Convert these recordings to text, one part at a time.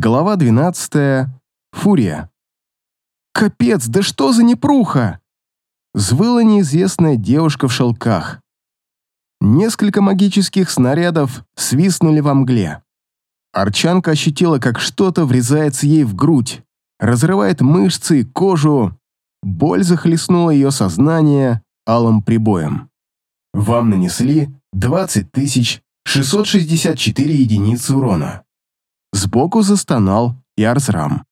Глава 12. Фурия. «Капец, да что за непруха!» Звыла неизвестная девушка в шелках. Несколько магических снарядов свистнули во мгле. Арчанка ощутила, как что-то врезается ей в грудь, разрывает мышцы и кожу. Боль захлестнула ее сознание алым прибоем. Вам нанесли 20 664 единицы урона. Сбоку застонал Ярзрам.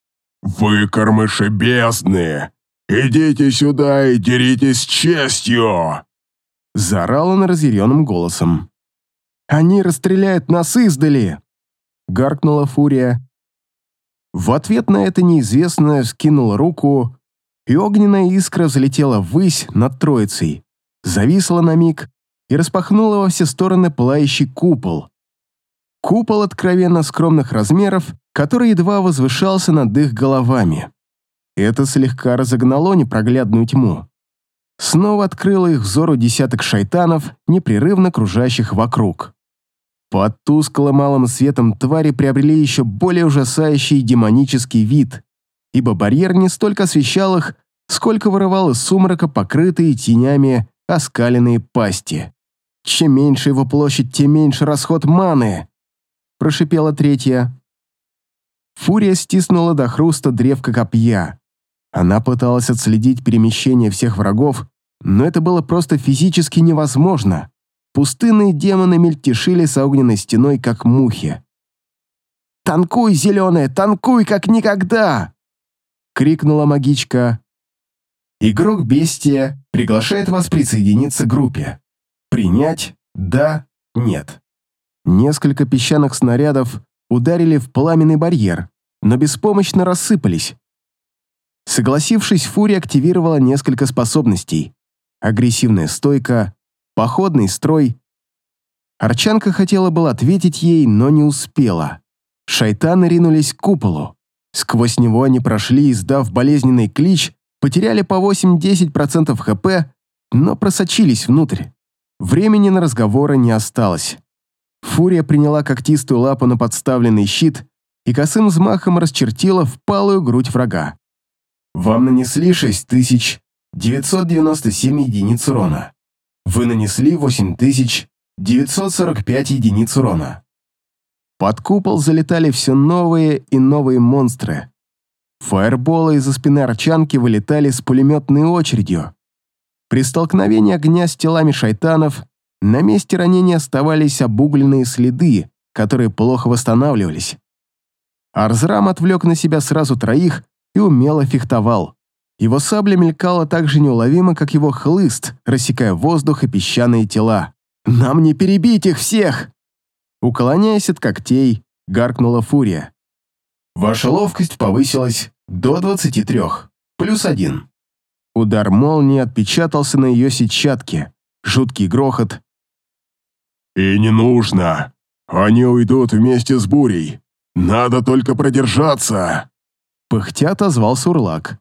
«Вы, кормыши бездны! Идите сюда и деритесь честью!» Заорал он разъяренным голосом. «Они расстреляют нас издали!» Гаркнула Фурия. В ответ на это неизвестное скинула руку, и огненная искра взлетела ввысь над троицей, зависла на миг и распахнула во все стороны пылающий купол. Купол откровенно скромных размеров, который едва возвышался над их головами. Это слегка разогнало непроглядную тьму. Снова открыло их взору десяток шайтанов, непрерывно кружащих вокруг. Под тусклым малым светом твари приобрели еще более ужасающий демонический вид, ибо барьер не столько освещал их, сколько вырывал из сумрака покрытые тенями оскаленные пасти. Чем меньше его площадь, тем меньше расход маны, прошипела третья. Фурия стиснула до хруста древко копья. Она пыталась отследить перемещение всех врагов, но это было просто физически невозможно. Пустынные демоны мельтешили с огненной стеной, как мухи. «Танкуй, зеленая, танкуй, как никогда!» — крикнула магичка. Игрок Бестия приглашает вас присоединиться к группе. Принять «да», «нет». Несколько песчаных снарядов ударили в пламенный барьер, но беспомощно рассыпались. Согласившись, Фурия активировала несколько способностей. Агрессивная стойка, походный строй. Арчанка хотела было ответить ей, но не успела. Шайтаны ринулись к куполу. Сквозь него они прошли, издав болезненный клич, потеряли по 8-10% хп, но просочились внутрь. Времени на разговоры не осталось. Фурия приняла когтистую лапу на подставленный щит и косым взмахом расчертила впалую грудь врага. Вам нанесли 6997 единиц урона. Вы нанесли 8945 единиц урона. Под купол залетали все новые и новые монстры. Фаерболы из-за спины арчанки вылетали с пулеметной очередью. При столкновении огня с телами шайтанов на месте ранения оставались обугленные следы, которые плохо восстанавливались. Арзрам отвлек на себя сразу троих и умело фехтовал. Его сабля мелькала так же неуловимо, как его хлыст, рассекая воздух и песчаные тела. «Нам не перебить их всех!» Уклоняясь от когтей, гаркнула фурия. Ваша ловкость повысилась до 23, плюс один. Удар молнии отпечатался на ее сетчатке. Жуткий грохот, «И не нужно. Они уйдут вместе с бурей. Надо только продержаться!» Пыхтя отозвался Урлак.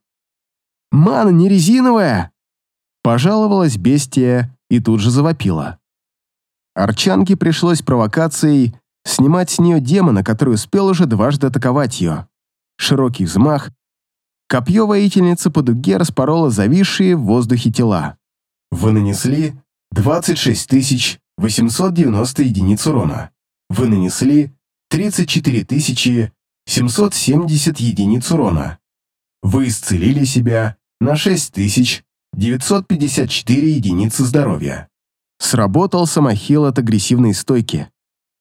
«Мана не резиновая!» Пожаловалась бестия и тут же завопила. Арчанке пришлось провокацией снимать с нее демона, который успел уже дважды атаковать ее. Широкий взмах. Копье воительницы по дуге распороло зависшие в воздухе тела. Вы нанесли 26 тысяч 890 единиц урона. Вы нанесли 34 770 единиц урона. Вы исцелили себя на 6954 единицы здоровья. Сработал самохил от агрессивной стойки.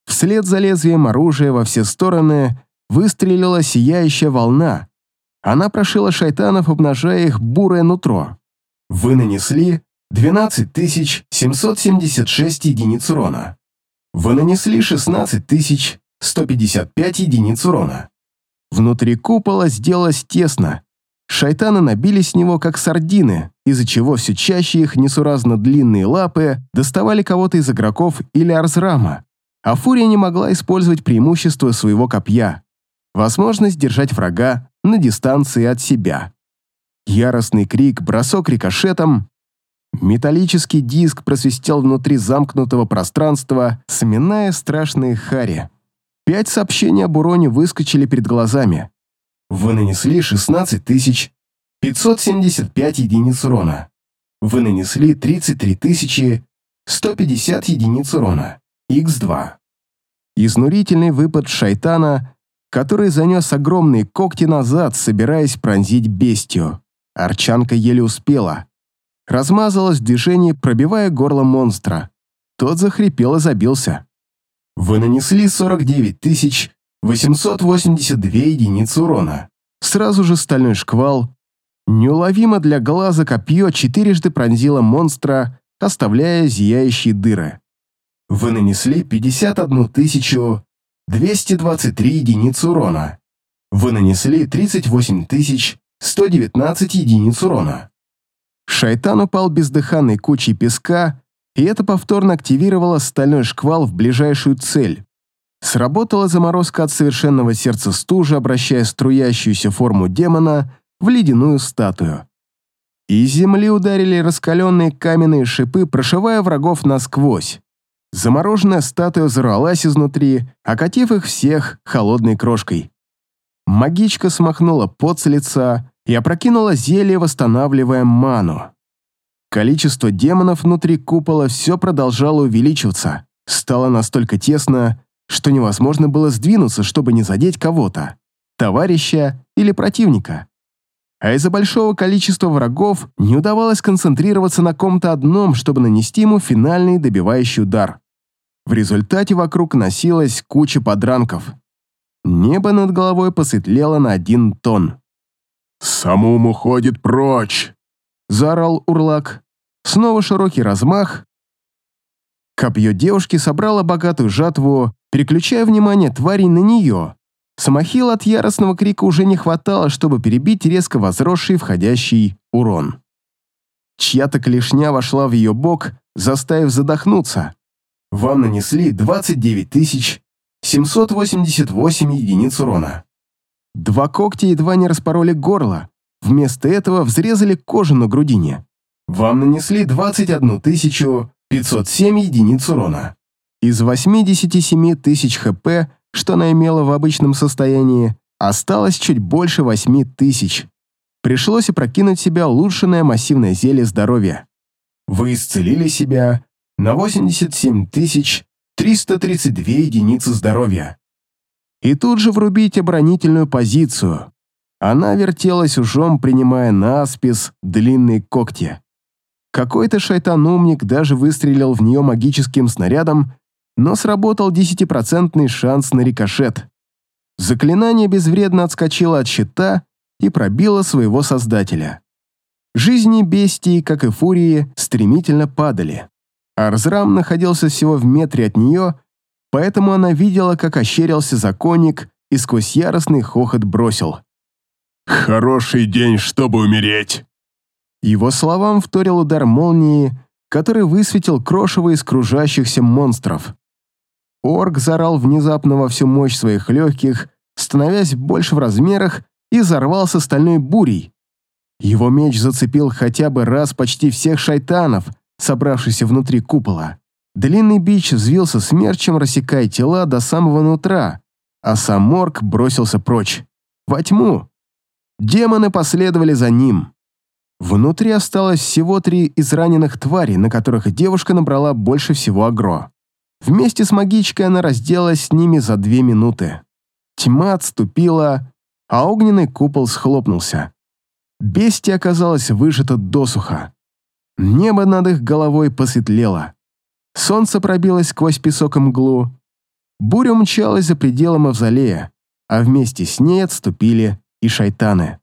Вслед за лезвием оружия во все стороны выстрелила сияющая волна. Она прошила шайтанов, обнажая их бурое нутро. Вы нанесли 12776 единиц урона. Вы нанесли 16155 единиц урона. Внутри купола сделалось тесно. Шайтаны набили с него как сардины, из-за чего все чаще их несуразно длинные лапы доставали кого-то из игроков или Арзрама, а Фурия не могла использовать преимущество своего копья, возможность держать врага на дистанции от себя. Яростный крик, бросок рикошетом, Металлический диск просвистел внутри замкнутого пространства, сминая страшные хари. Пять сообщений об уроне выскочили перед глазами. Вы нанесли 16 575 единиц урона. Вы нанесли 33 150 единиц урона. Х2. Изнурительный выпад шайтана, который занес огромные когти назад, собираясь пронзить бестию. Арчанка еле успела. Размазалась в движении, пробивая горло монстра. Тот захрипел и забился. Вы нанесли 49 882 единицы урона. Сразу же стальной шквал. Неуловимо для глаза копье четырежды пронзило монстра, оставляя зияющие дыры. Вы нанесли 51 223 единицы урона. Вы нанесли 38 119 единиц урона. Шайтан упал бездыханной кучей песка, и это повторно активировало стальной шквал в ближайшую цель. Сработала заморозка от совершенного сердца стужи, обращая струящуюся форму демона в ледяную статую. Из земли ударили раскаленные каменные шипы, прошивая врагов насквозь. Замороженная статуя взорвалась изнутри, окатив их всех холодной крошкой. Магичка смахнула пот с лица и опрокинула зелье, восстанавливая ману. Количество демонов внутри купола все продолжало увеличиваться. Стало настолько тесно, что невозможно было сдвинуться, чтобы не задеть кого-то, товарища или противника. А из-за большого количества врагов не удавалось концентрироваться на ком-то одном, чтобы нанести ему финальный добивающий удар. В результате вокруг носилась куча подранков. Небо над головой посветлело на один тон. «Самум уходит прочь!» — заорал Урлак. Снова широкий размах. Копье девушки собрало богатую жатву, переключая внимание тварей на нее. Самохил от яростного крика уже не хватало, чтобы перебить резко возросший входящий урон. Чья-то клешня вошла в ее бок, заставив задохнуться. Вам нанесли 29 788 единиц урона. Два когтя едва не распороли горло, вместо этого взрезали кожу на грудине. Вам нанесли 21 507 единиц урона. Из 87 тысяч хп, что она имела в обычном состоянии, осталось чуть больше 8 тысяч. Пришлось опрокинуть себя улучшенное массивное зелье здоровья. Вы исцелили себя на 87 332 единицы здоровья и тут же врубить оборонительную позицию. Она вертелась ужом, принимая на спис длинные когти. Какой-то шайтан-умник даже выстрелил в нее магическим снарядом, но сработал десятипроцентный шанс на рикошет. Заклинание безвредно отскочило от щита и пробило своего создателя. Жизни бестии, как и фурии, стремительно падали. Арзрам находился всего в метре от нее поэтому она видела, как ощерился законник и сквозь яростный хохот бросил. «Хороший день, чтобы умереть!» Его словам вторил удар молнии, который высветил крошево из кружащихся монстров. Орк зарал внезапно во всю мощь своих легких, становясь больше в размерах и взорвался стальной бурей. Его меч зацепил хотя бы раз почти всех шайтанов, собравшихся внутри купола. Длинный бич взвился смерчем, рассекая тела до самого нутра, а сам Морг бросился прочь. Во тьму. Демоны последовали за ним. Внутри осталось всего три израненных тварей, на которых девушка набрала больше всего агро. Вместе с магичкой она разделалась с ними за две минуты. Тьма отступила, а огненный купол схлопнулся. Бестия оказалась выжата досуха. Небо над их головой посветлело. Солнце пробилось сквозь песок и мглу. Буря умчалась за пределы мавзолея, а вместе с ней отступили и шайтаны.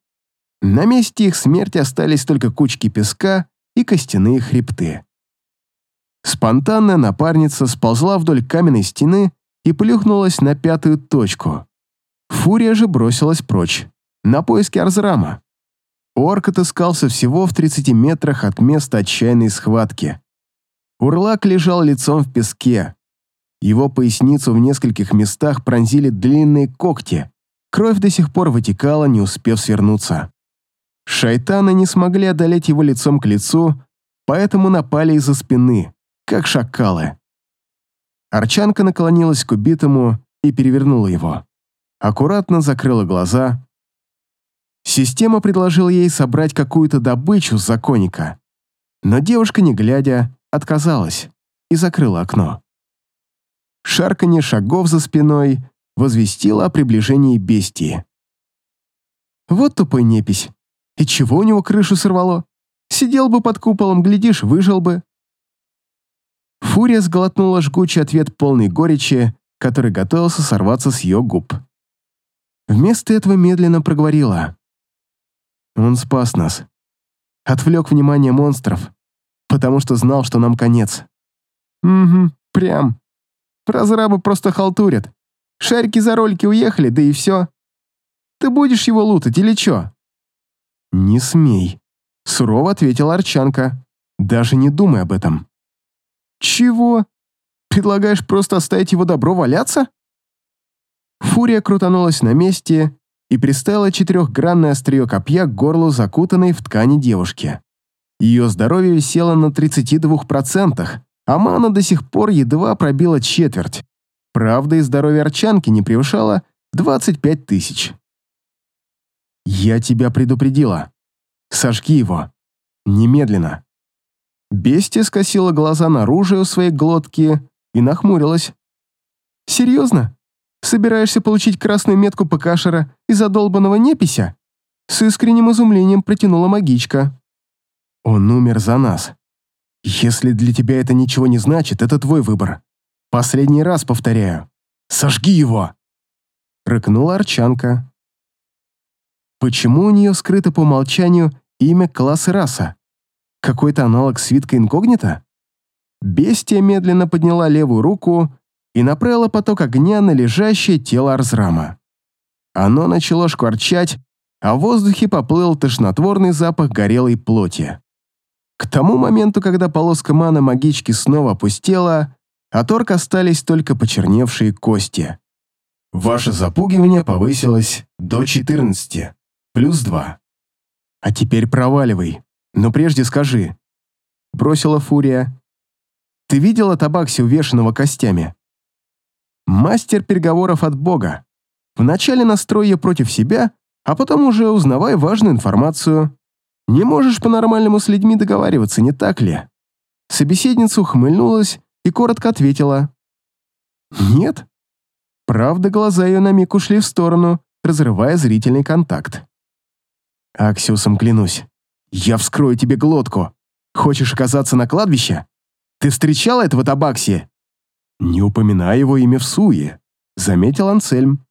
На месте их смерти остались только кучки песка и костяные хребты. Спонтанная напарница сползла вдоль каменной стены и плюхнулась на пятую точку. Фурия же бросилась прочь, на поиски Арзрама. Орк отыскался всего в 30 метрах от места отчаянной схватки. Урлак лежал лицом в песке. Его поясницу в нескольких местах пронзили длинные когти. Кровь до сих пор вытекала, не успев свернуться. Шайтаны не смогли одолеть его лицом к лицу, поэтому напали из-за спины, как шакалы. Арчанка наклонилась к убитому и перевернула его. Аккуратно закрыла глаза. Система предложила ей собрать какую-то добычу с законника. Но девушка, не глядя, отказалась и закрыла окно. Шарканье шагов за спиной возвестило о приближении бестии. Вот тупой непись. И чего у него крышу сорвало? Сидел бы под куполом, глядишь, выжил бы. Фурия сглотнула жгучий ответ полной горечи, который готовился сорваться с ее губ. Вместо этого медленно проговорила. Он спас нас. Отвлек внимание монстров, потому что знал, что нам конец. Угу, прям. Разрабы просто халтурят. Шарики за ролики уехали, да и все. Ты будешь его лутать или чё? Не смей. Сурово ответила Арчанка. Даже не думай об этом. Чего? Предлагаешь просто оставить его добро валяться? Фурия крутанулась на месте и приставила четырехгранное острие копья к горлу закутанной в ткани девушки. Ее здоровье висело на 32%, а мана до сих пор едва пробила четверть. Правда, и здоровье Арчанки не превышало 25 тысяч. «Я тебя предупредила. Сожги его. Немедленно». Бестия скосила глаза на оружие у своей глотки и нахмурилась. «Серьезно? Собираешься получить красную метку ПКшера из-за долбанного непися?» С искренним изумлением протянула магичка. «Он умер за нас. Если для тебя это ничего не значит, это твой выбор. Последний раз повторяю. Сожги его!» Рыкнула Арчанка. Почему у нее скрыто по умолчанию имя класс и раса? Какой-то аналог свитка инкогнито? Бестия медленно подняла левую руку и направила поток огня на лежащее тело Арзрама. Оно начало шкварчать, а в воздухе поплыл тошнотворный запах горелой плоти. К тому моменту, когда полоска маны магички снова опустела, от орк остались только почерневшие кости. Ваше запугивание повысилось до 14, плюс 2. А теперь проваливай, но прежде скажи. Бросила Фурия. Ты видела табакси, увешанного костями? Мастер переговоров от Бога. Вначале настрой ее против себя, а потом уже узнавай важную информацию. Не можешь по-нормальному с людьми договариваться, не так ли? Собеседница ухмыльнулась и коротко ответила. Нет. Правда, глаза ее на миг ушли в сторону, разрывая зрительный контакт. Аксиусом клянусь, я вскрою тебе глотку. Хочешь оказаться на кладбище? Ты встречала этого табакси? Не упоминай его имя в суе, заметил Ансельм.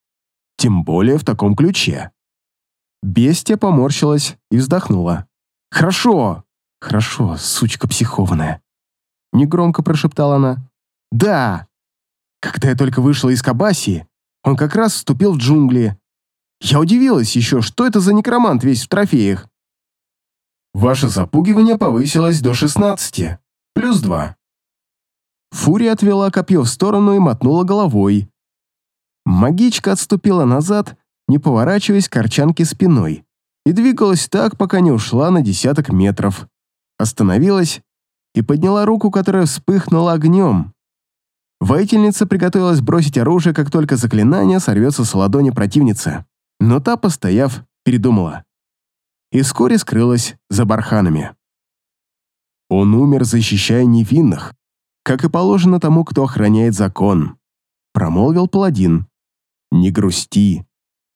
Тем более в таком ключе. Бестия поморщилась и вздохнула. «Хорошо, хорошо, сучка психованная», — негромко прошептала она. «Да, когда я только вышла из Кабасии, он как раз вступил в джунгли. Я удивилась еще, что это за некромант весь в трофеях. Ваше запугивание повысилось до 16, плюс 2. Фурия отвела копье в сторону и мотнула головой. Магичка отступила назад, не поворачиваясь к арчанке спиной, и двигалась так, пока не ушла на десяток метров. Остановилась и подняла руку, которая вспыхнула огнем. Воительница приготовилась бросить оружие, как только заклинание сорвется с ладони противницы, но та, постояв, передумала и вскоре скрылась за барханами. Он умер, защищая невинных, как и положено тому, кто охраняет закон, промолвил паладин. Не грусти,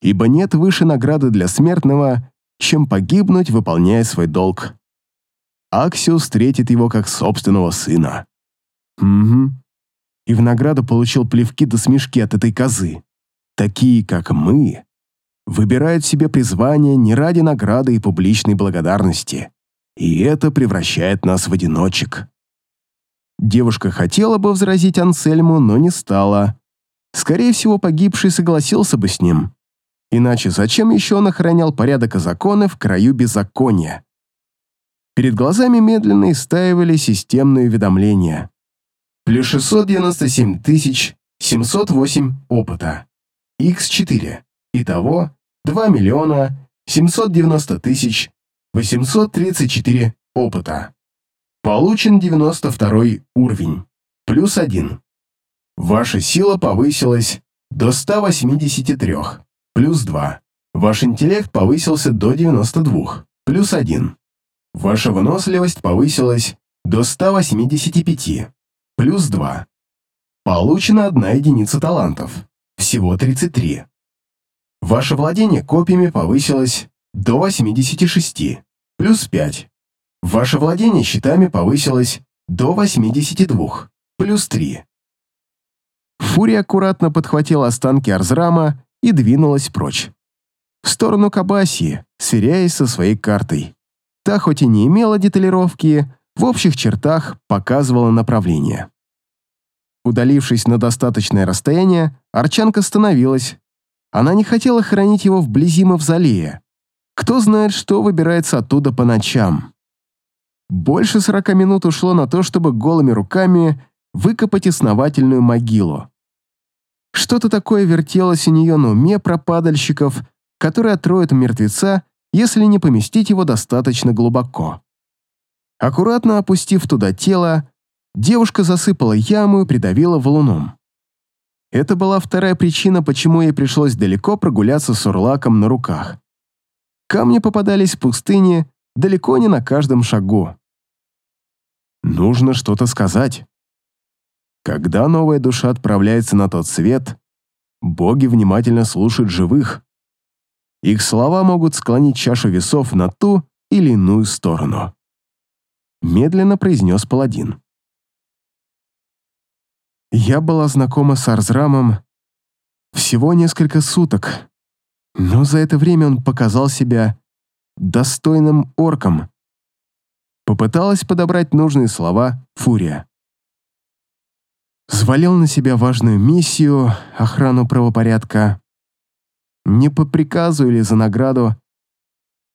ибо нет выше награды для смертного, чем погибнуть, выполняя свой долг. Аксиус встретит его как собственного сына. Угу. И в награду получил плевки до смешки от этой козы. Такие, как мы, выбирают себе призвание не ради награды и публичной благодарности. И это превращает нас в одиночек. Девушка хотела бы возразить Ансельму, но не стала. Скорее всего, погибший согласился бы с ним. Иначе зачем еще он охранял порядок и законы в краю беззакония? Перед глазами медленно истаивали системные уведомления. Плюс 697 708 опыта. Х4. Итого 2 миллиона 790 тысяч 834 опыта. Получен 92 уровень. Плюс 1. Ваша сила повысилась до 183, плюс 2. Ваш интеллект повысился до 92, плюс 1. Ваша выносливость повысилась до 185, плюс 2. Получена одна единица талантов, всего 33. Ваше владение копьями повысилось до 86, плюс 5. Ваше владение щитами повысилось до 82, плюс 3. Фурия аккуратно подхватила останки Арзрама и двинулась прочь. В сторону Кабасии, сверяясь со своей картой. Та хоть и не имела деталировки, в общих чертах показывала направление. Удалившись на достаточное расстояние, Арчанка остановилась. Она не хотела хранить его вблизи мавзолея. Кто знает, что выбирается оттуда по ночам. Больше сорока минут ушло на то, чтобы голыми руками выкопать основательную могилу. Что-то такое вертелось у нее на уме пропадальщиков, которые отроют мертвеца, если не поместить его достаточно глубоко. Аккуратно опустив туда тело, девушка засыпала яму и придавила валуном. Это была вторая причина, почему ей пришлось далеко прогуляться с урлаком на руках. Камни попадались в пустыне далеко не на каждом шагу. Нужно что-то сказать. Когда новая душа отправляется на тот свет, боги внимательно слушают живых. Их слова могут склонить чашу весов на ту или иную сторону. Медленно произнес паладин. Я была знакома с Арзрамом всего несколько суток, но за это время он показал себя достойным орком. Попыталась подобрать нужные слова Фурия. Звалил на себя важную миссию, охрану правопорядка. Не по приказу или за награду,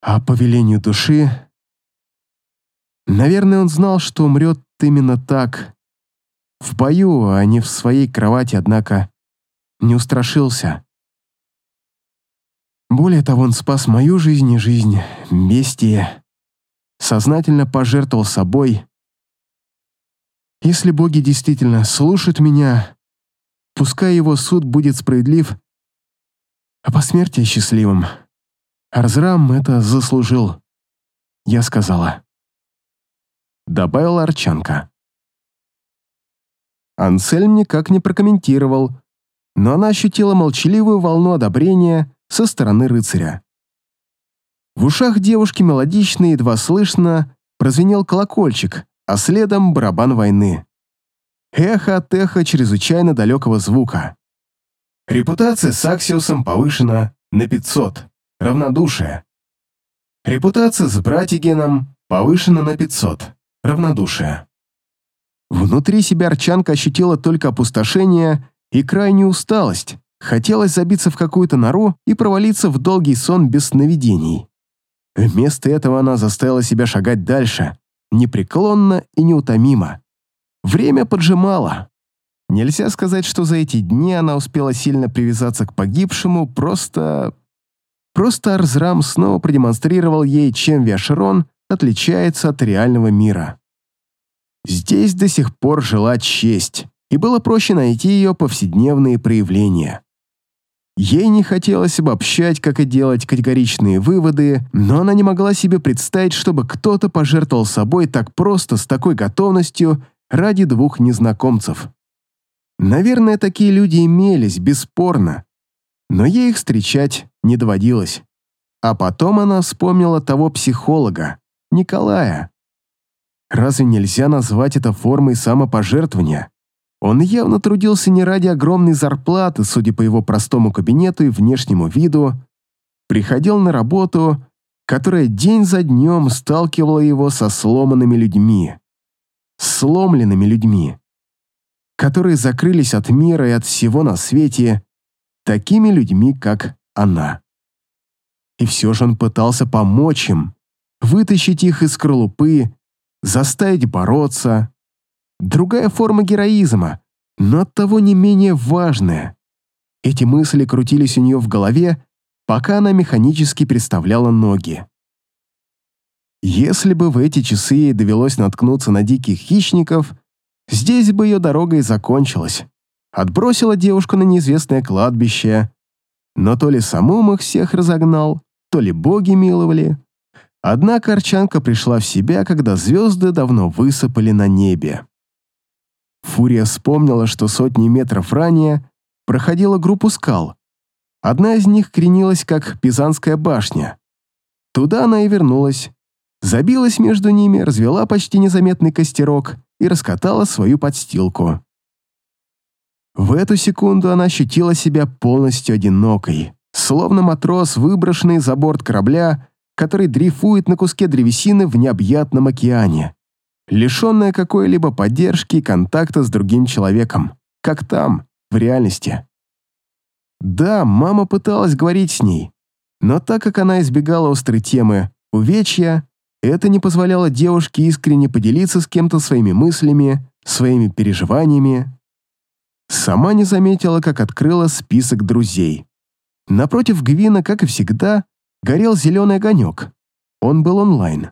а по велению души. Наверное, он знал, что умрет именно так, в бою, а не в своей кровати, однако не устрашился. Более того, он спас мою жизнь и жизнь бестии, сознательно пожертвовал собой. Если боги действительно слушают меня, пускай его суд будет справедлив, а по смерти счастливым. Арзрам это заслужил, я сказала. Добавила Арчанка. Ансельм никак не прокомментировал, но она ощутила молчаливую волну одобрения со стороны рыцаря. В ушах девушки мелодично и едва слышно прозвенел колокольчик, а следом барабан войны. Эхо от эха чрезвычайно далекого звука. Репутация с Аксиусом повышена на 500, равнодушие. Репутация с Братигеном повышена на 500, равнодушие. Внутри себя Арчанка ощутила только опустошение и крайнюю усталость. Хотелось забиться в какую-то нору и провалиться в долгий сон без сновидений. Вместо этого она заставила себя шагать дальше, непреклонно и неутомимо. Время поджимало. Нельзя сказать, что за эти дни она успела сильно привязаться к погибшему, просто... Просто Арзрам снова продемонстрировал ей, чем Виашерон отличается от реального мира. Здесь до сих пор жила честь, и было проще найти ее повседневные проявления. Ей не хотелось обобщать, как и делать категоричные выводы, но она не могла себе представить, чтобы кто-то пожертвовал собой так просто, с такой готовностью, ради двух незнакомцев. Наверное, такие люди имелись, бесспорно, но ей их встречать не доводилось. А потом она вспомнила того психолога, Николая, Разве нельзя назвать это формой самопожертвования? Он явно трудился не ради огромной зарплаты, судя по его простому кабинету и внешнему виду, приходил на работу, которая день за днем сталкивала его со сломанными людьми, сломленными людьми, которые закрылись от мира и от всего на свете, такими людьми, как она. И все же он пытался помочь им, вытащить их из скорлупы, заставить бороться. Другая форма героизма, но оттого не менее важная. Эти мысли крутились у нее в голове, пока она механически переставляла ноги. Если бы в эти часы ей довелось наткнуться на диких хищников, здесь бы ее дорога и закончилась. отбросила девушку на неизвестное кладбище, но то ли самум их всех разогнал, то ли боги миловали. Однако Арчанка пришла в себя, когда звезды давно высыпали на небе. Фурия вспомнила, что сотни метров ранее проходила группу скал. Одна из них кренилась, как Пизанская башня. Туда она и вернулась. Забилась между ними, развела почти незаметный костерок и раскатала свою подстилку. В эту секунду она ощутила себя полностью одинокой, словно матрос, выброшенный за борт корабля, который дрейфует на куске древесины в необъятном океане лишенная какой-либо поддержки и контакта с другим человеком, как там, в реальности. Да, мама пыталась говорить с ней, но так как она избегала острой темы увечья, это не позволяло девушке искренне поделиться с кем-то своими мыслями, своими переживаниями. Сама не заметила, как открыла список друзей. Напротив Гвина, как и всегда, горел зеленый огонек. Он был онлайн.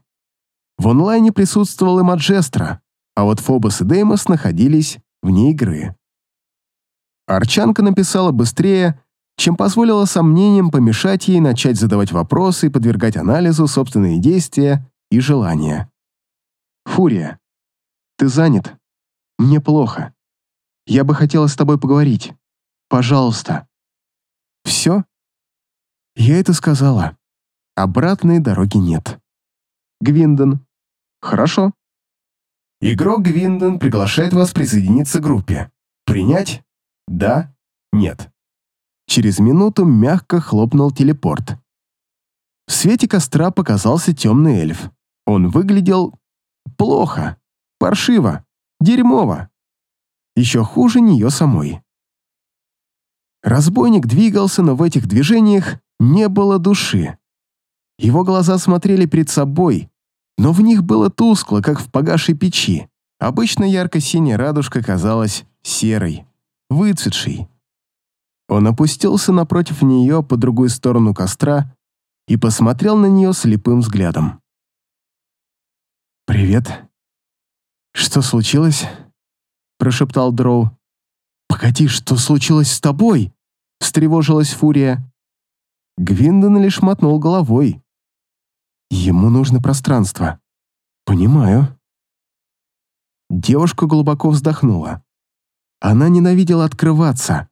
В онлайне присутствовал и Маджестра, а вот Фобос и Деймос находились вне игры. Арчанка написала быстрее, чем позволила сомнениям помешать ей начать задавать вопросы и подвергать анализу собственные действия и желания. «Фурия, ты занят? Мне плохо. Я бы хотела с тобой поговорить. Пожалуйста». «Все?» Я это сказала. Обратной дороги нет. Гвиндон, Хорошо. Игрок Гвинден приглашает вас присоединиться к группе. Принять? Да? Нет. Через минуту мягко хлопнул телепорт. В свете костра показался темный эльф. Он выглядел плохо, паршиво, дерьмово. Еще хуже нее самой. Разбойник двигался, но в этих движениях не было души. Его глаза смотрели перед собой, но в них было тускло, как в погашей печи. Обычно ярко-синяя радужка казалась серой, выцветшей. Он опустился напротив нее по другую сторону костра и посмотрел на нее слепым взглядом. «Привет. Что случилось?» – прошептал Дроу. «Погоди, что случилось с тобой?» – встревожилась Фурия. Гвиндон лишь мотнул головой. Ему нужно пространство. Понимаю. Девушка глубоко вздохнула. Она ненавидела открываться.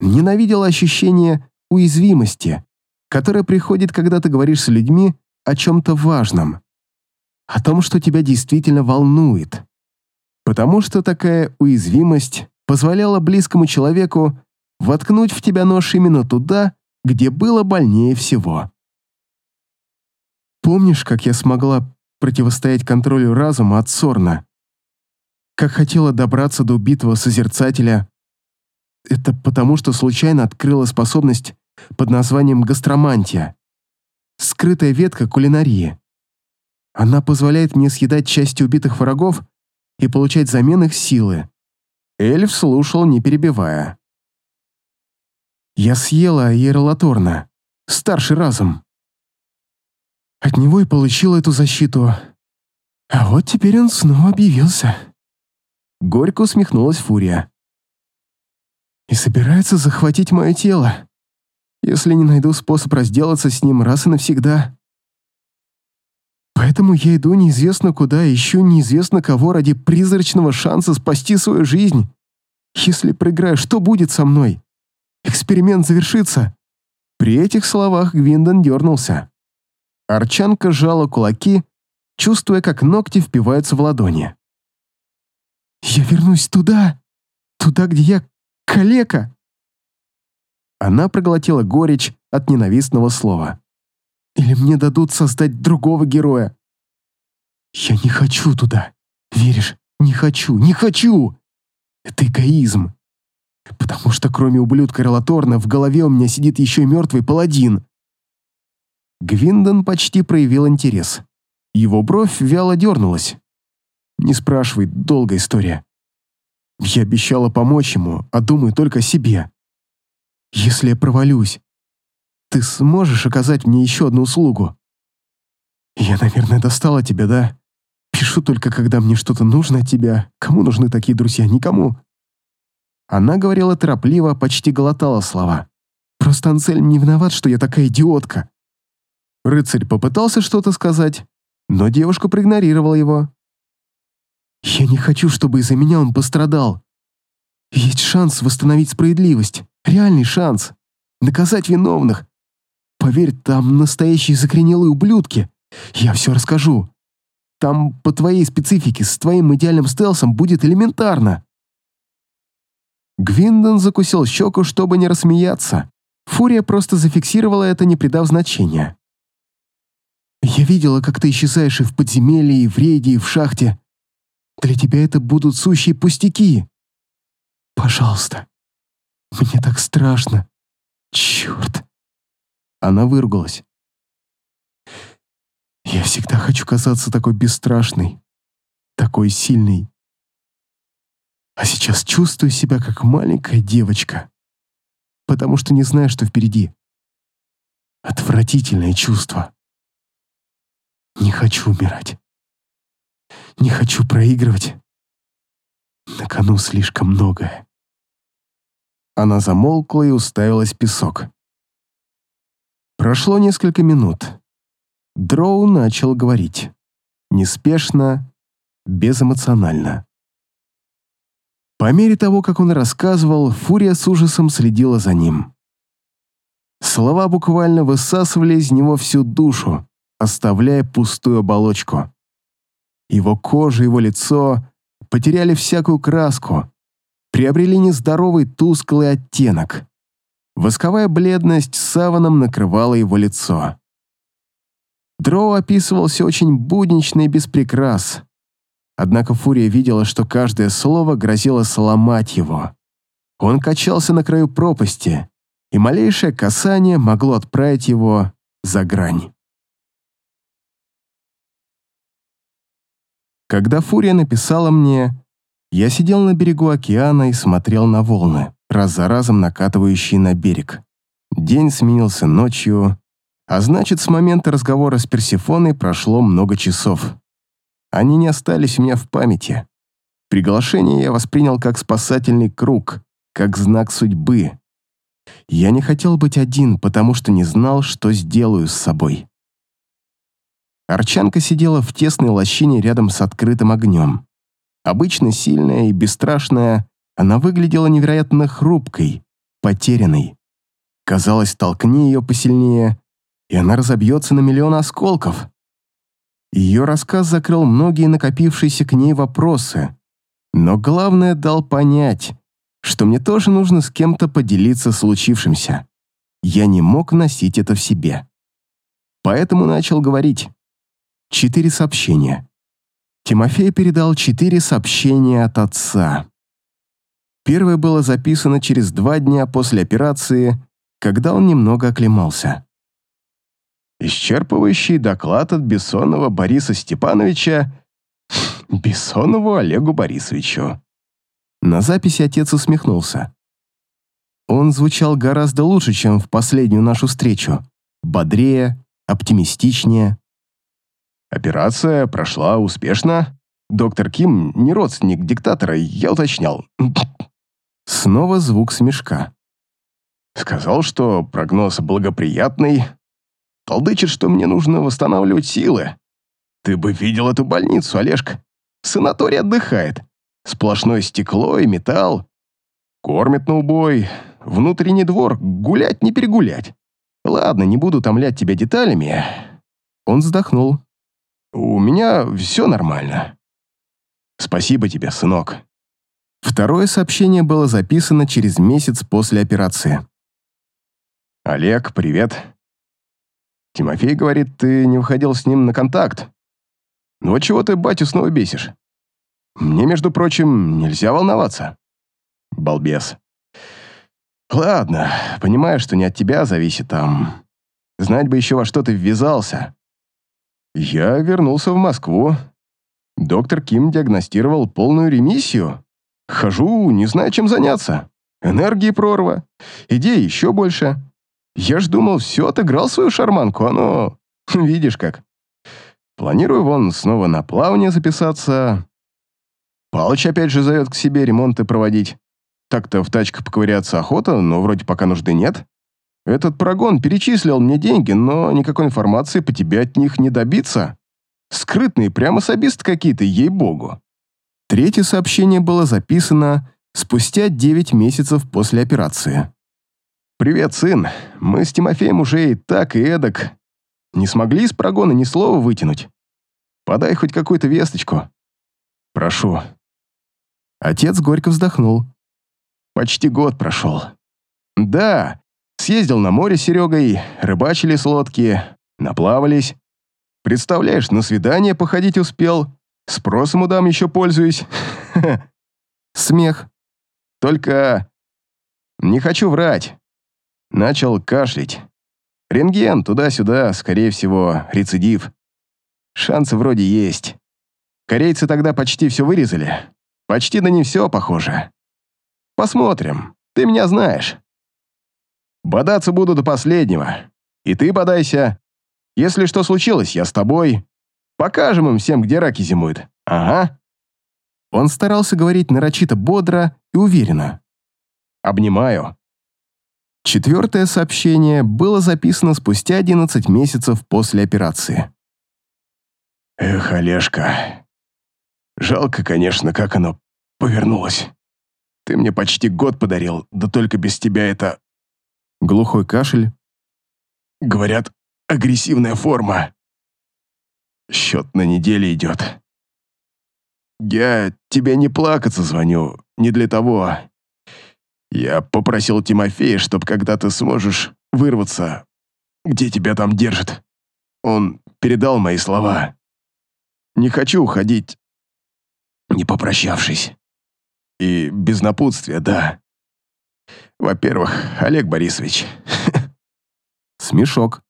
Ненавидела ощущение уязвимости, которое приходит, когда ты говоришь с людьми о чем-то важном. О том, что тебя действительно волнует. Потому что такая уязвимость позволяла близкому человеку воткнуть в тебя нож именно туда, где было больнее всего. Помнишь, как я смогла противостоять контролю разума от Сорна? Как хотела добраться до убитого Созерцателя? Это потому, что случайно открыла способность под названием гастромантия. Скрытая ветка кулинарии. Она позволяет мне съедать части убитых врагов и получать взамен их силы. Эльф слушал, не перебивая. Я съела Иеролаторна, старший разум. От него и получил эту защиту. А вот теперь он снова объявился. Горько усмехнулась Фурия. И собирается захватить мое тело, если не найду способ разделаться с ним раз и навсегда. Поэтому я иду неизвестно куда, ищу неизвестно кого ради призрачного шанса спасти свою жизнь. Если проиграю, что будет со мной? Эксперимент завершится. При этих словах Гвиндон дернулся. Арчанка сжала кулаки, чувствуя, как ногти впиваются в ладони. «Я вернусь туда, туда, где я калека!» Она проглотила горечь от ненавистного слова. «Или мне дадут создать другого героя?» «Я не хочу туда, веришь? Не хочу, не хочу!» «Это эгоизм!» «Потому что кроме ублюдка Релаторна в голове у меня сидит еще и мертвый паладин!» Гвиндон почти проявил интерес. Его бровь вяло дернулась. «Не спрашивай, долгая история. Я обещала помочь ему, а думаю только о себе. Если я провалюсь, ты сможешь оказать мне еще одну услугу? Я, наверное, достала тебя, да? Пишу только, когда мне что-то нужно от тебя. Кому нужны такие друзья? Никому. Она говорила торопливо, почти глотала слова. «Просто Анцельм не виноват, что я такая идиотка». Рыцарь попытался что-то сказать, но девушка проигнорировала его. «Я не хочу, чтобы из-за меня он пострадал. Есть шанс восстановить справедливость, реальный шанс, наказать виновных. Поверь, там настоящие закоренелые ублюдки. Я все расскажу. Там по твоей специфике с твоим идеальным стелсом будет элементарно». Гвиндон закусил щеку, чтобы не рассмеяться. Фурия просто зафиксировала это, не придав значения. «Я видела, как ты исчезаешь и в подземелье, и в рейде, и в шахте. Для тебя это будут сущие пустяки. Пожалуйста. Мне так страшно. Черт!» Она выругалась. «Я всегда хочу казаться такой бесстрашной, такой сильной. А сейчас чувствую себя как маленькая девочка, потому что не знаю, что впереди. Отвратительное чувство. Не хочу умирать. Не хочу проигрывать. На кону слишком многое. Она замолкла и уставилась в песок. Прошло несколько минут. Дроу начал говорить. Неспешно, безэмоционально. По мере того, как он рассказывал, Фурия с ужасом следила за ним. Слова буквально высасывали из него всю душу, оставляя пустую оболочку. Его кожа, его лицо потеряли всякую краску, приобрели нездоровый тусклый оттенок. Восковая бледность саваном накрывала его лицо. Дроу описывался очень буднично и без прикрас, Однако Фурия видела, что каждое слово грозило сломать его. Он качался на краю пропасти, и малейшее касание могло отправить его за грань. Когда Фурия написала мне, я сидел на берегу океана и смотрел на волны, раз за разом накатывающие на берег. День сменился ночью, а значит, с момента разговора с Персифоной прошло много часов. Они не остались у меня в памяти. Приглашение я воспринял как спасательный круг, как знак судьбы. Я не хотел быть один, потому что не знал, что сделаю с собой. Арчанка сидела в тесной лощине рядом с открытым огнем. Обычно сильная и бесстрашная, она выглядела невероятно хрупкой, потерянной. Казалось, толкни ее посильнее, и она разобьется на миллион осколков. Ее рассказ закрыл многие накопившиеся к ней вопросы, но главное дал понять, что мне тоже нужно с кем-то поделиться случившимся. Я не мог носить это в себе. Поэтому начал говорить. Четыре сообщения. Тимофей передал четыре сообщения от отца. Первое было записано через два дня после операции, когда он немного оклемался. Исчерпывающий доклад от Бессонова Бориса Степановича Бессонову Олегу Борисовичу. На записи отец усмехнулся. Он звучал гораздо лучше, чем в последнюю нашу встречу. Бодрее, оптимистичнее. Операция прошла успешно. Доктор Ким не родственник диктатора, я уточнял. Снова звук смешка. Сказал, что прогноз благоприятный, Толдычит, что мне нужно восстанавливать силы. Ты бы видел эту больницу, Олежка. Санаторий отдыхает. Сплошное стекло и металл. Кормят на убой. Внутренний двор. Гулять не перегулять. Ладно, не буду томлять тебя деталями. Он вздохнул. У меня все нормально. Спасибо тебе, сынок. Второе сообщение было записано через месяц после операции. «Олег, привет. Тимофей говорит, ты не выходил с ним на контакт. Ну вот чего ты батю снова бесишь? Мне, между прочим, нельзя волноваться. Балбес. Ладно, понимаю, что не от тебя зависит там. Знать бы еще во что ты ввязался. Я вернулся в Москву. Доктор Ким диагностировал полную ремиссию. Хожу, не знаю, чем заняться. Энергии прорва. Идей еще больше. Я ж думал, все отыграл свою шарманку, а ну, видишь как. Планирую вон снова на плавание записаться. Палыч опять же зовет к себе ремонты проводить. Так-то в тачках поковыряться охота, но вроде пока нужды нет. Этот прогон перечислил мне деньги, но никакой информации по тебе от них не добиться. Скрытные, прямо особисты какие-то, ей-богу. Третье сообщение было записано спустя 9 месяцев после операции. «Привет, сын. Мы с Тимофеем уже и так, и эдак. Не смогли из прогона ни слова вытянуть. Подай хоть какую-то весточку. Прошу». Отец горько вздохнул. «Почти год прошел. Да, съездил на море с Серегой, рыбачили с лодки, наплавались. Представляешь, на свидание походить успел, спросом у дам еще пользуюсь. Смех. Только не хочу врать. Начал кашлять. Рентген туда-сюда, скорее всего, рецидив. Шансы вроде есть. Корейцы тогда почти все вырезали. Почти да не все, похоже. Посмотрим. Ты меня знаешь. Бодаться буду до последнего. И ты бодайся. Если что случилось, я с тобой. Покажем им всем, где раки зимуют. Ага». Он старался говорить нарочито бодро и уверенно. «Обнимаю». Четвертое сообщение было записано спустя 11 месяцев после операции. «Эх, Олежка, жалко, конечно, как оно повернулось. Ты мне почти год подарил, да только без тебя это...» Глухой кашель. «Говорят, агрессивная форма. Счет на неделе идет. Я тебе не плакаться звоню, не для того. Я попросил Тимофея, чтоб когда ты сможешь вырваться, где тебя там держат. Он передал мои слова. Не хочу уходить, не попрощавшись. И без напутствия, да. Во-первых, Олег Борисович. Смешок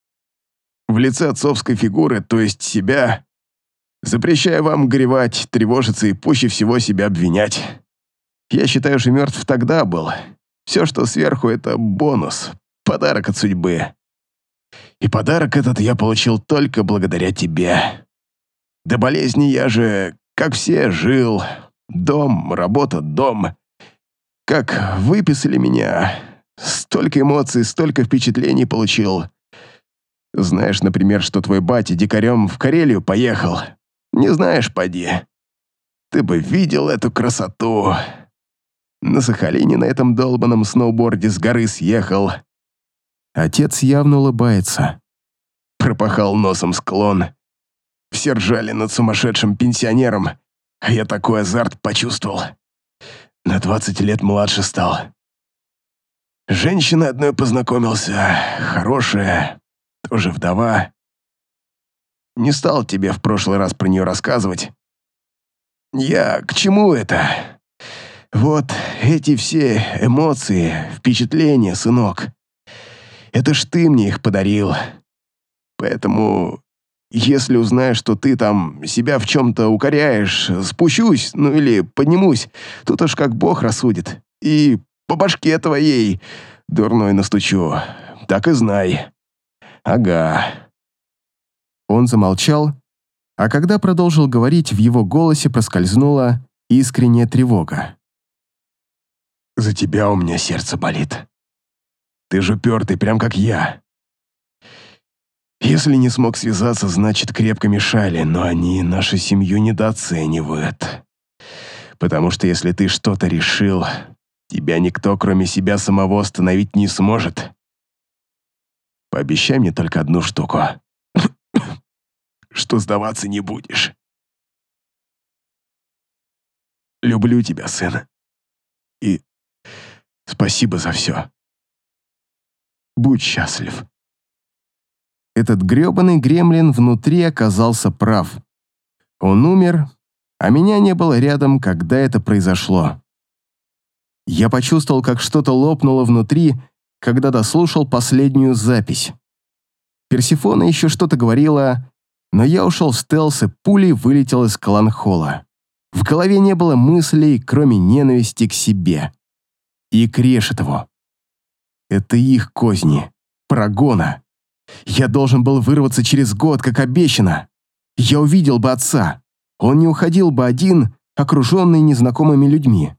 в лице отцовской фигуры, то есть себя, запрещая вам горевать, тревожиться и пуще всего себя обвинять. Я считаю, что мертв тогда был. Все, что сверху, это бонус, подарок от судьбы. И подарок этот я получил только благодаря тебе. До болезни я же, как все, жил. Дом, работа, дом. Как выписали меня, столько эмоций, столько впечатлений получил — знаешь, например, что твой батя дикарем в Карелию поехал. Не знаешь, поди. Ты бы видел эту красоту. На Сахалине на этом долбанном сноуборде с горы съехал. Отец явно улыбается. Пропахал носом склон. Все ржали над сумасшедшим пенсионером, а я такой азарт почувствовал. На 20 лет младше стал. Женщина одной познакомился, хорошая, тоже вдова. Не стал тебе в прошлый раз про нее рассказывать. Я к чему это? Вот эти все эмоции, впечатления, сынок. Это ж ты мне их подарил. Поэтому, если узнаешь, что ты там себя в чем-то укоряешь, спущусь, ну или поднимусь, тут уж как бог рассудит. И по башке твоей дурной настучу. Так и знай. «Ага». Он замолчал, а когда продолжил говорить, в его голосе проскользнула искренняя тревога. «За тебя у меня сердце болит. Ты же упертый, прям как я. Если не смог связаться, значит, крепко мешали, но они нашу семью недооценивают. Потому что если ты что-то решил, тебя никто, кроме себя самого, остановить не сможет. Пообещай мне только одну штуку. Что сдаваться не будешь. Люблю тебя, сын. И спасибо за все. Будь счастлив. Этот грёбаный гремлин внутри оказался прав. Он умер, а меня не было рядом, когда это произошло. Я почувствовал, как что-то лопнуло внутри, когда дослушал последнюю запись. Персифона еще что-то говорила, но я ушел в стелс и пулей вылетел из кланхола. В голове не было мыслей, кроме ненависти к себе. И к Решетову. Это их козни. Прогона. Я должен был вырваться через год, как обещано. Я увидел бы отца. Он не уходил бы один, окруженный незнакомыми людьми.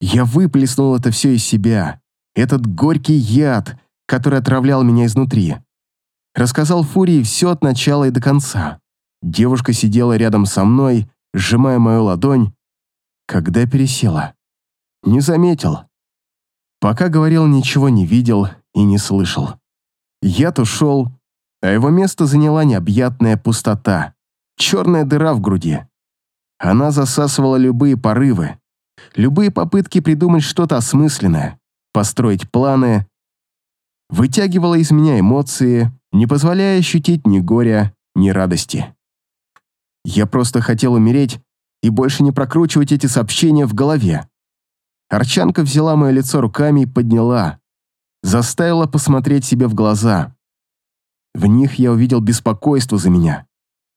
Я выплеснул это все из себя. Этот горький яд, который отравлял меня изнутри. Рассказал Фурии все от начала и до конца. Девушка сидела рядом со мной, сжимая мою ладонь, когда пересела. Не заметил. Пока говорил, ничего не видел и не слышал. Яд ушел, а его место заняла необъятная пустота, черная дыра в груди. Она засасывала любые порывы, любые попытки придумать что-то осмысленное, построить планы, вытягивала из меня эмоции, не позволяя ощутить ни горя, ни радости. Я просто хотел умереть и больше не прокручивать эти сообщения в голове. Арчанка взяла мое лицо руками и подняла, заставила посмотреть себе в глаза. В них я увидел беспокойство за меня.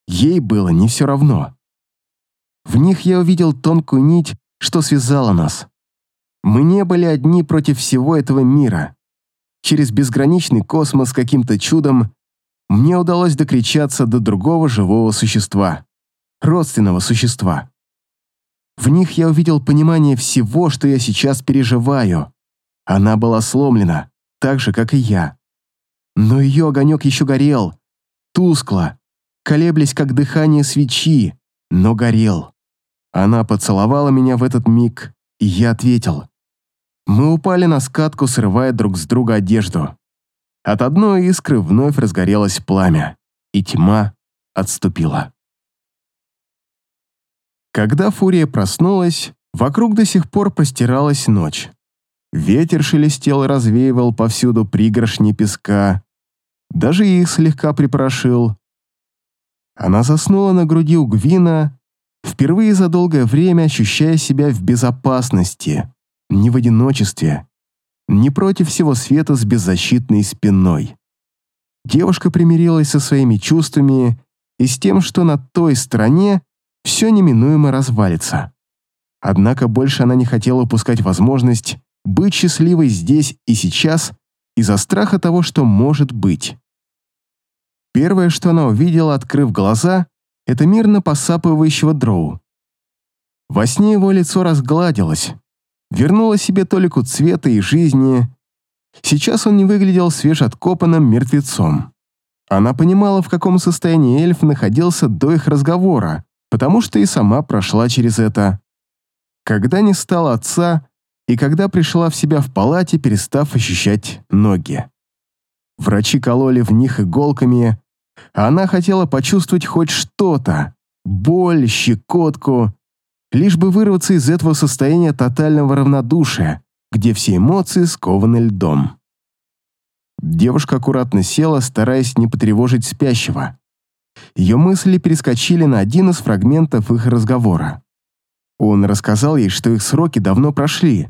Ей было не все равно. В них я увидел тонкую нить, что связала нас. Мы не были одни против всего этого мира. Через безграничный космос каким-то чудом мне удалось докричаться до другого живого существа, родственного существа. В них я увидел понимание всего, что я сейчас переживаю. Она была сломлена, так же, как и я. Но ее огонек еще горел, тускло, колеблясь, как дыхание свечи, но горел. Она поцеловала меня в этот миг, и я ответил. Мы упали на скатку, срывая друг с друга одежду. От одной искры вновь разгорелось пламя, и тьма отступила. Когда Фурия проснулась, вокруг до сих пор простиралась ночь. Ветер шелестел и развеивал повсюду пригоршни песка, даже их слегка припорошил. Она заснула на груди у Гвина, впервые за долгое время ощущая себя в безопасности, не в одиночестве, не против всего света с беззащитной спиной. Девушка примирилась со своими чувствами и с тем, что на той стороне все неминуемо развалится. Однако больше она не хотела упускать возможность быть счастливой здесь и сейчас из-за страха того, что может быть. Первое, что она увидела, открыв глаза, это мирно посапывающего дроу. Во сне его лицо разгладилось, вернуло себе толику цвета и жизни. Сейчас он не выглядел свежеоткопанным мертвецом. Она понимала, в каком состоянии эльф находился до их разговора, потому что и сама прошла через это. Когда не стало отца, и когда пришла в себя в палате, перестав ощущать ноги. Врачи кололи в них иголками, а она хотела почувствовать хоть что-то, боль, щекотку, лишь бы вырваться из этого состояния тотального равнодушия, где все эмоции скованы льдом. Девушка аккуратно села, стараясь не потревожить спящего. Ее мысли перескочили на один из фрагментов их разговора. Он рассказал ей, что их сроки давно прошли.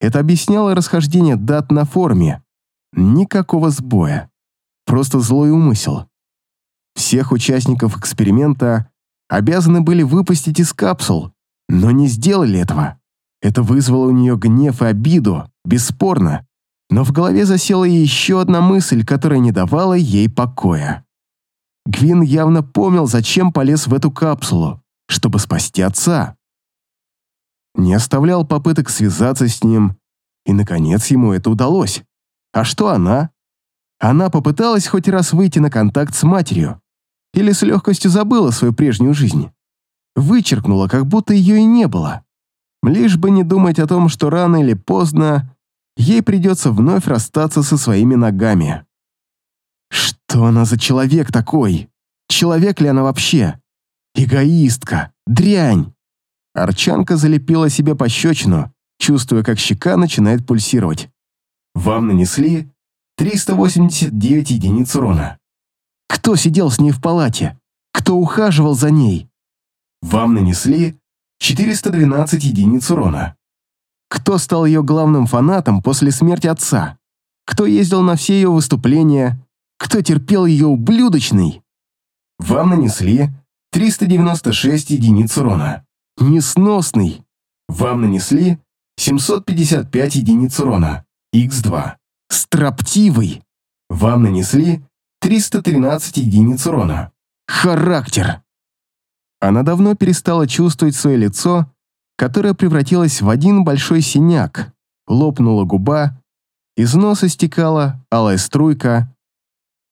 Это объясняло расхождение дат на форме. Никакого сбоя. Просто злой умысел. Всех участников эксперимента обязаны были выпустить из капсул, но не сделали этого. Это вызвало у нее гнев и обиду, бесспорно. Но в голове засела еще одна мысль, которая не давала ей покоя. Гвин явно помнил, зачем полез в эту капсулу, чтобы спасти отца не оставлял попыток связаться с ним, и, наконец, ему это удалось. А что она? Она попыталась хоть раз выйти на контакт с матерью. Или с легкостью забыла свою прежнюю жизнь. Вычеркнула, как будто ее и не было. Лишь бы не думать о том, что рано или поздно ей придется вновь расстаться со своими ногами. Что она за человек такой? Человек ли она вообще? Эгоистка, дрянь. Арчанка залепила себе пощечину, чувствуя, как щека начинает пульсировать. Вам нанесли 389 единиц урона. Кто сидел с ней в палате? Кто ухаживал за ней? Вам нанесли 412 единиц урона. Кто стал ее главным фанатом после смерти отца? Кто ездил на все ее выступления? Кто терпел ее ублюдочный? Вам нанесли 396 единиц урона. Несносный. Вам нанесли 755 единиц урона. Х2. Строптивый. Вам нанесли 313 единиц урона. Характер. Она давно перестала чувствовать свое лицо которая превратилась в один большой синяк, лопнула губа, из носа стекала алая струйка,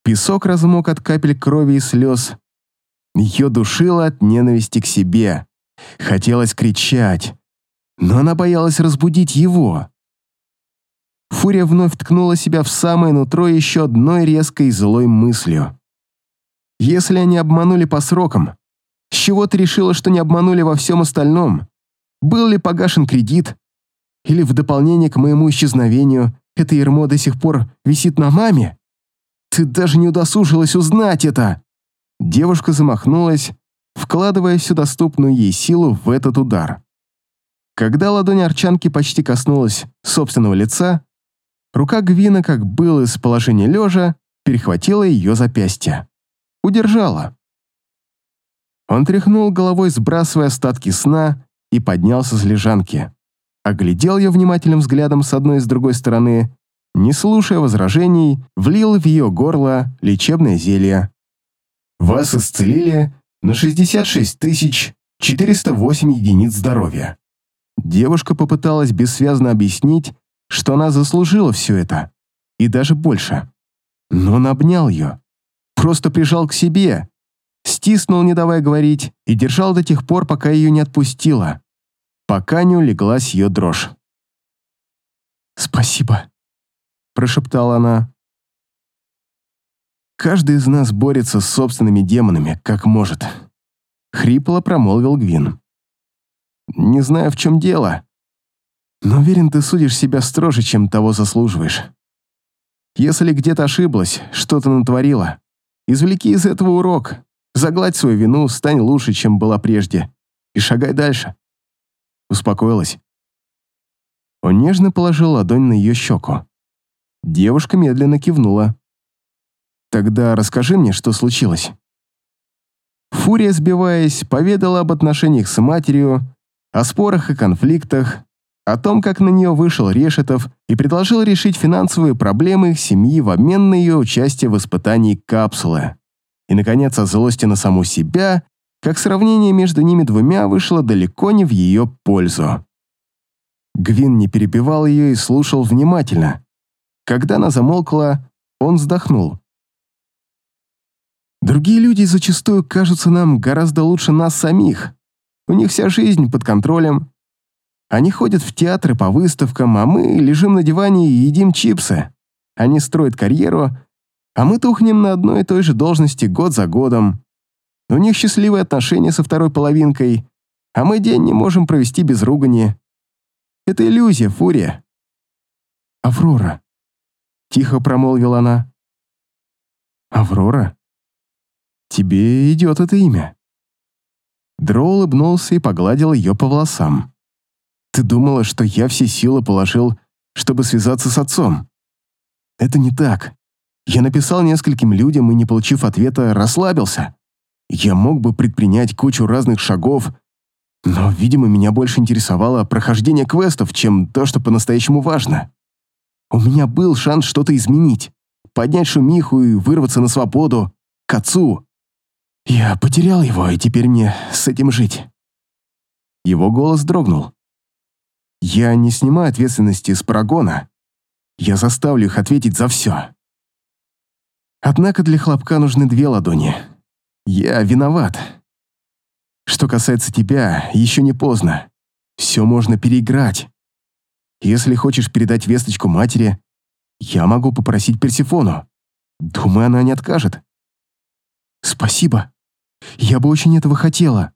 песок размок от капель крови и слез. Ее душило от ненависти к себе. Хотелось кричать, но она боялась разбудить его. Фурия вновь ткнула себя в самое нутро еще одной резкой и злой мыслью. Если они обманули по срокам, с чего ты решила, что не обманули во всем остальном? Был ли погашен кредит? Или в дополнение к моему исчезновению это ермо до сих пор висит на маме? Ты даже не удосужилась узнать это!» Девушка замахнулась, вкладывая всю доступную ей силу в этот удар. Когда ладонь Арчанки почти коснулась собственного лица, рука Гвина, как был из положения лежа, перехватила ее запястье. Удержала. Он тряхнул головой, сбрасывая остатки сна, и поднялся с лежанки. Оглядел ее внимательным взглядом с одной и с другой стороны, не слушая возражений, влил в ее горло лечебное зелье. Вас исцелили на 66 408 единиц здоровья. Девушка попыталась бессвязно объяснить, что она заслужила все это, и даже больше. Но он обнял ее, просто прижал к себе, стиснул, не давая говорить, и держал до тех пор, пока ее не отпустила, пока не улеглась ее дрожь. «Спасибо», — прошептала она. «Каждый из нас борется с собственными демонами, как может», — хрипло промолвил Гвин. «Не знаю, в чем дело, но уверен, ты судишь себя строже, чем того заслуживаешь. Если где-то ошиблась, что-то натворила, извлеки из этого урок, Загладь свою вину, стань лучше, чем была прежде, и шагай дальше. Успокоилась. Он нежно положил ладонь на ее щеку. Девушка медленно кивнула. «Тогда расскажи мне, что случилось». Фурия, сбиваясь, поведала об отношениях с матерью, о спорах и конфликтах, о том, как на нее вышел Решетов и предложил решить финансовые проблемы их семьи в обмен на ее участие в испытании капсулы и, наконец, от злости на саму себя, как сравнение между ними двумя вышло далеко не в ее пользу. Гвин не перебивал ее и слушал внимательно. Когда она замолкла, он вздохнул. «Другие люди зачастую кажутся нам гораздо лучше нас самих. У них вся жизнь под контролем. Они ходят в театры по выставкам, а мы лежим на диване и едим чипсы. Они строят карьеру, а мы тухнем на одной и той же должности год за годом. У них счастливые отношения со второй половинкой, а мы день не можем провести без ругани. Это иллюзия, Фурия. «Аврора», — тихо промолвила она. «Аврора? Тебе идет это имя». Дро улыбнулся и погладил ее по волосам. «Ты думала, что я все силы положил, чтобы связаться с отцом? Это не так. Я написал нескольким людям и, не получив ответа, расслабился. Я мог бы предпринять кучу разных шагов, но, видимо, меня больше интересовало прохождение квестов, чем то, что по-настоящему важно. У меня был шанс что-то изменить, поднять шумиху и вырваться на свободу, к отцу. Я потерял его, и теперь мне с этим жить. Его голос дрогнул. Я не снимаю ответственности с Парагона. Я заставлю их ответить за все. Однако для хлопка нужны две ладони. Я виноват. Что касается тебя, еще не поздно. Все можно переиграть. Если хочешь передать весточку матери, я могу попросить Персифону. Думаю, она не откажет. Спасибо. Я бы очень этого хотела,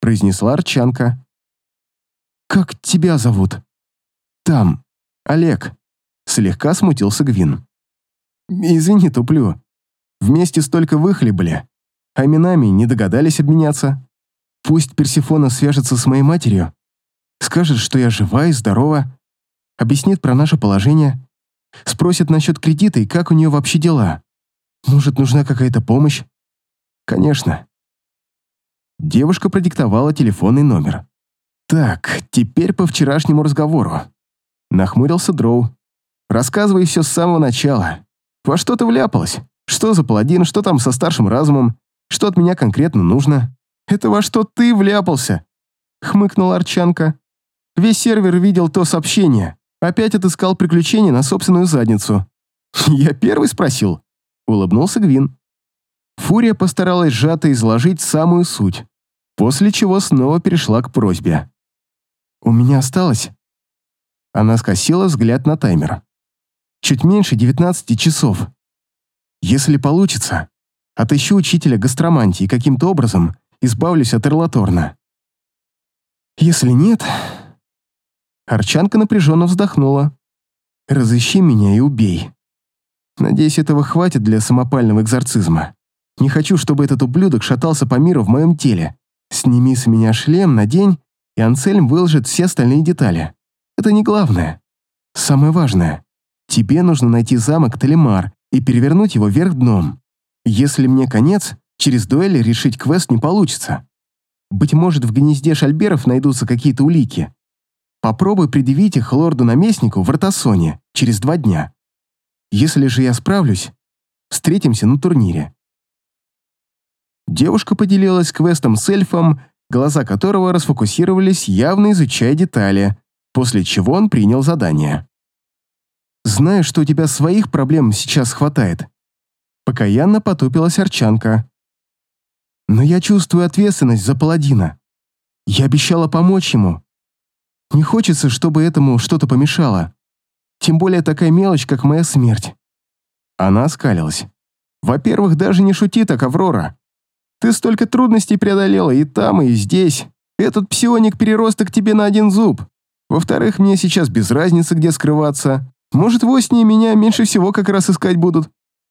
произнесла Арчанка. Как тебя зовут? Там, Олег. Слегка смутился Гвин. Извини, туплю. Вместе столько выхлебали, а именами не догадались обменяться. Пусть Персифона свяжется с моей матерью, скажет, что я жива и здорова, объяснит про наше положение, спросит насчет кредита и как у нее вообще дела. Может, нужна какая-то помощь? Конечно. Девушка продиктовала телефонный номер. Так, теперь по вчерашнему разговору. Нахмурился Дроу. Рассказывай все с самого начала. Во что ты вляпалась? Что за паладин, что там со старшим разумом? Что от меня конкретно нужно? Это во что ты вляпался? — хмыкнула Арчанка. «Весь сервер видел то сообщение. Опять отыскал приключения на собственную задницу». «Я первый спросил?» — улыбнулся Гвин. Фурия постаралась сжато изложить самую суть, после чего снова перешла к просьбе. «У меня осталось...» Она скосила взгляд на таймер. «Чуть меньше 19 часов. Если получится, отыщу учителя гастромантии и каким-то образом избавлюсь от Эрлаторна. Если нет...» Арчанка напряженно вздохнула. «Разыщи меня и убей. Надеюсь, этого хватит для самопального экзорцизма. Не хочу, чтобы этот ублюдок шатался по миру в моем теле. Сними с меня шлем, надень, и Ансельм выложит все остальные детали. Это не главное. Самое важное. Тебе нужно найти замок Талимар и перевернуть его вверх дном. Если мне конец, через дуэль решить квест не получится. Быть может, в гнезде шальберов найдутся какие-то улики. Попробуй предъявить их лорду-наместнику в Ротасоне через два дня. Если же я справлюсь, встретимся на турнире. Девушка поделилась квестом с эльфом, глаза которого расфокусировались, явно изучая детали, после чего он принял задание. «Знаю, что у тебя своих проблем сейчас хватает». Покаянно потупилась Арчанка. «Но я чувствую ответственность за паладина. Я обещала помочь ему. Не хочется, чтобы этому что-то помешало. Тем более такая мелочь, как моя смерть». Она оскалилась. «Во-первых, даже не шути так, Аврора. Ты столько трудностей преодолела и там, и здесь. Этот псионик-переросток тебе на один зуб. Во-вторых, мне сейчас без разницы, где скрываться. Может, в осени меня меньше всего как раз искать будут.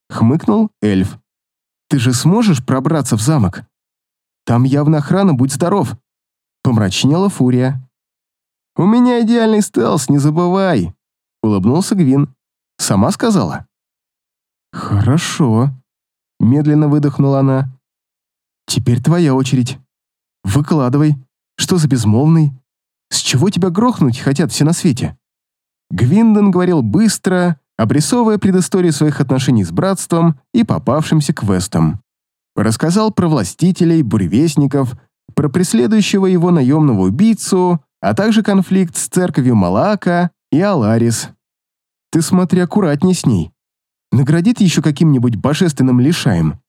Хмыкнул эльф. Ты же сможешь пробраться в замок? Там явно охрана, будь здоров. Помрачнела фурия. У меня идеальный стелс, не забывай. Улыбнулся Гвин. Сама сказала. Хорошо. Медленно выдохнула она. Теперь твоя очередь. Выкладывай. Что за безмолвный? С чего тебя грохнуть хотят все на свете? Гвинден говорил быстро, обрисовывая предысторию своих отношений с братством и попавшимся квестом. Рассказал про властителей, буревестников, про преследующего его наемного убийцу, а также конфликт с церковью Малака и Аларис. Ты смотри аккуратней с ней. Наградит еще каким-нибудь божественным лишаем,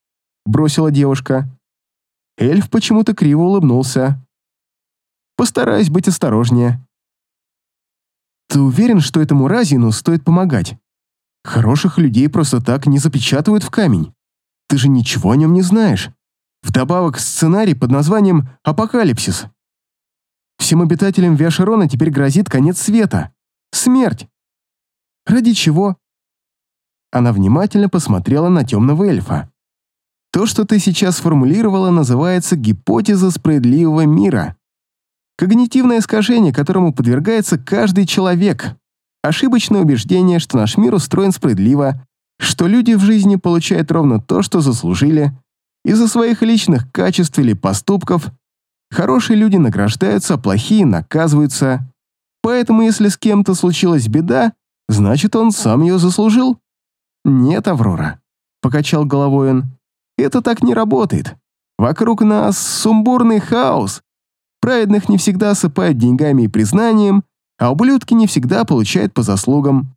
бросила девушка. Эльф почему-то криво улыбнулся. «Постараюсь быть осторожнее». «Ты уверен, что этому Разину стоит помогать? Хороших людей просто так не запечатывают в камень. Ты же ничего о нем не знаешь. Вдобавок сценарий под названием «Апокалипсис». Всем обитателям Виашерона теперь грозит конец света. Смерть. Ради чего?» Она внимательно посмотрела на темного эльфа. То, что ты сейчас сформулировала, называется гипотеза справедливого мира. Когнитивное искажение, которому подвергается каждый человек. Ошибочное убеждение, что наш мир устроен справедливо, что люди в жизни получают ровно то, что заслужили, из-за своих личных качеств или поступков. Хорошие люди награждаются, а плохие наказываются. Поэтому, если с кем-то случилась беда, значит, он сам ее заслужил. «Нет, Аврора», — покачал головой он, это так не работает. Вокруг нас сумбурный хаос. Праведных не всегда осыпают деньгами и признанием, а ублюдки не всегда получают по заслугам.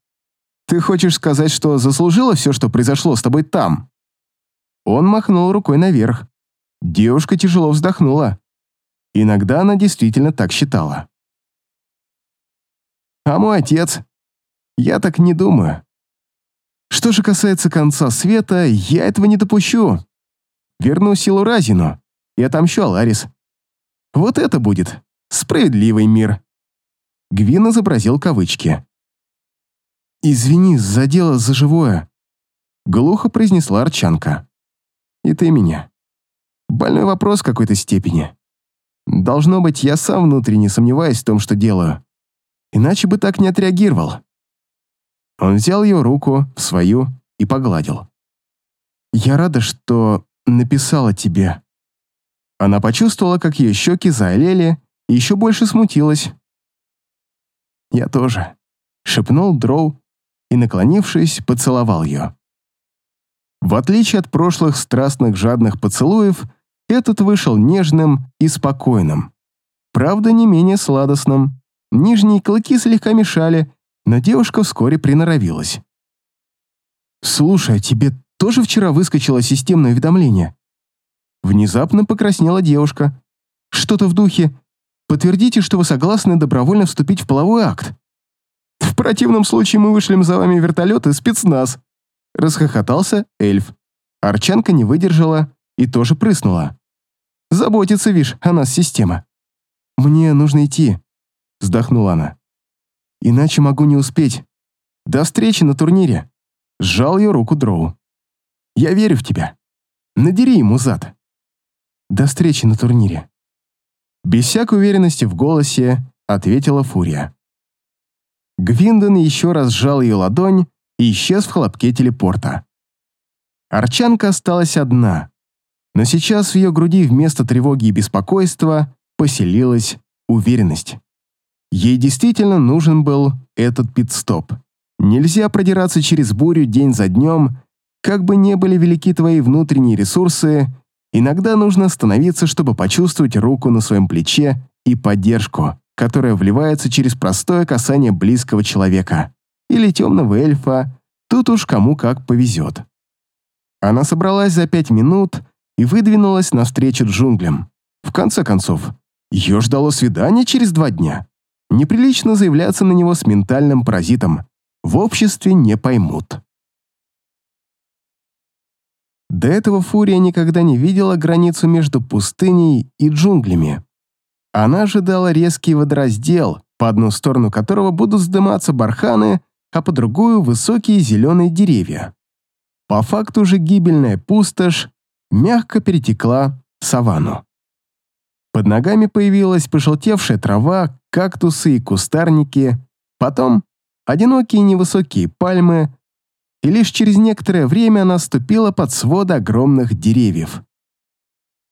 Ты хочешь сказать, что заслужила все, что произошло с тобой там?» Он махнул рукой наверх. Девушка тяжело вздохнула. Иногда она действительно так считала. «А мой отец? Я так не думаю. Что же касается конца света, я этого не допущу. Верну силу Разину и отомщу Аларис. Вот это будет справедливый мир. Гвин изобразил кавычки. «Извини, задела за живое», — глухо произнесла Арчанка. «И ты меня. Больной вопрос какой-то степени. Должно быть, я сам внутренне сомневаюсь в том, что делаю. Иначе бы так не отреагировал». Он взял ее руку в свою и погладил. «Я рада, что написала тебе». Она почувствовала, как ее щеки заолели, и еще больше смутилась. «Я тоже», — шепнул Дроу и, наклонившись, поцеловал ее. В отличие от прошлых страстных жадных поцелуев, этот вышел нежным и спокойным. правда не менее сладостным. Нижние клыки слегка мешали, но девушка вскоре приноровилась. «Слушай, а тебе тоже вчера выскочило системное уведомление?» Внезапно покраснела девушка. «Что-то в духе. Подтвердите, что вы согласны добровольно вступить в половой акт». «В противном случае мы вышлем за вами вертолет и спецназ», расхохотался эльф. Арчанка не выдержала и тоже прыснула. «Заботится, вишь, о нас система». «Мне нужно идти», вздохнула она. «Иначе могу не успеть. До встречи на турнире». Сжал ее руку Дроу. «Я верю в тебя. Надери ему зад». «До встречи на турнире». Без всякой уверенности в голосе ответила Фурия. Гвиндон еще раз сжал ее ладонь и исчез в хлопке телепорта. Арчанка осталась одна, но сейчас в ее груди вместо тревоги и беспокойства поселилась уверенность. Ей действительно нужен был этот пит-стоп. Нельзя продираться через бурю день за днем, как бы не были велики твои внутренние ресурсы, иногда нужно остановиться, чтобы почувствовать руку на своем плече и поддержку, которая вливается через простое касание близкого человека или темного эльфа, тут уж кому как повезет. Она собралась за пять минут и выдвинулась навстречу джунглям. В конце концов, ее ждало свидание через два дня. Неприлично заявляться на него с ментальным паразитом. В обществе не поймут. До этого Фурия никогда не видела границу между пустыней и джунглями. Она ожидала резкий водораздел, по одну сторону которого будут вздыматься барханы, а по другую — высокие зеленые деревья. По факту же гибельная пустошь мягко перетекла в саванну. Под ногами появилась пожелтевшая трава, кактусы и кустарники, потом одинокие невысокие пальмы, и лишь через некоторое время она ступила под своды огромных деревьев.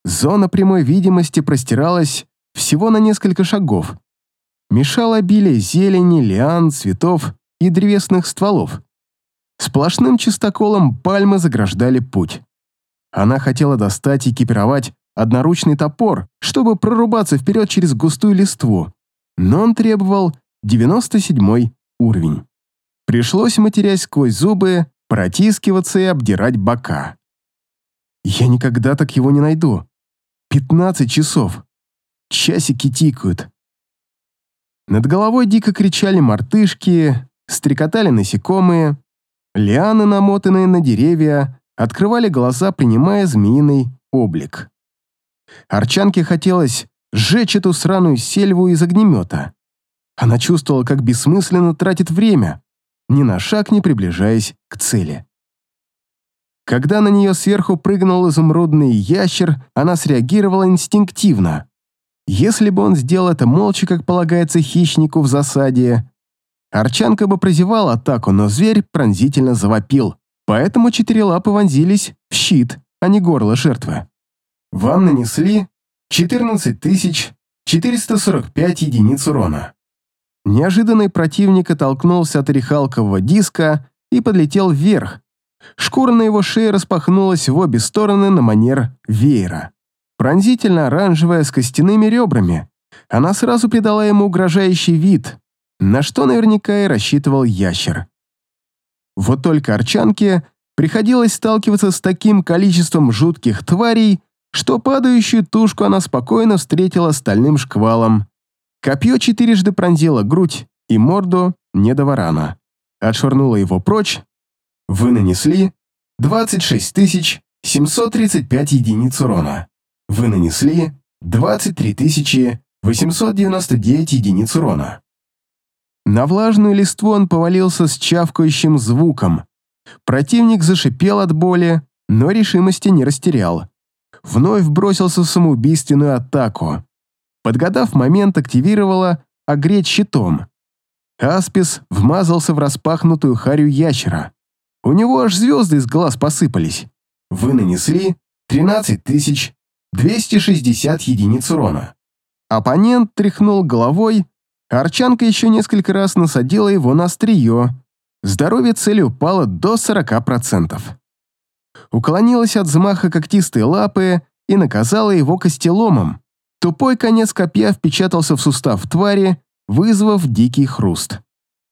Зона прямой видимости простиралась всего на несколько шагов. Мешало обилие зелени, лиан, цветов и древесных стволов. Сплошным чистоколом пальмы заграждали путь. Она хотела достать и экипировать одноручный топор, чтобы прорубаться вперед через густую листву, но он требовал 97 уровень. Пришлось, матерясь сквозь зубы, протискиваться и обдирать бока. Я никогда так его не найду. 15 часов. Часики тикают. Над головой дико кричали мартышки, стрекотали насекомые, лианы, намотанные на деревья, открывали глаза, принимая змеиный облик. Арчанке хотелось сжечь эту сраную сельву из огнемета. Она чувствовала, как бессмысленно тратит время, ни на шаг не приближаясь к цели. Когда на нее сверху прыгнул изумрудный ящер, она среагировала инстинктивно. Если бы он сделал это молча, как полагается хищнику в засаде, Арчанка бы прозевала атаку, но зверь пронзительно завопил, поэтому четыре лапы вонзились в щит, а не горло жертвы. Вам нанесли 14445 единиц урона. Неожиданный противник оттолкнулся от рехалкового диска и подлетел вверх. Шкура на его шее распахнулась в обе стороны на манер веера. Пронзительно-оранжевая с костяными ребрами. Она сразу придала ему угрожающий вид, на что наверняка и рассчитывал ящер. Вот только арчанке приходилось сталкиваться с таким количеством жутких тварей, что падающую тушку она спокойно встретила стальным шквалом. Копье четырежды пронзило грудь и морду недоворана. Отшвырнуло его прочь. Вы нанесли 26 735 единиц урона. Вы нанесли 23 899 единиц урона. На влажную листву он повалился с чавкающим звуком. Противник зашипел от боли, но решимости не растерял вновь бросился в самоубийственную атаку. Подгадав момент, активировала огреть щитом. Аспис вмазался в распахнутую харю ящера. У него аж звезды из глаз посыпались. Вы нанесли 13 260 единиц урона. Оппонент тряхнул головой, Арчанка еще несколько раз насадила его на острие. Здоровье цели упало до 40% уклонилась от взмаха когтистой лапы и наказала его костеломом. Тупой конец копья впечатался в сустав твари, вызвав дикий хруст.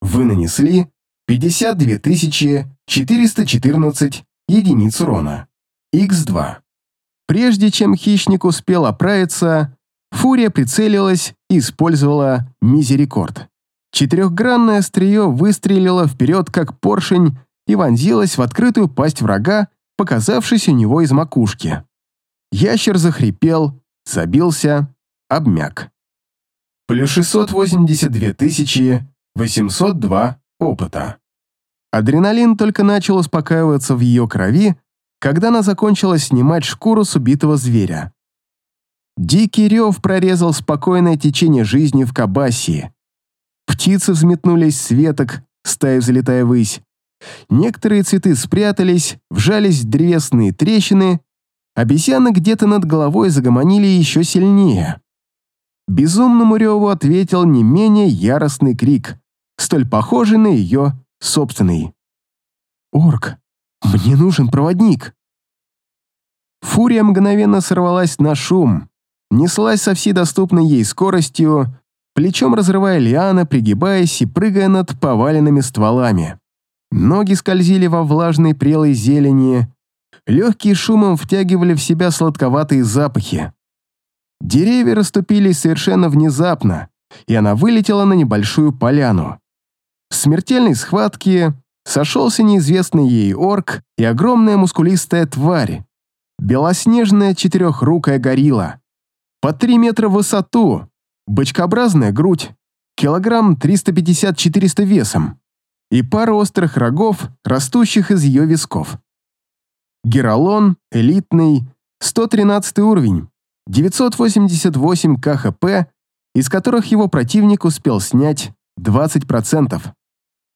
Вы нанесли 52 414 единиц урона. Х2. Прежде чем хищник успел оправиться, Фурия прицелилась и использовала мизерикорд. Четырехгранное острие выстрелило вперед, как поршень, и вонзилось в открытую пасть врага, показавшись у него из макушки. Ящер захрипел, забился, обмяк. Плюс 682 802 опыта. Адреналин только начал успокаиваться в ее крови, когда она закончила снимать шкуру с убитого зверя. Дикий рев прорезал спокойное течение жизни в Кабасии. Птицы взметнулись с веток, стая взлетая ввысь. Некоторые цветы спрятались, вжались в древесные трещины, обезьяны где-то над головой загомонили еще сильнее. Безумному реву ответил не менее яростный крик, столь похожий на ее собственный. «Орк, мне нужен проводник!» Фурия мгновенно сорвалась на шум, неслась со всей доступной ей скоростью, плечом разрывая лианы, пригибаясь и прыгая над поваленными стволами. Ноги скользили во влажной прелой зелени, легкие шумом втягивали в себя сладковатые запахи. Деревья расступились совершенно внезапно, и она вылетела на небольшую поляну. В смертельной схватке сошелся неизвестный ей орк и огромная мускулистая тварь, белоснежная четырехрукая горилла. По три метра в высоту, бочкообразная грудь, килограмм 350-400 весом и пара острых рогов, растущих из ее висков. Гералон, элитный, 113 уровень, 988 КХП, из которых его противник успел снять 20%.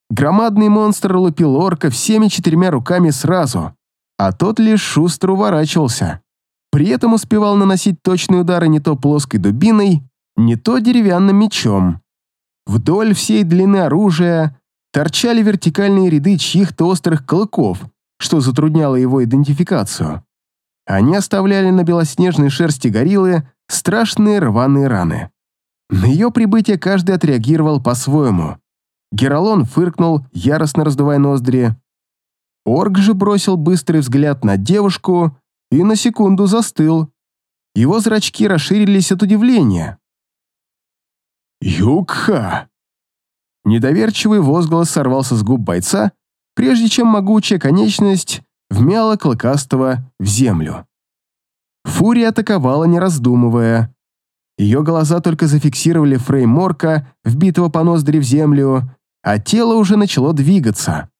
Громадный монстр лупил орка всеми четырьмя руками сразу, а тот лишь шустро уворачивался. При этом успевал наносить точные удары не то плоской дубиной, не то деревянным мечом. Вдоль всей длины оружия торчали вертикальные ряды чьих-то острых клыков, что затрудняло его идентификацию. Они оставляли на белоснежной шерсти гориллы страшные рваные раны. На ее прибытие каждый отреагировал по-своему. Гералон фыркнул, яростно раздувая ноздри. Орг же бросил быстрый взгляд на девушку и на секунду застыл. Его зрачки расширились от удивления. «Юкха!» Недоверчивый возглас сорвался с губ бойца, прежде чем могучая конечность вмяла клыкастого в землю. Фурия атаковала, не раздумывая. Ее глаза только зафиксировали фрейморка, вбитого по ноздри в землю, а тело уже начало двигаться.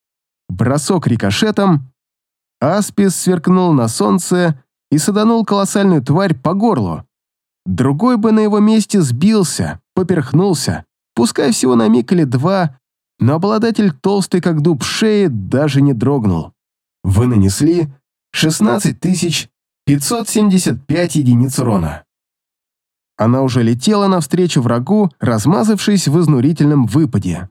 Бросок рикошетом. Аспис сверкнул на солнце и саданул колоссальную тварь по горлу. Другой бы на его месте сбился, поперхнулся, пускай всего на миг или два, но обладатель толстый как дуб шеи даже не дрогнул. Вы нанесли 16 575 единиц урона. Она уже летела навстречу врагу, размазавшись в изнурительном выпаде.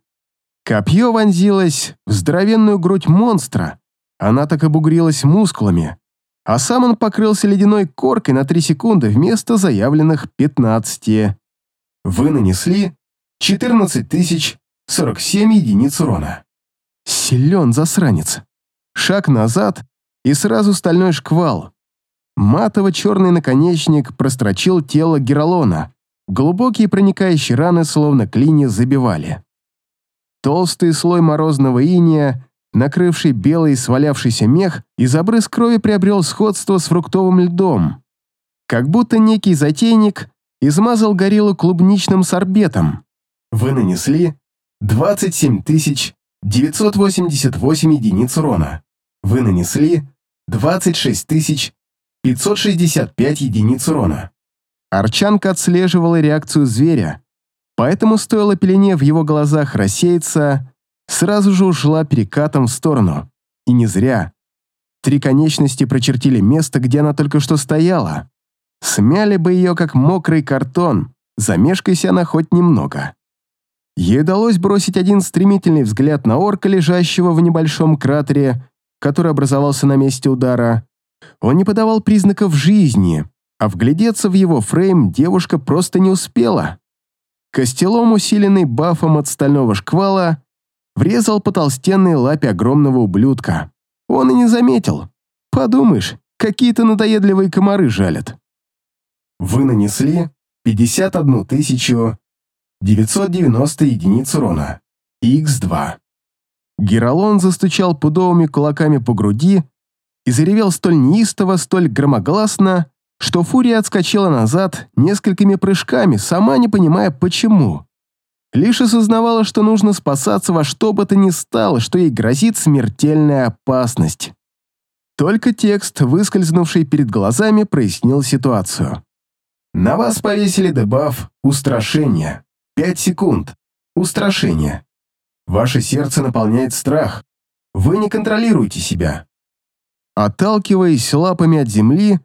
Копье вонзилось в здоровенную грудь монстра, она так и бугрилась мускулами, а сам он покрылся ледяной коркой на 3 секунды вместо заявленных 15. Вы нанесли 14 047 единиц урона. Силен засранец. Шаг назад и сразу стальной шквал. Матово-черный наконечник прострочил тело Гералона. Глубокие проникающие раны словно клини забивали. Толстый слой морозного иния, накрывший белый свалявшийся мех, из обрыз крови приобрел сходство с фруктовым льдом. Как будто некий затейник измазал гориллу клубничным сорбетом. Вы нанесли 27 988 единиц урона. Вы нанесли 26 565 единиц урона. Арчанка отслеживала реакцию зверя, Поэтому стоило пелене в его глазах рассеяться, сразу же ушла перекатом в сторону. И не зря. Три конечности прочертили место, где она только что стояла. Смяли бы ее, как мокрый картон, замешкайся она хоть немного. Ей удалось бросить один стремительный взгляд на орка, лежащего в небольшом кратере, который образовался на месте удара. Он не подавал признаков жизни, а вглядеться в его фрейм девушка просто не успела. Костелом, усиленный бафом от стального шквала, врезал по толстенной лапе огромного ублюдка. Он и не заметил. Подумаешь, какие-то надоедливые комары жалят. Вы нанесли 51 тысячу 990 единиц урона. Х2. Гералон застучал пудовыми кулаками по груди и заревел столь неистово, столь громогласно, что Фурия отскочила назад несколькими прыжками, сама не понимая почему. Лишь осознавала, что нужно спасаться во что бы то ни стало, что ей грозит смертельная опасность. Только текст, выскользнувший перед глазами, прояснил ситуацию. На вас повесили дебаф «Устрашение». Пять секунд. Устрашение. Ваше сердце наполняет страх. Вы не контролируете себя. Отталкиваясь лапами от земли,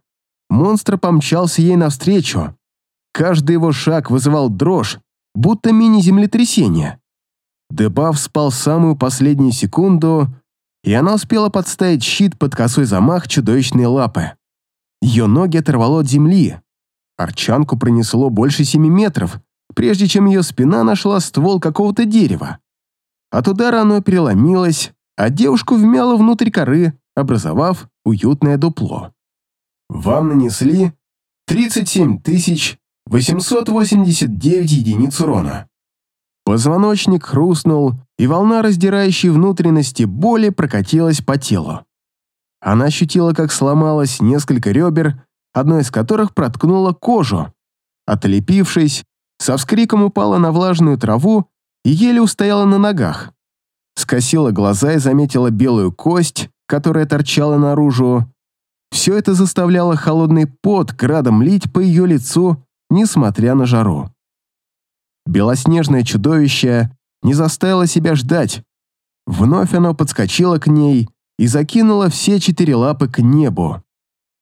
монстр помчался ей навстречу. Каждый его шаг вызывал дрожь, будто мини-землетрясение. Дебаф спал самую последнюю секунду, и она успела подставить щит под косой замах чудовищной лапы. Ее ноги оторвало от земли. Арчанку пронесло больше семи метров, прежде чем ее спина нашла ствол какого-то дерева. От удара оно переломилось, а девушку вмяло внутрь коры, образовав уютное дупло. Вам нанесли 37 889 единиц урона. Позвоночник хрустнул, и волна раздирающей внутренности боли прокатилась по телу. Она ощутила, как сломалось несколько ребер, одно из которых проткнуло кожу. Отлепившись, со вскриком упала на влажную траву и еле устояла на ногах. Скосила глаза и заметила белую кость, которая торчала наружу. Все это заставляло холодный пот градом лить по ее лицу, несмотря на жару. Белоснежное чудовище не заставило себя ждать. Вновь оно подскочило к ней и закинуло все четыре лапы к небу.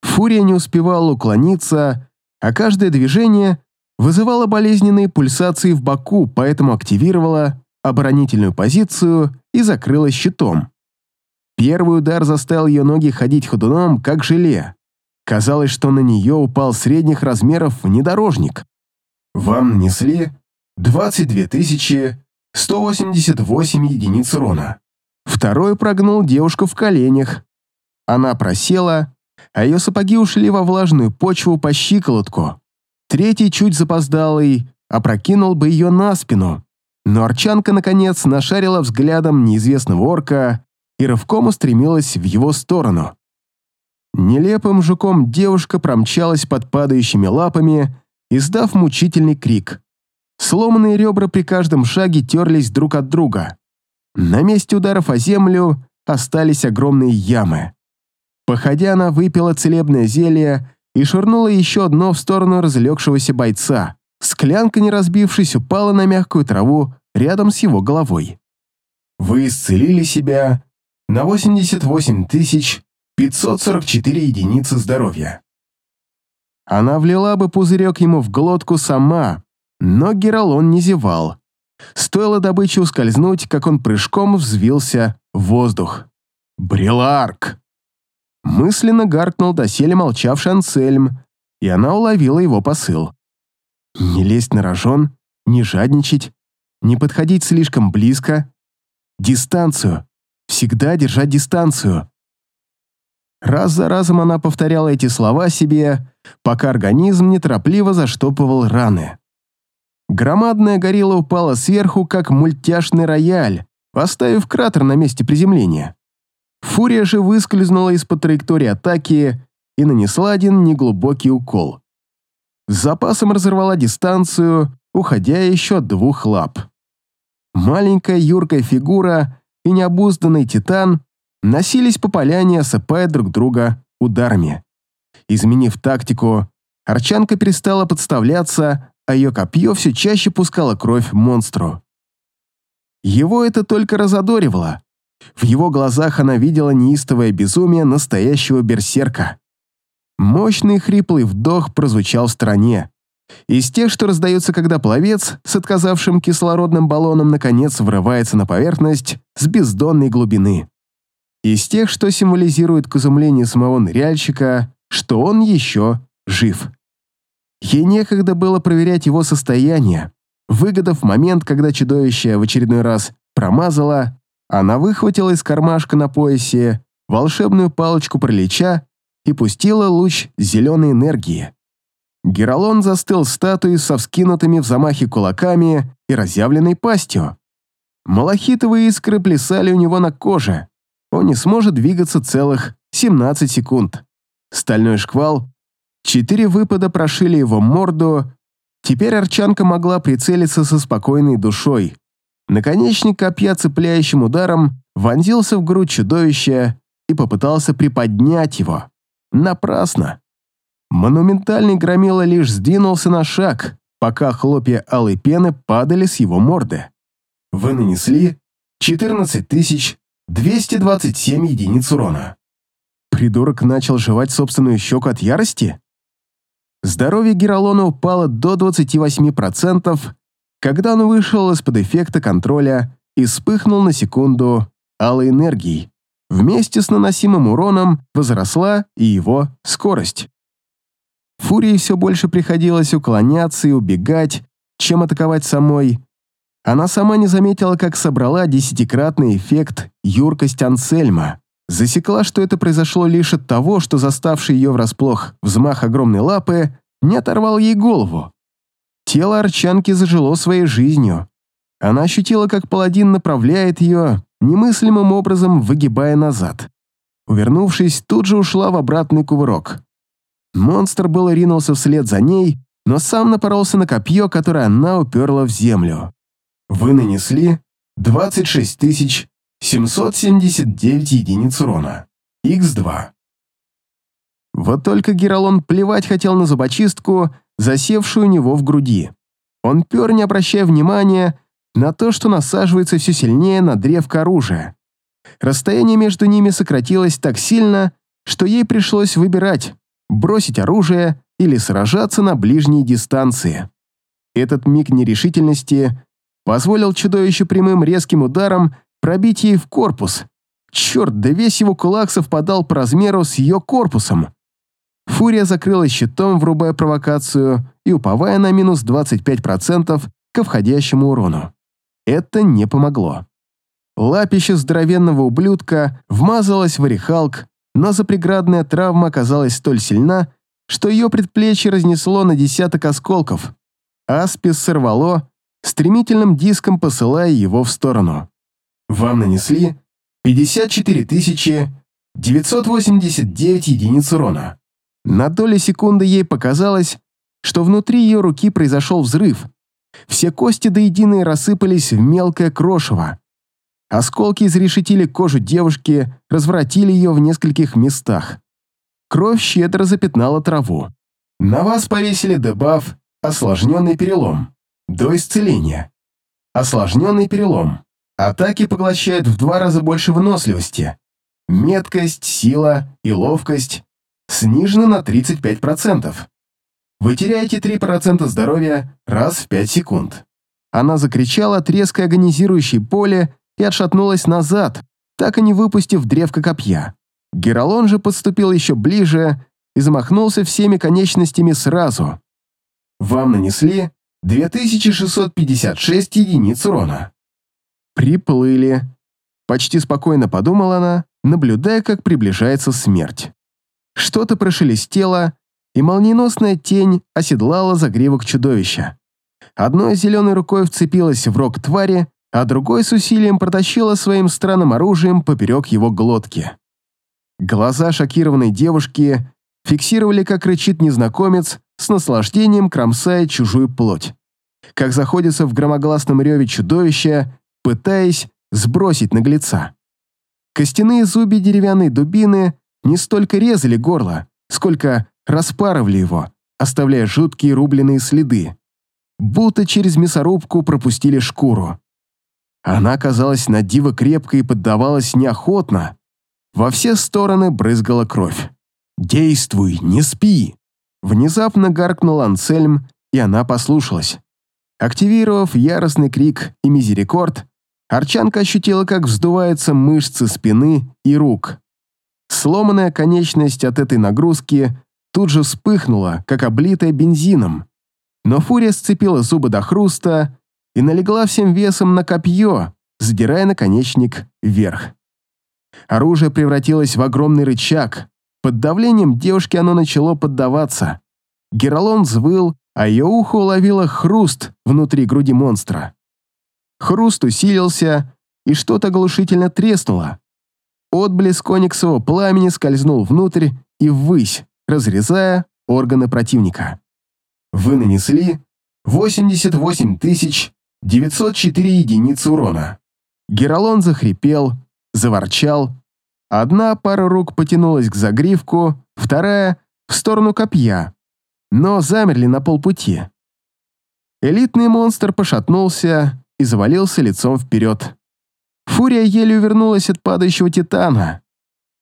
Фурия не успевала уклониться, а каждое движение вызывало болезненные пульсации в боку, поэтому активировала оборонительную позицию и закрылась щитом. Первый удар заставил ее ноги ходить ходуном, как желе. Казалось, что на нее упал средних размеров внедорожник. Вам нанесли 22 188 единиц урона. Второй прогнул девушку в коленях. Она просела, а ее сапоги ушли во влажную почву по щиколотку. Третий, чуть запоздалый, опрокинул бы ее на спину. Но Арчанка, наконец, нашарила взглядом неизвестного орка и рывком устремилась в его сторону. Нелепым жуком девушка промчалась под падающими лапами, издав мучительный крик. Сломанные ребра при каждом шаге терлись друг от друга. На месте ударов о землю остались огромные ямы. Походя, она выпила целебное зелье и швырнула еще одно в сторону разлегшегося бойца. Склянка, не разбившись, упала на мягкую траву рядом с его головой. Вы исцелили себя на 88 544 единицы здоровья. Она влила бы пузырек ему в глотку сама, но Гералон не зевал. Стоило добыче ускользнуть, как он прыжком взвился в воздух. «Бреларк!» Мысленно гаркнул доселе молчавший Ансельм, и она уловила его посыл. Не лезть на рожон, не жадничать, не подходить слишком близко. Дистанцию. Всегда держать дистанцию. Раз за разом она повторяла эти слова себе, пока организм неторопливо заштопывал раны. Громадная горилла упала сверху, как мультяшный рояль, оставив кратер на месте приземления. Фурия же выскользнула из-под траектории атаки и нанесла один неглубокий укол. С запасом разорвала дистанцию, уходя еще двух лап. Маленькая юркая фигура и необузданный титан носились по поляне, осыпая друг друга ударами. Изменив тактику, Арчанка перестала подставляться, а ее копье все чаще пускало кровь монстру. Его это только разодоривало. В его глазах она видела неистовое безумие настоящего берсерка. Мощный хриплый вдох прозвучал в стороне. Из тех, что раздаются, когда пловец с отказавшим кислородным баллоном наконец врывается на поверхность с бездонной глубины. Из тех, что символизирует к изумлению самого ныряльщика, что он еще жив. Ей некогда было проверять его состояние. Выгодав момент, когда чудовище в очередной раз промазало, она выхватила из кармашка на поясе волшебную палочку пролеча и пустила луч зеленой энергии. Гералон застыл статуей со вскинутыми в замахе кулаками и разъявленной пастью. Малахитовые искры плясали у него на коже. Он не сможет двигаться целых 17 секунд. Стальной шквал. Четыре выпада прошили его морду. Теперь Арчанка могла прицелиться со спокойной душой. Наконечник копья цепляющим ударом вонзился в грудь чудовища и попытался приподнять его. Напрасно. Монументальный громила лишь сдвинулся на шаг, пока хлопья алой пены падали с его морды. Вы нанесли 14227 единиц урона. Придурок начал жевать собственную щеку от ярости? Здоровье Гералона упало до 28%, когда он вышел из-под эффекта контроля и вспыхнул на секунду алой энергией. Вместе с наносимым уроном возросла и его скорость. Фурии все больше приходилось уклоняться и убегать, чем атаковать самой. Она сама не заметила, как собрала десятикратный эффект юркость Ансельма. Засекла, что это произошло лишь от того, что заставший ее врасплох взмах огромной лапы не оторвал ей голову. Тело Арчанки зажило своей жизнью. Она ощутила, как паладин направляет ее, немыслимым образом выгибая назад. Увернувшись, тут же ушла в обратный кувырок. Монстр было ринулся вслед за ней, но сам напоролся на копье, которое она уперла в землю. Вы нанесли 26 779 единиц урона. Х2. Вот только Гералон плевать хотел на зубочистку, засевшую у него в груди. Он пер, не обращая внимания на то, что насаживается все сильнее на древко оружия. Расстояние между ними сократилось так сильно, что ей пришлось выбирать, бросить оружие или сражаться на ближней дистанции. Этот миг нерешительности позволил чудовищу прямым резким ударом пробить ей в корпус. Черт, да весь его кулак совпадал по размеру с ее корпусом. Фурия закрылась щитом, врубая провокацию и уповая на минус 25% ко входящему урону. Это не помогло. Лапище здоровенного ублюдка вмазалось в орехалк, но запреградная травма оказалась столь сильна, что ее предплечье разнесло на десяток осколков. Аспис сорвало, стремительным диском посылая его в сторону. Вам нанесли 54 989 единиц урона. На долю секунды ей показалось, что внутри ее руки произошел взрыв. Все кости до единой рассыпались в мелкое крошево. Осколки изрешетили кожу девушки, разворотили ее в нескольких местах. Кровь щедро запятнала траву. На вас повесили дебаф «Осложненный перелом» до исцеления. Осложненный перелом. Атаки поглощают в два раза больше выносливости. Меткость, сила и ловкость снижены на 35%. Вы теряете 3% здоровья раз в 5 секунд. Она закричала от резкой агонизирующей боли и отшатнулась назад, так и не выпустив древко копья. Гералон же подступил еще ближе и замахнулся всеми конечностями сразу. Вам нанесли 2656 единиц урона. Приплыли. Почти спокойно подумала она, наблюдая, как приближается смерть. Что-то прошелестело, и молниеносная тень оседлала загривок чудовища. Одной зеленой рукой вцепилась в рог твари, а другой с усилием протащила своим странным оружием поперек его глотки. Глаза шокированной девушки фиксировали, как рычит незнакомец, с наслаждением кромсая чужую плоть. Как заходится в громогласном реве чудовища, пытаясь сбросить наглеца. Костяные зубья деревянной дубины не столько резали горло, сколько распарывали его, оставляя жуткие рубленые следы. Будто через мясорубку пропустили шкуру. Она казалась на диво крепкой и поддавалась неохотно. Во все стороны брызгала кровь. «Действуй, не спи!» Внезапно гаркнул Ансельм, и она послушалась. Активировав яростный крик и мизерикорд, Арчанка ощутила, как вздуваются мышцы спины и рук. Сломанная конечность от этой нагрузки тут же вспыхнула, как облитая бензином. Но фурия сцепила зубы до хруста и налегла всем весом на копье, задирая наконечник вверх. Оружие превратилось в огромный рычаг. Под давлением девушки оно начало поддаваться. Гералон взвыл, а ее ухо уловило хруст внутри груди монстра. Хруст усилился, и что-то оглушительно треснуло. Отблеск кониксового пламени скользнул внутрь и ввысь, разрезая органы противника. Вы нанесли 88 904 единицы урона. Гералон захрипел, заворчал. Одна пара рук потянулась к загривку, вторая — в сторону копья, но замерли на полпути. Элитный монстр пошатнулся и завалился лицом вперед. Фурия еле увернулась от падающего титана.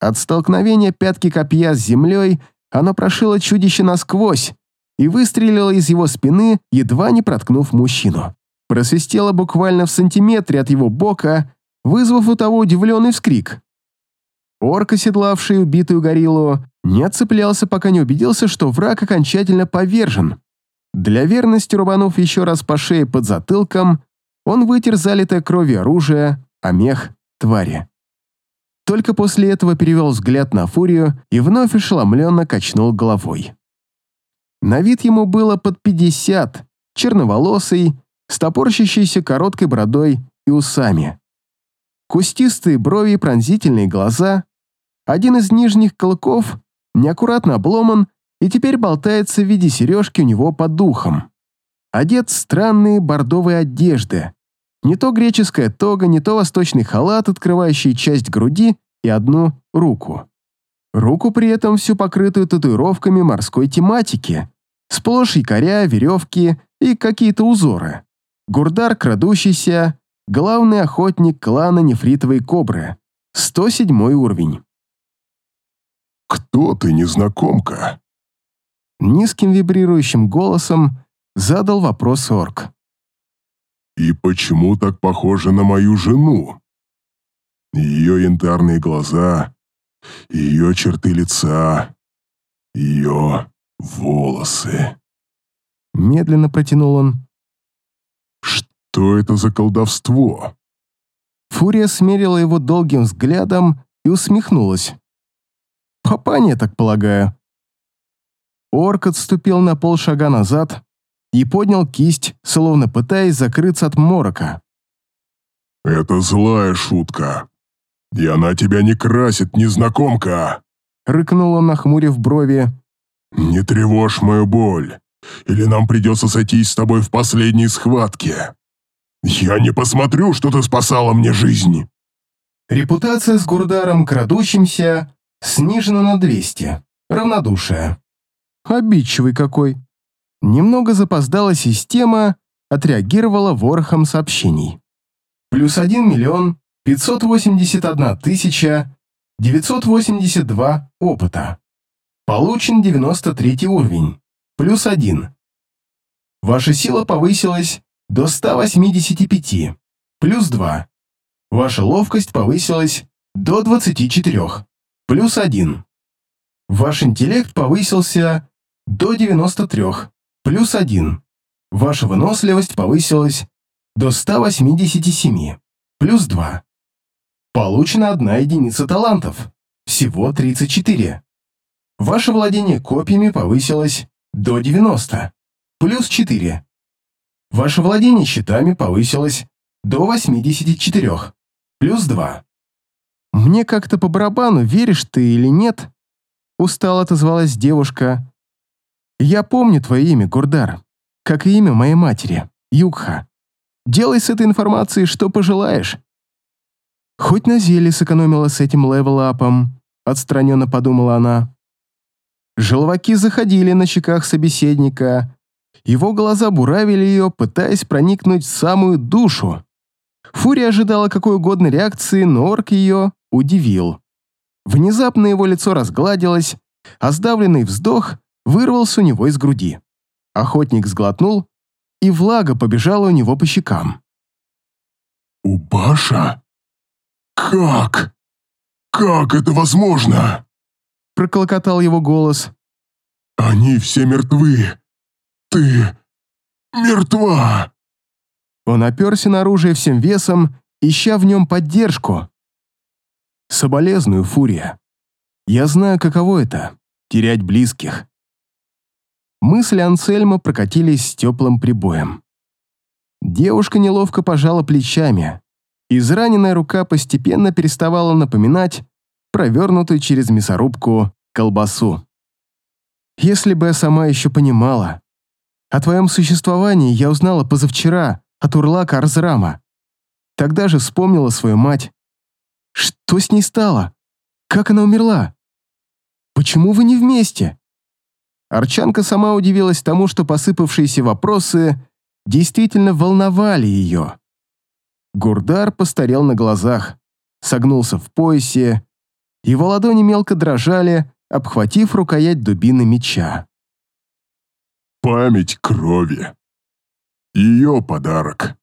От столкновения пятки копья с землей оно прошило чудище насквозь и выстрелило из его спины, едва не проткнув мужчину. Просвистело буквально в сантиметре от его бока, вызвав у того удивленный вскрик. Орк, оседлавший убитую гориллу, не отцеплялся, пока не убедился, что враг окончательно повержен. Для верности рубанув еще раз по шее под затылком, он вытер залитое кровью оружие, а мех твари. Только после этого перевел взгляд на Фурию и вновь ошеломленно качнул головой. На вид ему было под пятьдесят, черноволосый, с топорщащейся короткой бородой и усами. Кустистые брови и пронзительные глаза. Один из нижних клыков неаккуратно обломан и теперь болтается в виде сережки у него под духом. Одет в странные бордовые одежды, не то греческая тога, не то восточный халат, открывающий часть груди и одну руку. Руку при этом всю покрытую татуировками морской тематики, сплошь якоря, веревки и какие-то узоры. Гурдар, крадущийся, главный охотник клана нефритовой кобры, 107 уровень. «Кто ты, незнакомка?» Низким вибрирующим голосом задал вопрос орк. И почему так похожа на мою жену? Ее янтарные глаза, ее черты лица, ее волосы. Медленно протянул он. Что это за колдовство? Фурия смерила его долгим взглядом и усмехнулась. «Папа, так полагаю». Орк отступил на полшага назад, и поднял кисть, словно пытаясь закрыться от морока. «Это злая шутка. И она тебя не красит, незнакомка!» Рыкнул он, нахмурив брови. «Не тревожь мою боль, или нам придется сойтись с тобой в последней схватке. Я не посмотрю, что ты спасала мне жизнь!» Репутация с Гурдаром крадущимся снижена на 200. Равнодушие. Обидчивый какой. Немного запоздала система, отреагировала ворохом сообщений. Плюс 1 миллион 581 тысяча 982 опыта. Получен 93 уровень. Плюс 1. Ваша сила повысилась до 185. Плюс 2. Ваша ловкость повысилась до 24. Плюс 1. Ваш интеллект повысился до 93 плюс один. Ваша выносливость повысилась до 187, плюс 2. Получена одна единица талантов, всего 34. Ваше владение копьями повысилось до 90, плюс 4. Ваше владение щитами повысилось до 84, плюс 2. «Мне как-то по барабану, веришь ты или нет?» Устало отозвалась девушка, я помню твое имя, Гурдар, как и имя моей матери, Югха. Делай с этой информацией, что пожелаешь. Хоть на зелье сэкономила с этим левел-апом, отстраненно подумала она. Желваки заходили на щеках собеседника, его глаза буравили ее, пытаясь проникнуть в самую душу. Фурия ожидала какой угодно реакции, но орк ее удивил. Внезапно его лицо разгладилось, а сдавленный вздох вырвался у него из груди. Охотник сглотнул, и влага побежала у него по щекам. «Убаша? Как? Как это возможно?» Проклокотал его голос. Они все мертвы. Ты мертва. Он оперся на оружие всем весом, ища в нем поддержку. Соболезную, Фурия. Я знаю, каково это — терять близких. Мысли Ансельма прокатились с теплым прибоем. Девушка неловко пожала плечами. Израненная рука постепенно переставала напоминать провернутую через мясорубку колбасу. Если бы я сама еще понимала. О твоем существовании я узнала позавчера от Урлака Арзрама. Тогда же вспомнила свою мать. Что с ней стало? Как она умерла? Почему вы не вместе? Арчанка сама удивилась тому, что посыпавшиеся вопросы действительно волновали ее. Гурдар постарел на глазах, согнулся в поясе, его ладони мелко дрожали, обхватив рукоять дубины меча. Память крови. Ее подарок.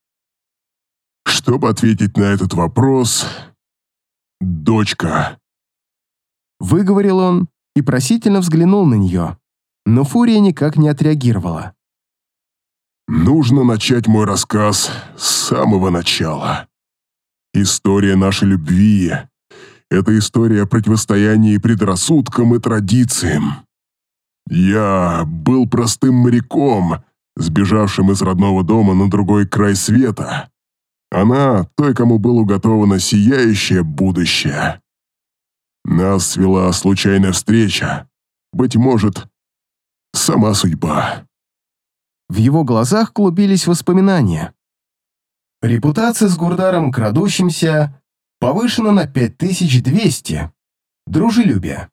Чтобы ответить на этот вопрос, дочка. Выговорил он и просительно взглянул на нее, но Фурия никак не отреагировала. Нужно начать мой рассказ с самого начала. История нашей любви — это история противостояния предрассудкам и традициям. Я был простым моряком, сбежавшим из родного дома на другой край света. Она — той, кому было уготовано сияющее будущее. Нас свела случайная встреча. Быть может, сама судьба. В его глазах клубились воспоминания. Репутация с Гурдаром крадущимся повышена на 5200. Дружелюбие.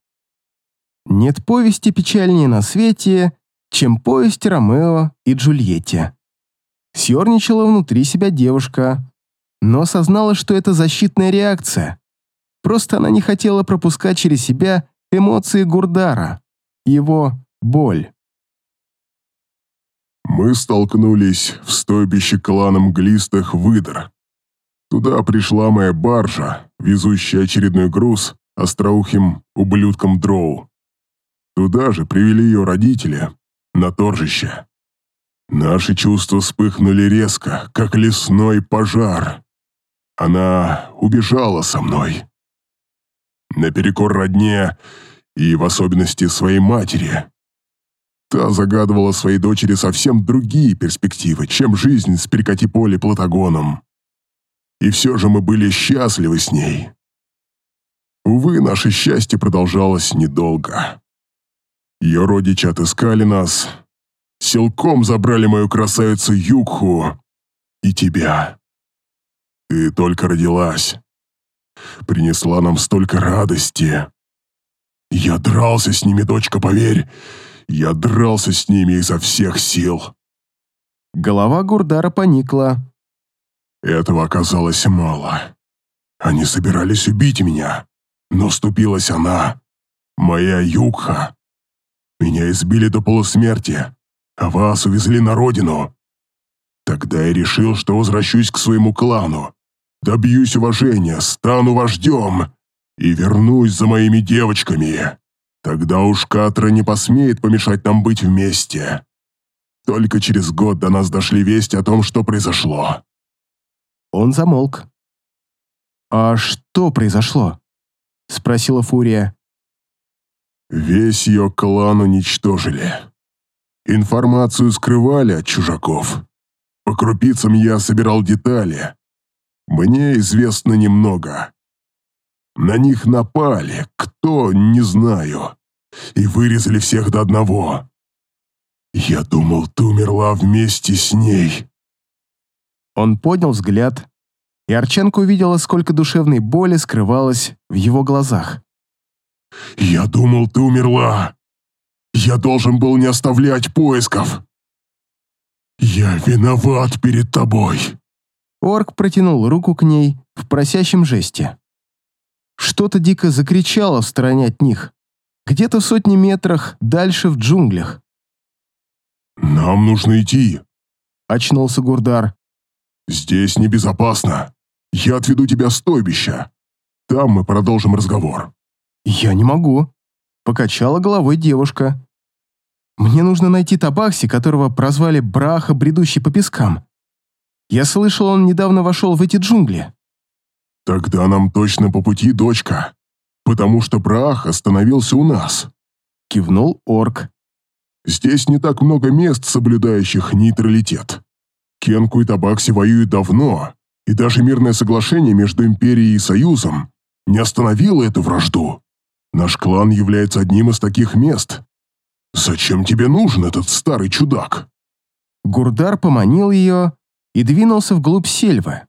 Нет повести печальнее на свете, чем повесть Ромео и Джульетте. Съерничала внутри себя девушка, но осознала, что это защитная реакция. Просто она не хотела пропускать через себя эмоции Гурдара, его боль. Мы столкнулись в стойбище клана мглистых выдр. Туда пришла моя баржа, везущая очередной груз остроухим ублюдком дроу. Туда же привели ее родители, на торжище. Наши чувства вспыхнули резко, как лесной пожар. Она убежала со мной. Наперекор родне и в особенности своей матери. Та загадывала своей дочери совсем другие перспективы, чем жизнь с перекати-поле Платагоном. И все же мы были счастливы с ней. Увы, наше счастье продолжалось недолго. Ее родичи отыскали нас, силком забрали мою красавицу Юкху и тебя. Ты только родилась. Принесла нам столько радости. Я дрался с ними, дочка, поверь, я дрался с ними изо всех сил. Голова Гурдара поникла. Этого оказалось мало. Они собирались убить меня, но ступилась она, моя Юкха. Меня избили до полусмерти, а вас увезли на родину. Тогда я решил, что возвращусь к своему клану, добьюсь уважения, стану вождем и вернусь за моими девочками. Тогда уж Катра не посмеет помешать нам быть вместе. Только через год до нас дошли вести о том, что произошло. Он замолк. «А что произошло?» — спросила Фурия. Весь ее клан уничтожили. Информацию скрывали от чужаков. По крупицам я собирал детали. Мне известно немного. На них напали, кто, не знаю, и вырезали всех до одного. Я думал, ты умерла вместе с ней. Он поднял взгляд, и Арченко увидела, сколько душевной боли скрывалось в его глазах. Я думал, ты умерла. Я должен был не оставлять поисков. Я виноват перед тобой. Орк протянул руку к ней в просящем жесте. Что-то дико закричало в стороне от них, где-то в сотни метрах дальше в джунглях. «Нам нужно идти», — очнулся Гурдар. «Здесь небезопасно. Я отведу тебя в стойбище. Там мы продолжим разговор». «Я не могу», — покачала головой девушка. Мне нужно найти Табакси, которого прозвали Браха, бредущий по пескам. Я слышал, он недавно вошел в эти джунгли». «Тогда нам точно по пути, дочка, потому что Брах остановился у нас», — кивнул орк. «Здесь не так много мест, соблюдающих нейтралитет. Кенку и Табакси воюют давно, и даже мирное соглашение между Империей и Союзом не остановило эту вражду. Наш клан является одним из таких мест. Зачем тебе нужен этот старый чудак?» Гурдар поманил ее и двинулся вглубь сельвы.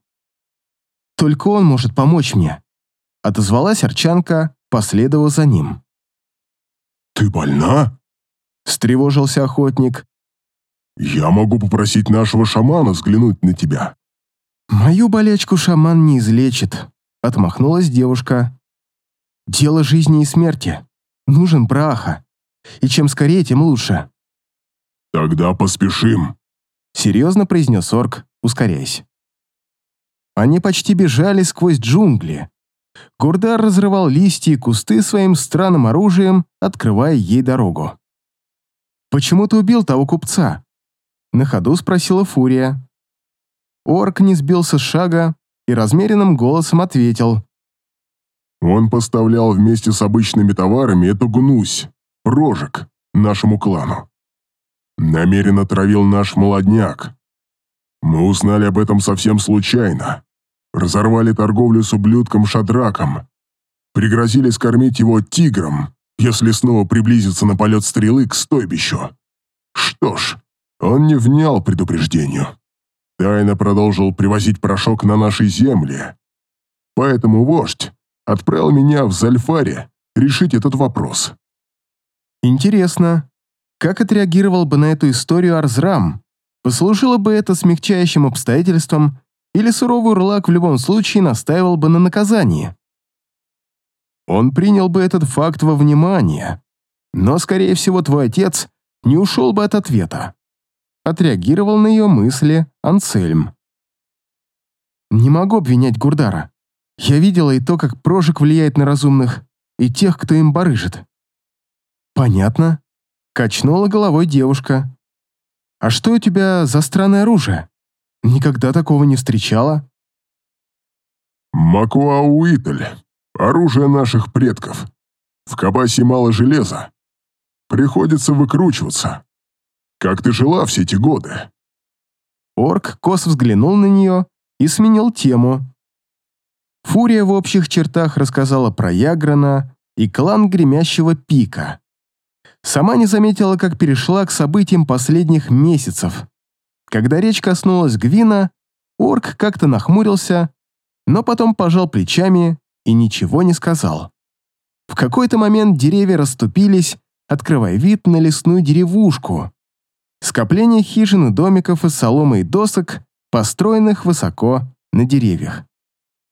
«Только он может помочь мне», — отозвалась Арчанка, последовав за ним. «Ты больна?» — встревожился охотник. «Я могу попросить нашего шамана взглянуть на тебя». «Мою болячку шаман не излечит», — отмахнулась девушка. «Дело жизни и смерти. Нужен браха. И чем скорее, тем лучше». «Тогда поспешим», — серьезно произнес орк, ускоряясь. Они почти бежали сквозь джунгли. Гурдар разрывал листья и кусты своим странным оружием, открывая ей дорогу. «Почему ты убил того купца?» На ходу спросила Фурия. Орк не сбился с шага и размеренным голосом ответил. «Он поставлял вместе с обычными товарами эту гнусь, рожек, нашему клану. Намеренно травил наш молодняк. Мы узнали об этом совсем случайно разорвали торговлю с ублюдком Шадраком, пригрозили скормить его тигром, если снова приблизится на полет стрелы к стойбищу. Что ж, он не внял предупреждению. Тайно продолжил привозить порошок на нашей земле. Поэтому вождь отправил меня в Зальфаре решить этот вопрос. Интересно, как отреагировал бы на эту историю Арзрам? Послужило бы это смягчающим обстоятельством или суровый урлак в любом случае настаивал бы на наказании. Он принял бы этот факт во внимание, но, скорее всего, твой отец не ушел бы от ответа. Отреагировал на ее мысли Ансельм. Не могу обвинять Гурдара. Я видела и то, как прожиг влияет на разумных, и тех, кто им барыжит. Понятно. Качнула головой девушка. А что у тебя за странное оружие? Никогда такого не встречала. Макуауитль. Оружие наших предков. В Кабасе мало железа. Приходится выкручиваться. Как ты жила все эти годы?» Орк кос взглянул на нее и сменил тему. Фурия в общих чертах рассказала про Яграна и клан Гремящего Пика. Сама не заметила, как перешла к событиям последних месяцев. Когда речь коснулась Гвина, орк как-то нахмурился, но потом пожал плечами и ничего не сказал. В какой-то момент деревья расступились, открывая вид на лесную деревушку. Скопление хижин и домиков из соломы и досок, построенных высоко на деревьях.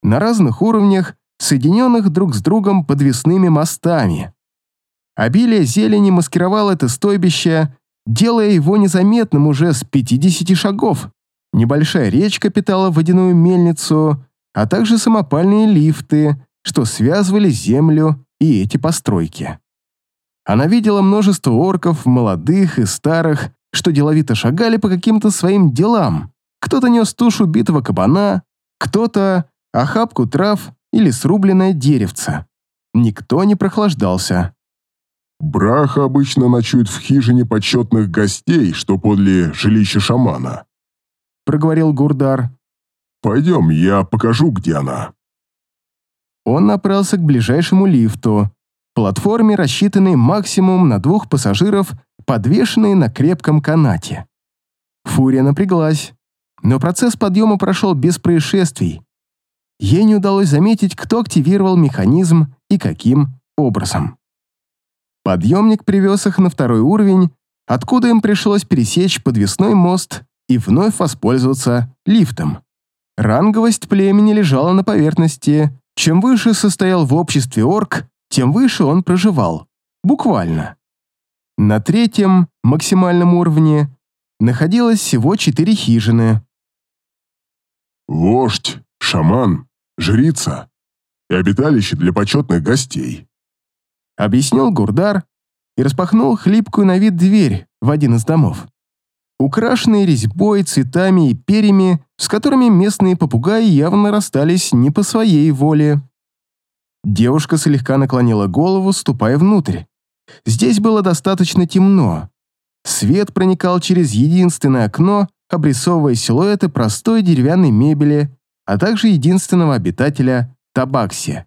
На разных уровнях, соединенных друг с другом подвесными мостами. Обилие зелени маскировало это стойбище делая его незаметным уже с 50 шагов. Небольшая речка питала водяную мельницу, а также самопальные лифты, что связывали землю и эти постройки. Она видела множество орков, молодых и старых, что деловито шагали по каким-то своим делам. Кто-то нес тушу битого кабана, кто-то охапку трав или срубленное деревце. Никто не прохлаждался. Браха обычно ночует в хижине почетных гостей, что подле жилища шамана», — проговорил Гурдар. «Пойдем, я покажу, где она». Он направился к ближайшему лифту, платформе, рассчитанной максимум на двух пассажиров, подвешенной на крепком канате. Фурия напряглась, но процесс подъема прошел без происшествий. Ей не удалось заметить, кто активировал механизм и каким образом. Подъемник привез их на второй уровень, откуда им пришлось пересечь подвесной мост и вновь воспользоваться лифтом. Ранговость племени лежала на поверхности. Чем выше состоял в обществе орк, тем выше он проживал. Буквально. На третьем, максимальном уровне, находилось всего четыре хижины. Вождь, шаман, жрица и обиталище для почетных гостей объяснил Гурдар и распахнул хлипкую на вид дверь в один из домов. Украшенные резьбой, цветами и перьями, с которыми местные попугаи явно расстались не по своей воле. Девушка слегка наклонила голову, ступая внутрь. Здесь было достаточно темно. Свет проникал через единственное окно, обрисовывая силуэты простой деревянной мебели, а также единственного обитателя – Табакси.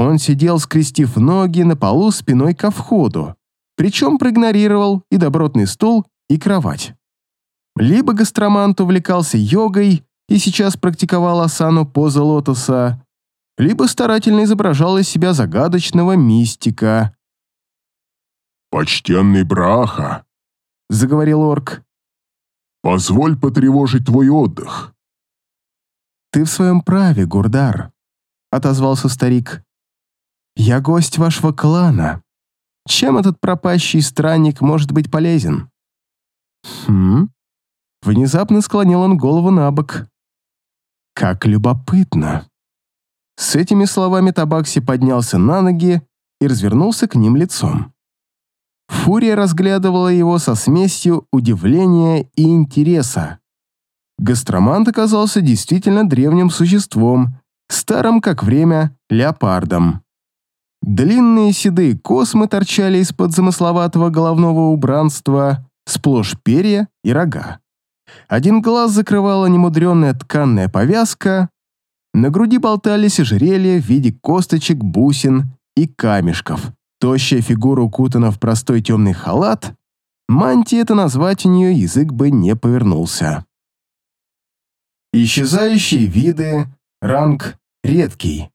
Он сидел, скрестив ноги на полу спиной ко входу, причем проигнорировал и добротный стул, и кровать. Либо гастромант увлекался йогой и сейчас практиковал асану поза лотоса, либо старательно изображал из себя загадочного мистика. «Почтенный Браха», — заговорил орк, — «позволь потревожить твой отдых». «Ты в своем праве, Гурдар», — отозвался старик. «Я гость вашего клана. Чем этот пропащий странник может быть полезен?» «Хм?» Внезапно склонил он голову на бок. «Как любопытно!» С этими словами Табакси поднялся на ноги и развернулся к ним лицом. Фурия разглядывала его со смесью удивления и интереса. Гастромант оказался действительно древним существом, старым как время леопардом. Длинные седые космы торчали из-под замысловатого головного убранства, сплошь перья и рога. Один глаз закрывала немудренная тканная повязка, на груди болтались ожерелья в виде косточек, бусин и камешков. Тощая фигура укутана в простой темный халат, мантии это назвать у нее язык бы не повернулся. Исчезающие виды, ранг редкий.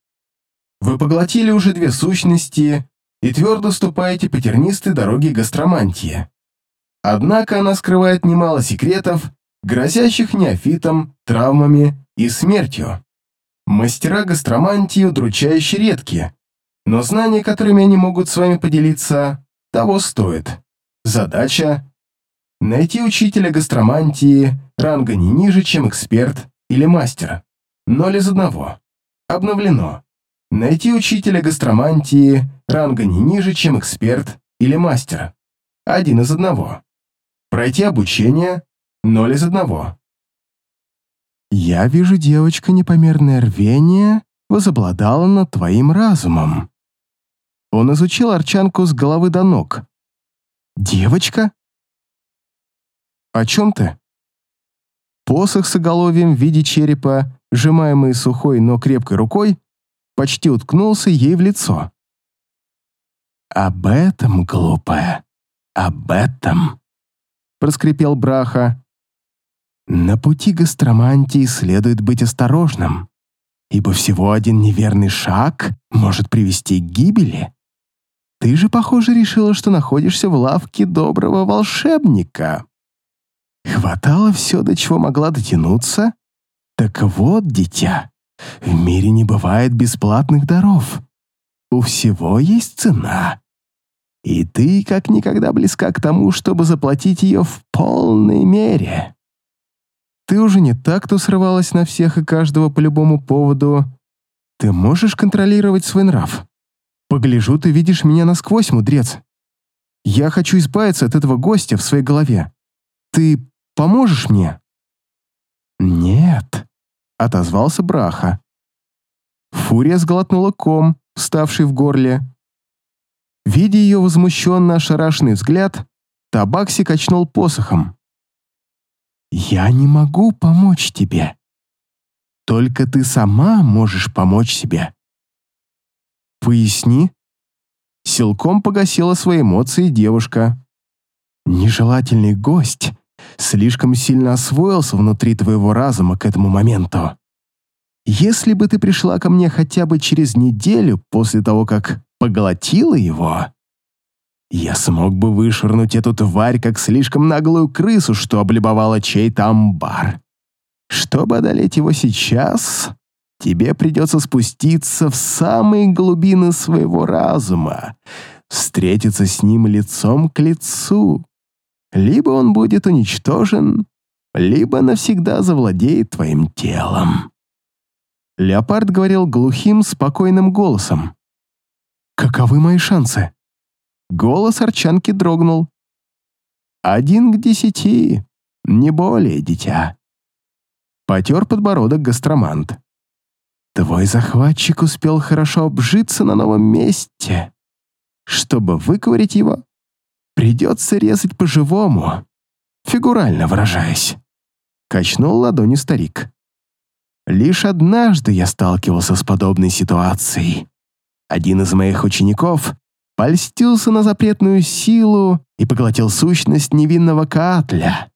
Вы поглотили уже две сущности и твердо ступаете по тернистой дороге гастромантии. Однако она скрывает немало секретов, грозящих неофитам, травмами и смертью. Мастера гастромантии удручающе редки, но знания, которыми они могут с вами поделиться, того стоит. Задача — найти учителя гастромантии ранга не ниже, чем эксперт или мастер. Ноль из одного. Обновлено. Найти учителя гастромантии ранга не ниже, чем эксперт или мастер. Один из одного. Пройти обучение – ноль из одного. Я вижу, девочка, непомерное рвение возобладала над твоим разумом. Он изучил Арчанку с головы до ног. Девочка? О чем ты? Посох с оголовьем в виде черепа, сжимаемый сухой, но крепкой рукой, почти уткнулся ей в лицо. «Об этом, глупая, об этом!» проскрипел Браха. На пути гастромантии следует быть осторожным, ибо всего один неверный шаг может привести к гибели. Ты же, похоже, решила, что находишься в лавке доброго волшебника. Хватало все, до чего могла дотянуться. Так вот, дитя, в мире не бывает бесплатных даров. У всего есть цена. И ты как никогда близка к тому, чтобы заплатить ее в полной мере. Ты уже не так, кто срывалась на всех и каждого по любому поводу. Ты можешь контролировать свой нрав. Погляжу, ты видишь меня насквозь, мудрец. Я хочу избавиться от этого гостя в своей голове. Ты поможешь мне?» «Нет», — отозвался Браха. Фурия сглотнула ком, вставший в горле, Видя ее возмущенно ошарашенный взгляд, Табакси качнул посохом. «Я не могу помочь тебе. Только ты сама можешь помочь себе». «Поясни». Силком погасила свои эмоции девушка. «Нежелательный гость слишком сильно освоился внутри твоего разума к этому моменту. Если бы ты пришла ко мне хотя бы через неделю после того, как поглотила его, я смог бы вышвырнуть эту тварь как слишком наглую крысу, что облюбовала чей-то амбар. Чтобы одолеть его сейчас, тебе придется спуститься в самые глубины своего разума, встретиться с ним лицом к лицу. Либо он будет уничтожен, либо навсегда завладеет твоим телом. Леопард говорил глухим, спокойным голосом. «Каковы мои шансы?» Голос арчанки дрогнул. «Один к десяти, не более, дитя». Потер подбородок гастромант. «Твой захватчик успел хорошо обжиться на новом месте. Чтобы выковырить его, придется резать по-живому, фигурально выражаясь». Качнул ладонью старик. Лишь однажды я сталкивался с подобной ситуацией. Один из моих учеников польстился на запретную силу и поглотил сущность невинного Каатля.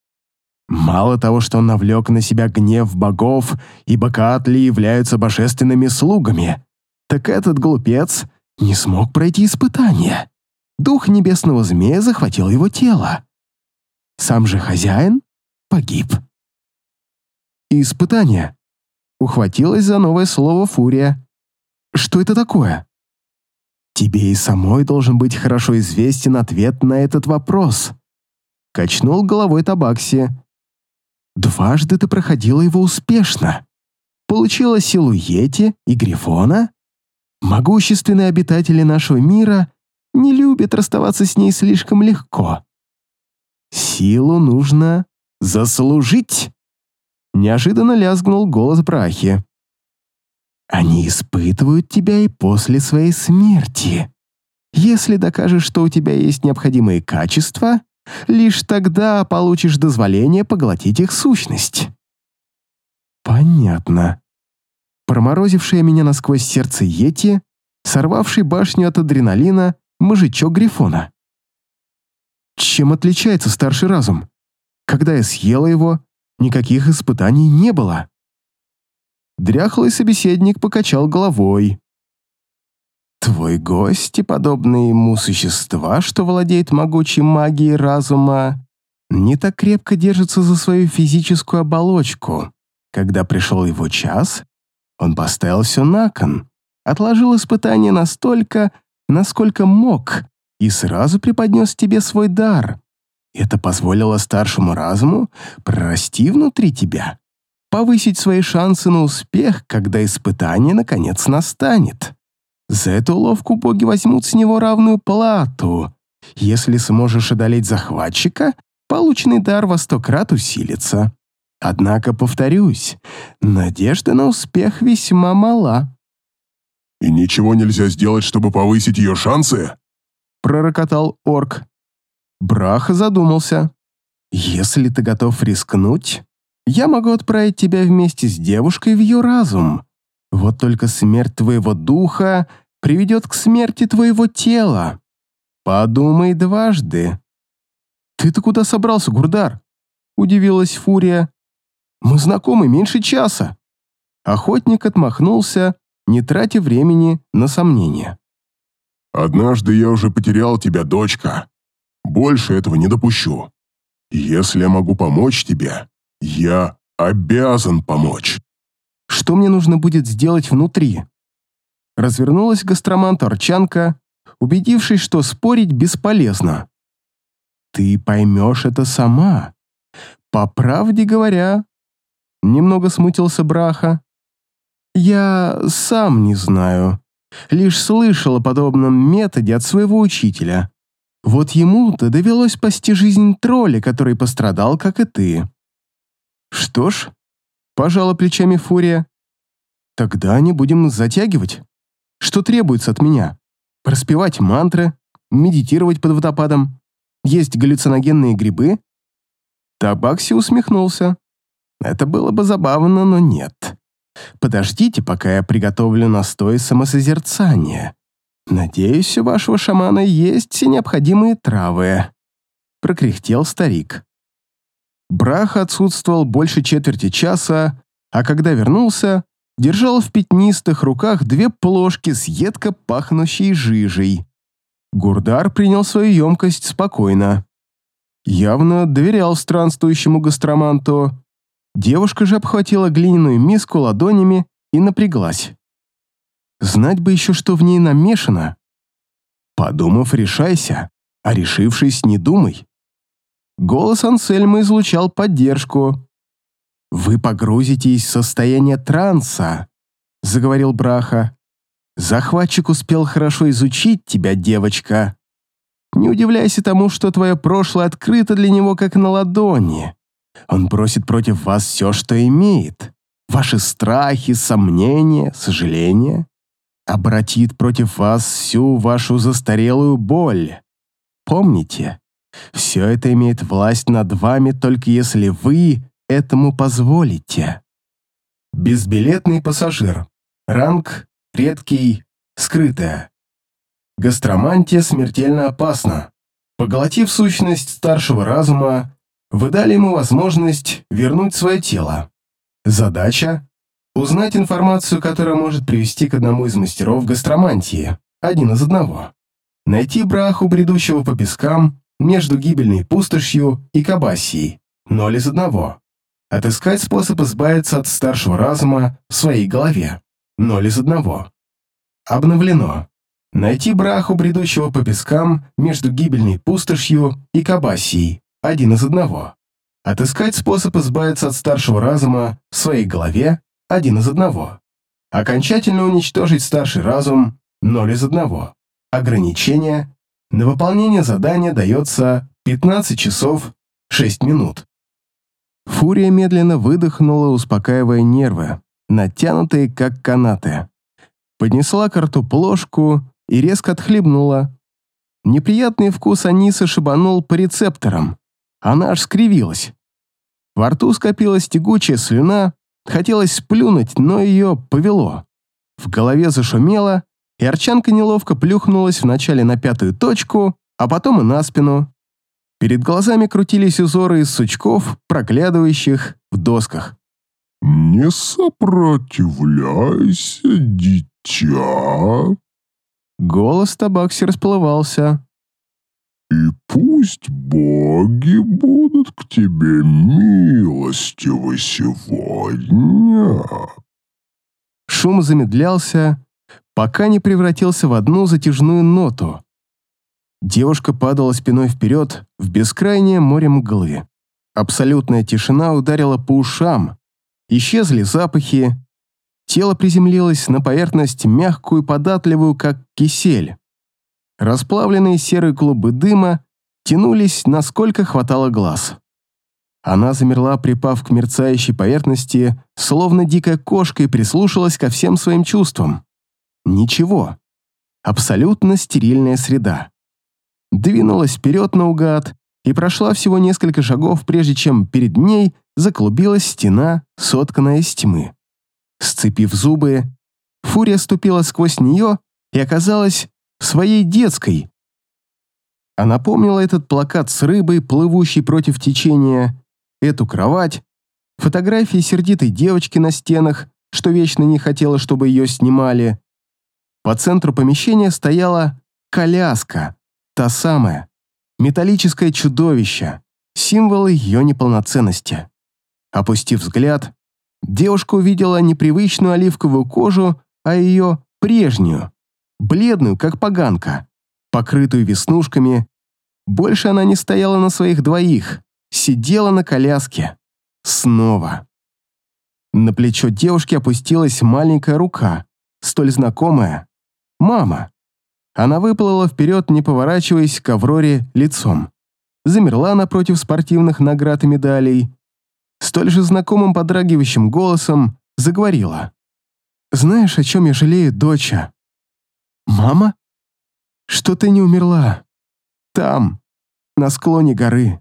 Мало того, что он навлек на себя гнев богов, ибо Каатли являются божественными слугами, так этот глупец не смог пройти испытание. Дух небесного змея захватил его тело. Сам же хозяин погиб. испытание. Ухватилась за новое слово «фурия». Что это такое? Тебе и самой должен быть хорошо известен ответ на этот вопрос. Качнул головой Табакси. Дважды ты проходила его успешно. Получила силу Йети и Грифона. Могущественные обитатели нашего мира не любят расставаться с ней слишком легко. Силу нужно заслужить. Неожиданно лязгнул голос Брахи. Они испытывают тебя и после своей смерти. Если докажешь, что у тебя есть необходимые качества, лишь тогда получишь дозволение поглотить их сущность. Понятно. Проморозившая меня насквозь сердце Йети, сорвавший башню от адреналина, мужичок Грифона. Чем отличается старший разум? Когда я съела его, никаких испытаний не было. Дряхлый собеседник покачал головой. «Твой гость и подобные ему существа, что владеют могучей магией разума, не так крепко держатся за свою физическую оболочку. Когда пришел его час, он поставил все на кон, отложил испытание настолько, насколько мог, и сразу преподнес тебе свой дар. Это позволило старшему разуму прорасти внутри тебя повысить свои шансы на успех, когда испытание наконец настанет. За эту уловку боги возьмут с него равную плату. Если сможешь одолеть захватчика, полученный дар во сто крат усилится. Однако, повторюсь, надежда на успех весьма мала. «И ничего нельзя сделать, чтобы повысить ее шансы?» пророкотал орк. Браха задумался. «Если ты готов рискнуть, я могу отправить тебя вместе с девушкой в ее разум. Вот только смерть твоего духа приведет к смерти твоего тела. Подумай дважды». «Ты-то куда собрался, Гурдар?» — удивилась Фурия. «Мы знакомы меньше часа». Охотник отмахнулся, не тратя времени на сомнения. «Однажды я уже потерял тебя, дочка. Больше этого не допущу. Если я могу помочь тебе, я обязан помочь. Что мне нужно будет сделать внутри? Развернулась гастромант Арчанка, убедившись, что спорить бесполезно. Ты поймешь это сама. По правде говоря, немного смутился Браха. Я сам не знаю. Лишь слышал о подобном методе от своего учителя. Вот ему-то довелось спасти жизнь тролля, который пострадал, как и ты. «Что ж», — пожала плечами Фурия, «тогда не будем затягивать. Что требуется от меня? Проспевать мантры, медитировать под водопадом, есть галлюциногенные грибы?» Табакси усмехнулся. «Это было бы забавно, но нет. Подождите, пока я приготовлю настой самосозерцания. Надеюсь, у вашего шамана есть все необходимые травы», — прокряхтел старик. Брах отсутствовал больше четверти часа, а когда вернулся, держал в пятнистых руках две плошки с едко пахнущей жижей. Гурдар принял свою емкость спокойно. Явно доверял странствующему гастроманту. Девушка же обхватила глиняную миску ладонями и напряглась. Знать бы еще, что в ней намешано. Подумав, решайся, а решившись, не думай. Голос Ансельма излучал поддержку. «Вы погрузитесь в состояние транса», — заговорил Браха. «Захватчик успел хорошо изучить тебя, девочка. Не удивляйся тому, что твое прошлое открыто для него как на ладони. Он бросит против вас все, что имеет. Ваши страхи, сомнения, сожаления. Обратит против вас всю вашу застарелую боль. Помните, все это имеет власть над вами только если вы этому позволите. Безбилетный пассажир. Ранг редкий, скрытая. Гастромантия смертельно опасна. Поглотив сущность старшего разума, вы дали ему возможность вернуть свое тело. Задача — узнать информацию, которая может привести к одному из мастеров гастромантии, один из одного. Найти браху, бредущего по пескам, между гибельной пустошью и кабасией, ноль из одного. Отыскать способ избавиться от старшего разума в своей голове, ноль из одного. Обновлено. Найти браху, бредущего по пескам между гибельной пустошью и кабасией, один из одного. Отыскать способ избавиться от старшего разума в своей голове, один из одного. Окончательно уничтожить старший разум, ноль из одного. Ограничение. На выполнение задания дается 15 часов 6 минут. Фурия медленно выдохнула, успокаивая нервы, натянутые как канаты поднесла к рту плошку и резко отхлебнула. Неприятный вкус аниса шибанул по рецепторам. Она аж скривилась. Во рту скопилась тягучая слюна, хотелось сплюнуть, но ее повело. В голове зашумело, и Арчанка неловко плюхнулась вначале на пятую точку, а потом и на спину. Перед глазами крутились узоры из сучков, проглядывающих в досках. «Не сопротивляйся, дитя!» Голос табакси расплывался. «И пусть боги будут к тебе милостивы сегодня!» Шум замедлялся, пока не превратился в одну затяжную ноту. Девушка падала спиной вперед в бескрайнее море мглы. Абсолютная тишина ударила по ушам, Исчезли запахи. Тело приземлилось на поверхность мягкую и податливую, как кисель. Расплавленные серые клубы дыма тянулись, насколько хватало глаз. Она замерла, припав к мерцающей поверхности, словно дикая кошка, и прислушалась ко всем своим чувствам. Ничего. Абсолютно стерильная среда. Двинулась вперед наугад и прошла всего несколько шагов, прежде чем перед ней заклубилась стена, сотканная из тьмы. Сцепив зубы, Фурия ступила сквозь нее и оказалась своей детской. Она помнила этот плакат с рыбой, плывущей против течения, эту кровать, фотографии сердитой девочки на стенах, что вечно не хотела, чтобы ее снимали. По центру помещения стояла коляска, та самая, металлическое чудовище, символ ее неполноценности. Опустив взгляд, девушка увидела непривычную оливковую кожу, а ее прежнюю, бледную, как поганка, покрытую веснушками. Больше она не стояла на своих двоих, сидела на коляске. Снова. На плечо девушки опустилась маленькая рука, столь знакомая. Мама. Она выплыла вперед, не поворачиваясь к Авроре лицом. Замерла напротив спортивных наград и медалей, столь же знакомым подрагивающим голосом заговорила. «Знаешь, о чем я жалею, доча?» «Мама? Что ты не умерла? Там, на склоне горы».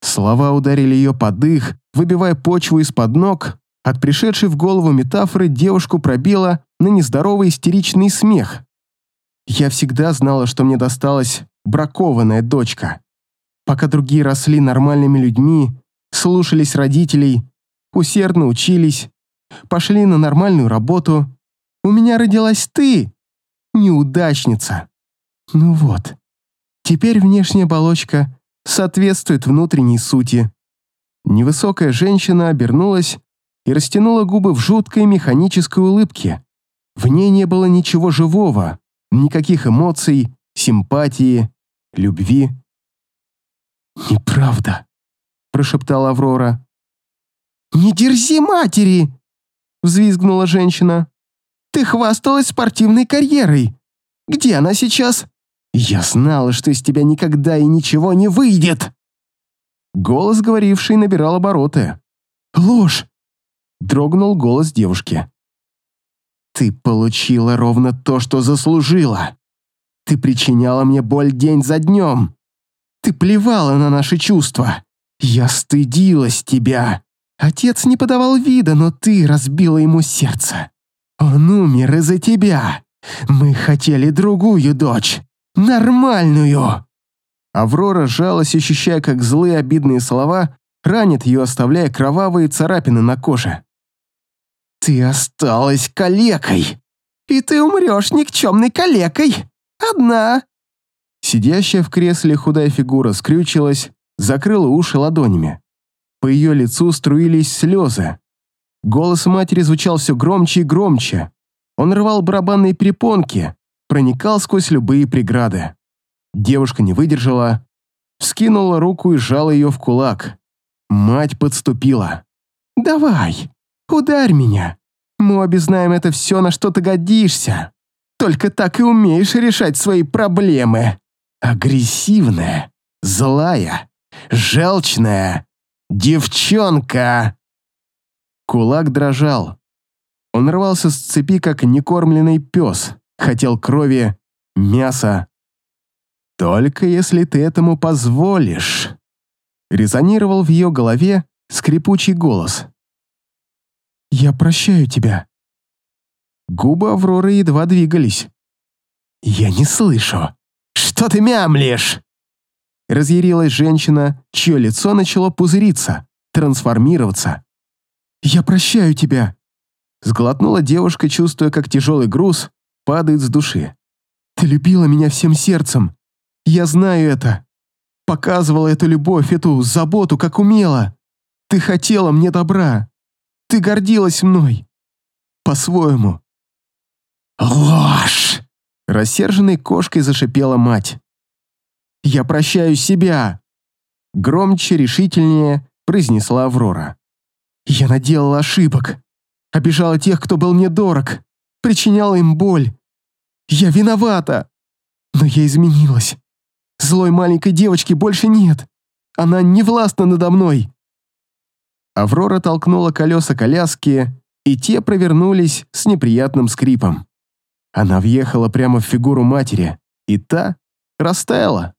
Слова ударили ее под дых, выбивая почву из-под ног. От пришедшей в голову метафоры девушку пробила на нездоровый истеричный смех. Я всегда знала, что мне досталась бракованная дочка. Пока другие росли нормальными людьми, слушались родителей, усердно учились, пошли на нормальную работу. У меня родилась ты, неудачница. Ну вот, теперь внешняя оболочка соответствует внутренней сути. Невысокая женщина обернулась и растянула губы в жуткой механической улыбке. В ней не было ничего живого, никаких эмоций, симпатии, любви. «Неправда», прошептала Аврора. «Не дерзи матери!» — взвизгнула женщина. «Ты хвасталась спортивной карьерой. Где она сейчас? Я знала, что из тебя никогда и ничего не выйдет!» Голос, говоривший, набирал обороты. «Ложь!» — дрогнул голос девушки. «Ты получила ровно то, что заслужила. Ты причиняла мне боль день за днем. Ты плевала на наши чувства. Я стыдилась тебя. Отец не подавал вида, но ты разбила ему сердце. Он умер из-за тебя. Мы хотели другую дочь. Нормальную. Аврора жалась, ощущая, как злые обидные слова ранят ее, оставляя кровавые царапины на коже. «Ты осталась калекой, и ты умрешь никчемной калекой. Одна!» Сидящая в кресле худая фигура скрючилась, закрыла уши ладонями. По ее лицу струились слезы. Голос матери звучал все громче и громче. Он рвал барабанные перепонки, проникал сквозь любые преграды. Девушка не выдержала, вскинула руку и сжала ее в кулак. Мать подступила. «Давай, ударь меня. Мы обе знаем это все, на что ты годишься. Только так и умеешь решать свои проблемы. Агрессивная, злая, желчная девчонка!» Кулак дрожал. Он рвался с цепи, как некормленный пес. Хотел крови, мяса, «Только если ты этому позволишь», — резонировал в ее голове скрипучий голос. «Я прощаю тебя». Губы Авроры едва двигались. «Я не слышу. Что ты мямлишь?» Разъярилась женщина, чье лицо начало пузыриться, трансформироваться. «Я прощаю тебя», — сглотнула девушка, чувствуя, как тяжелый груз падает с души. «Ты любила меня всем сердцем, я знаю это. Показывала эту любовь, эту заботу, как умела. Ты хотела мне добра. Ты гордилась мной. По-своему. Ложь! Рассерженной кошкой зашипела мать. «Я прощаю себя!» Громче, решительнее произнесла Аврора. «Я наделала ошибок. Обижала тех, кто был мне дорог. Причиняла им боль. Я виновата. Но я изменилась. Злой маленькой девочки больше нет. Она не властна надо мной. Аврора толкнула колеса коляски, и те провернулись с неприятным скрипом. Она въехала прямо в фигуру матери, и та растаяла,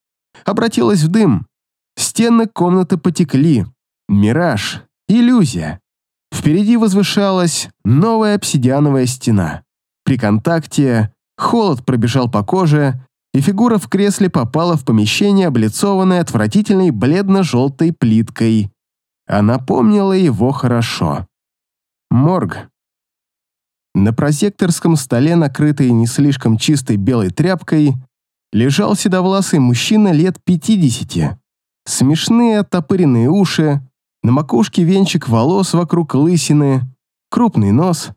обратилась в дым. Стены комнаты потекли. Мираж, иллюзия. Впереди возвышалась новая обсидиановая стена. При контакте холод пробежал по коже, и фигура в кресле попала в помещение, облицованное отвратительной бледно-желтой плиткой. Она помнила его хорошо. Морг. На прозекторском столе, накрытый не слишком чистой белой тряпкой, лежал седовласый мужчина лет 50. Смешные оттопыренные уши, на макушке венчик волос вокруг лысины, крупный нос,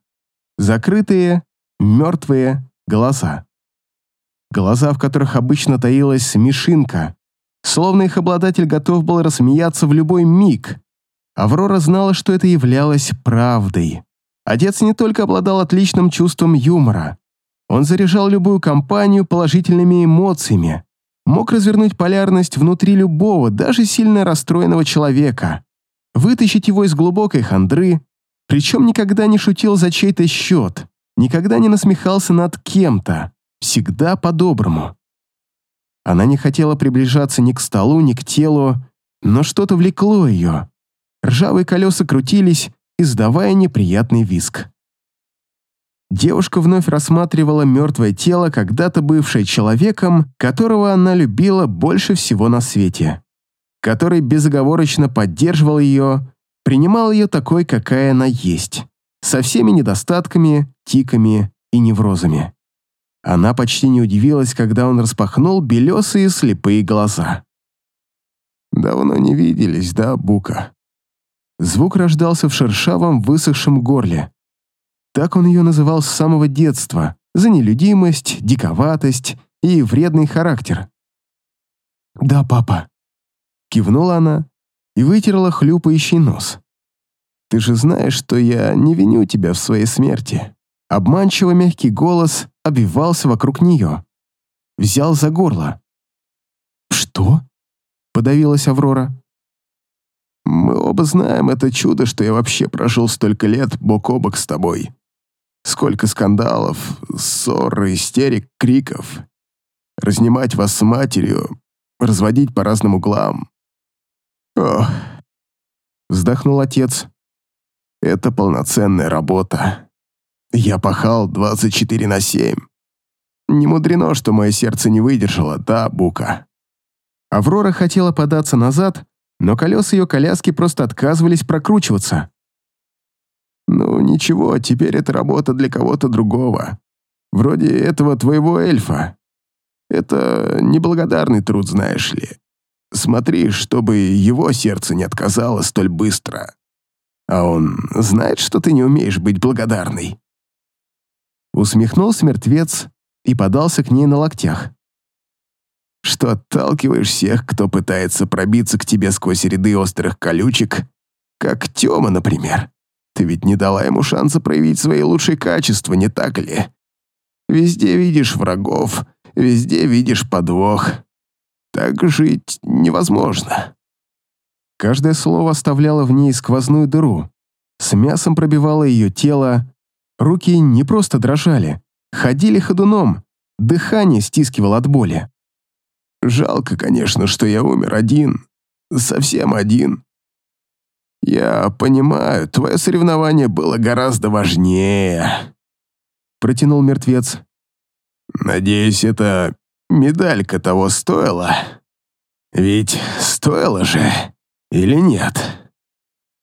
закрытые, мертвые глаза. Глаза в которых обычно таилась смешинка, словно их обладатель готов был рассмеяться в любой миг. Аврора знала, что это являлось правдой. Отец не только обладал отличным чувством юмора, он заряжал любую компанию положительными эмоциями, мог развернуть полярность внутри любого, даже сильно расстроенного человека, вытащить его из глубокой хандры, причем никогда не шутил за чей-то счет, никогда не насмехался над кем-то. Всегда по-доброму. Она не хотела приближаться ни к столу, ни к телу, но что-то влекло ее. Ржавые колеса крутились, издавая неприятный виск. Девушка вновь рассматривала мертвое тело, когда-то бывшее человеком, которого она любила больше всего на свете, который безоговорочно поддерживал ее, принимал ее такой, какая она есть, со всеми недостатками, тиками и неврозами. Она почти не удивилась, когда он распахнул белесые слепые глаза. «Давно не виделись, да, Бука?» Звук рождался в шершавом, высохшем горле. Так он ее называл с самого детства, за нелюдимость, диковатость и вредный характер. «Да, папа», — кивнула она и вытерла хлюпающий нос. «Ты же знаешь, что я не виню тебя в своей смерти». Обманчиво мягкий голос обвивался вокруг нее. взял за горло. «Что?» — подавилась Аврора. «Мы оба знаем это чудо, что я вообще прожил столько лет бок о бок с тобой. Сколько скандалов, ссор, истерик, криков. Разнимать вас с матерью, разводить по разным углам. Ох, вздохнул отец. Это полноценная работа. Я пахал 24 на 7. Не мудрено, что мое сердце не выдержало, да, Бука? Аврора хотела податься назад, но колеса ее коляски просто отказывались прокручиваться. «Ну, ничего, теперь это работа для кого-то другого. Вроде этого твоего эльфа. Это неблагодарный труд, знаешь ли. Смотри, чтобы его сердце не отказало столь быстро. А он знает, что ты не умеешь быть благодарной». Усмехнулся мертвец и подался к ней на локтях. «Что отталкиваешь всех, кто пытается пробиться к тебе сквозь ряды острых колючек, как Тёма, например. Ты ведь не дала ему шанса проявить свои лучшие качества, не так ли? Везде видишь врагов, везде видишь подвох. Так жить невозможно». Каждое слово оставляло в ней сквозную дыру. С мясом пробивало ее тело. Руки не просто дрожали, ходили ходуном, дыхание стискивало от боли. «Жалко, конечно, что я умер один. Совсем один. Я понимаю, твое соревнование было гораздо важнее», — протянул мертвец. «Надеюсь, эта медалька того стоила? Ведь стоила же, или нет?»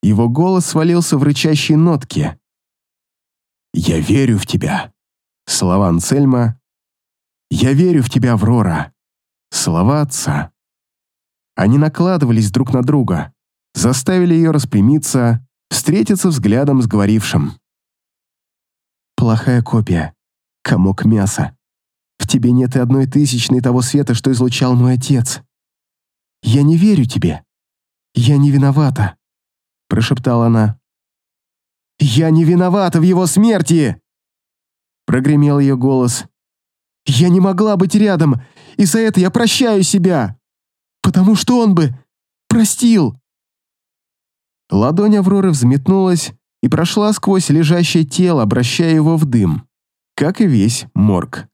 Его голос свалился в рычащие нотки. «Я верю в тебя», — слова Ансельма. «Я верю в тебя, Аврора», — слова отца. Они накладывались друг на друга, заставили ее распрямиться, встретиться взглядом с говорившим. «Плохая копия, комок мяса. В тебе нет и одной тысячной того света, что излучал мой отец. Я не верю тебе. Я не виновата», — прошептала она. «Я не виновата в его смерти!» Прогремел ее голос. «Я не могла быть рядом, и за это я прощаю себя, потому что он бы простил!» Ладонь Авроры взметнулась и прошла сквозь лежащее тело, обращая его в дым, как и весь морг.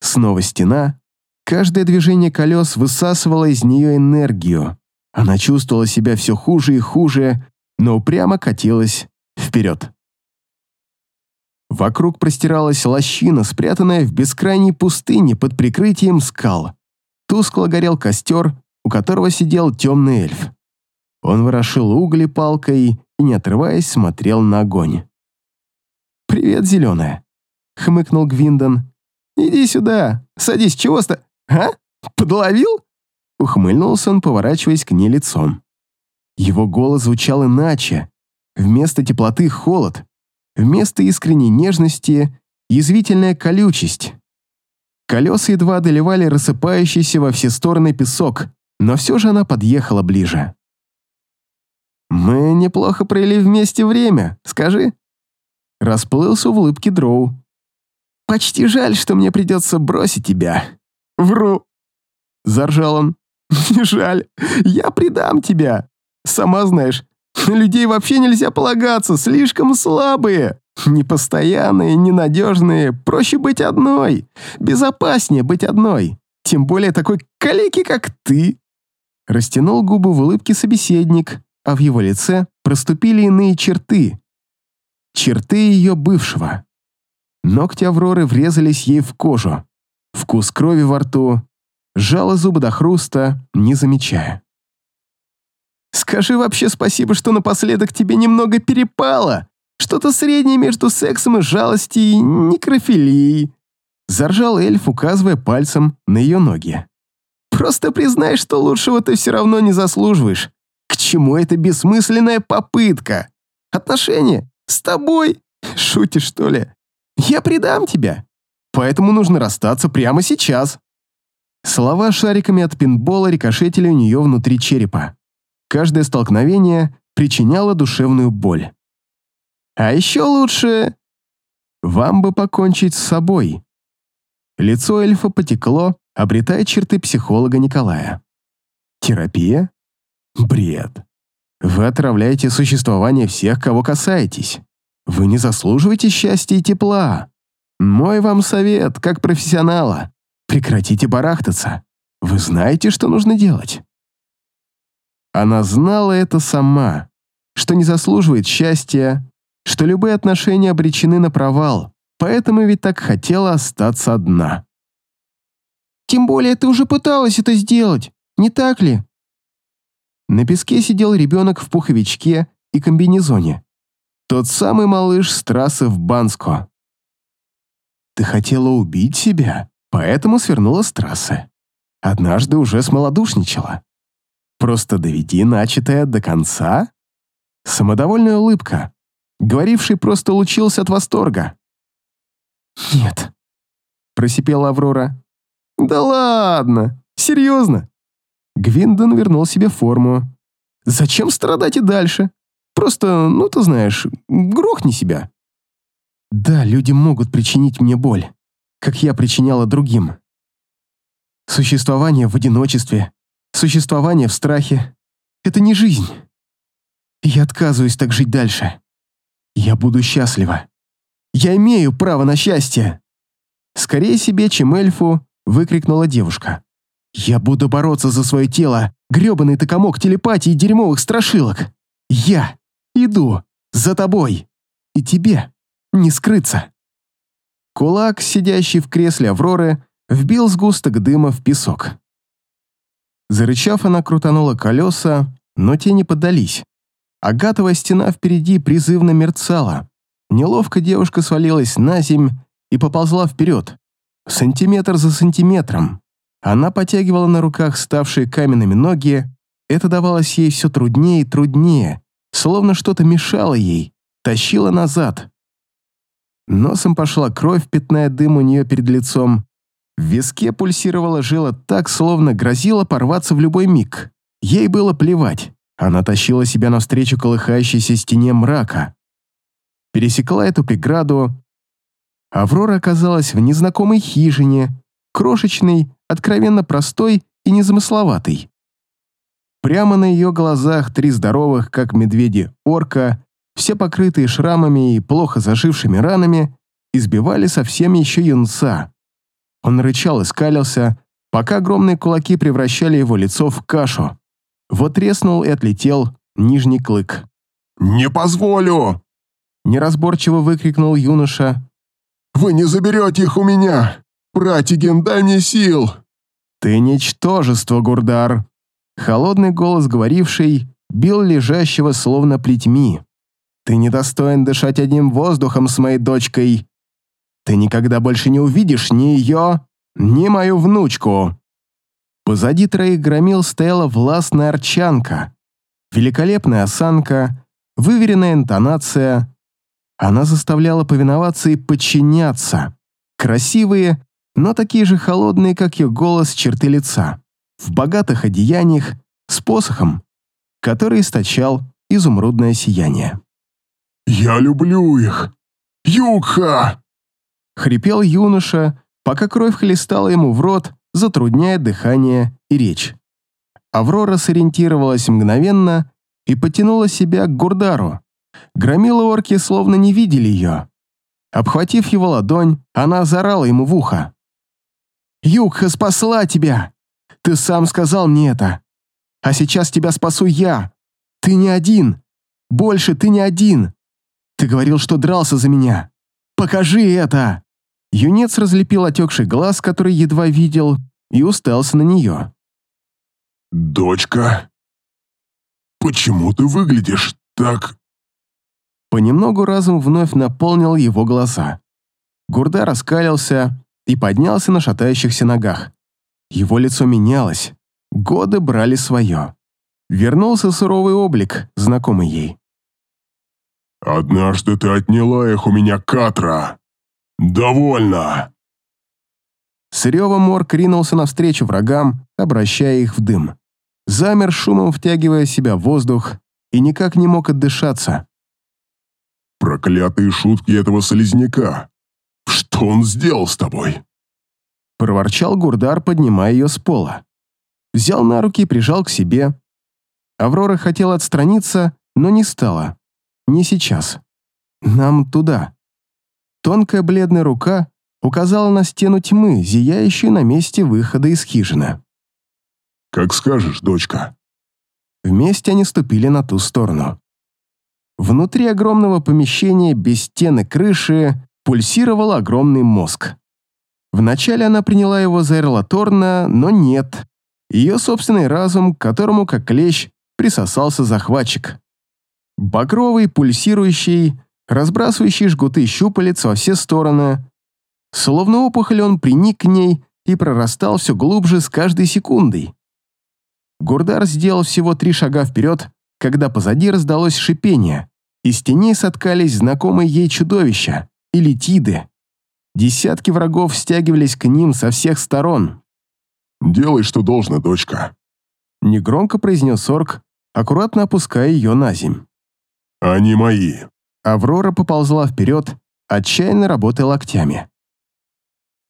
Снова стена. Каждое движение колес высасывало из нее энергию. Она чувствовала себя все хуже и хуже, но упрямо катилась вперед. Вокруг простиралась лощина, спрятанная в бескрайней пустыне под прикрытием скал. Тускло горел костер, у которого сидел темный эльф. Он ворошил угли палкой и, не отрываясь, смотрел на огонь. «Привет, зеленая!» — хмыкнул Гвиндон. «Иди сюда, садись, чего ста... А? Подловил?» Ухмыльнулся он, поворачиваясь к ней лицом. Его голос звучал иначе. Вместо теплоты — холод. Вместо искренней нежности — язвительная колючесть. Колеса едва одолевали рассыпающийся во все стороны песок, но все же она подъехала ближе. «Мы неплохо провели вместе время, скажи?» Расплылся в улыбке Дроу. «Почти жаль, что мне придется бросить тебя». «Вру!» Заржал он. «Не жаль, я предам тебя. Сама знаешь, на людей вообще нельзя полагаться, слишком слабые, непостоянные, ненадежные. Проще быть одной, безопаснее быть одной. Тем более такой калеки, как ты». Растянул губы в улыбке собеседник, а в его лице проступили иные черты. Черты ее бывшего. Ногти Авроры врезались ей в кожу. Вкус крови во рту. Жало зубы до хруста, не замечая. «Скажи вообще спасибо, что напоследок тебе немного перепало. Что-то среднее между сексом и жалостью и некрофилией». Заржал эльф, указывая пальцем на ее ноги. «Просто признай, что лучшего ты все равно не заслуживаешь чему эта бессмысленная попытка? Отношения? С тобой? Шутишь, что ли? Я предам тебя. Поэтому нужно расстаться прямо сейчас. Слова шариками от пинбола рикошетили у нее внутри черепа. Каждое столкновение причиняло душевную боль. А еще лучше... Вам бы покончить с собой. Лицо эльфа потекло, обретая черты психолога Николая. Терапия? Бред. Вы отравляете существование всех, кого касаетесь. Вы не заслуживаете счастья и тепла. Мой вам совет, как профессионала. Прекратите барахтаться. Вы знаете, что нужно делать. Она знала это сама, что не заслуживает счастья, что любые отношения обречены на провал, поэтому ведь так хотела остаться одна. «Тем более ты уже пыталась это сделать, не так ли?» На песке сидел ребенок в пуховичке и комбинезоне. Тот самый малыш с трассы в Банско. Ты хотела убить себя, поэтому свернула с трассы. Однажды уже смолодушничала. Просто доведи начатое до конца. Самодовольная улыбка. Говоривший просто лучился от восторга. «Нет», — просипела Аврора. «Да ладно! Серьезно?» Гвиндон вернул себе форму. «Зачем страдать и дальше? Просто, ну ты знаешь, грохни себя». «Да, люди могут причинить мне боль, как я причиняла другим. Существование в одиночестве, существование в страхе — это не жизнь. Я отказываюсь так жить дальше. Я буду счастлива. Я имею право на счастье!» Скорее себе, чем эльфу, выкрикнула девушка. «Я буду бороться за свое тело, грёбаный ты комок телепатии и дерьмовых страшилок! Я иду за тобой! И тебе не скрыться!» Кулак, сидящий в кресле Авроры, вбил сгусток дыма в песок. Зарычав, она крутанула колеса, но те не поддались. Агатовая стена впереди призывно мерцала. Неловко девушка свалилась на земь и поползла вперед. Сантиметр за сантиметром. Она потягивала на руках ставшие каменными ноги. Это давалось ей все труднее и труднее, словно что-то мешало ей, тащило назад. Носом пошла кровь, пятная дым у нее перед лицом. В виске пульсировала жила так, словно грозила порваться в любой миг. Ей было плевать. Она тащила себя навстречу колыхающейся стене мрака. Пересекла эту преграду. Аврора оказалась в незнакомой хижине, крошечной, откровенно простой и незамысловатой. Прямо на ее глазах три здоровых, как медведи, орка, все покрытые шрамами и плохо зажившими ранами, избивали совсем еще юнца. Он рычал и скалился, пока огромные кулаки превращали его лицо в кашу. Вот треснул и отлетел нижний клык. «Не позволю!» Неразборчиво выкрикнул юноша. «Вы не заберете их у меня! Братиген, дай мне сил!» «Ты ничтожество, Гурдар!» Холодный голос говоривший бил лежащего словно плетьми. «Ты недостоин дышать одним воздухом с моей дочкой. Ты никогда больше не увидишь ни ее, ни мою внучку». Позади троих громил стояла властная арчанка. Великолепная осанка, выверенная интонация. Она заставляла повиноваться и подчиняться. Красивые, но такие же холодные, как ее голос, черты лица. В богатых одеяниях, с посохом, который источал изумрудное сияние. «Я люблю их! Югха!» Хрипел юноша, пока кровь хлестала ему в рот, затрудняя дыхание и речь. Аврора сориентировалась мгновенно и потянула себя к Гурдару. Громила орки словно не видели ее. Обхватив его ладонь, она заорала ему в ухо. «Югха спасла тебя! Ты сам сказал мне это. А сейчас тебя спасу я. Ты не один. Больше ты не один. Ты говорил, что дрался за меня. Покажи это!» Юнец разлепил отекший глаз, который едва видел, и уставился на нее. «Дочка, почему ты выглядишь так...» Понемногу разум вновь наполнил его глаза. Гурда раскалился и поднялся на шатающихся ногах. Его лицо менялось, годы брали свое. Вернулся суровый облик, знакомый ей. «Однажды ты отняла их у меня, Катра. Довольно!» С ревом Морк ринулся навстречу врагам, обращая их в дым. Замер шумом, втягивая в себя воздух, и никак не мог отдышаться. «Проклятые шутки этого слизняка! Что он сделал с тобой?» Проворчал Гурдар, поднимая ее с пола. Взял на руки и прижал к себе. Аврора хотела отстраниться, но не стала. Не сейчас. Нам туда. Тонкая бледная рука указала на стену тьмы, зияющую на месте выхода из хижины. «Как скажешь, дочка». Вместе они ступили на ту сторону. Внутри огромного помещения без стены крыши пульсировал огромный мозг. Вначале она приняла его за Эрлаторна, но нет. Ее собственный разум, к которому, как клещ, присосался захватчик. Багровый, пульсирующий, разбрасывающий жгуты щупалец во все стороны. Словно опухоль он приник к ней и прорастал все глубже с каждой секундой. Гурдар сделал всего три шага вперед, когда позади раздалось шипение. Из теней соткались знакомые ей чудовища, элитиды. Десятки врагов стягивались к ним со всех сторон. «Делай, что должно, дочка», — негромко произнес орк, аккуратно опуская ее на земь. «Они мои». Аврора поползла вперед, отчаянно работая локтями.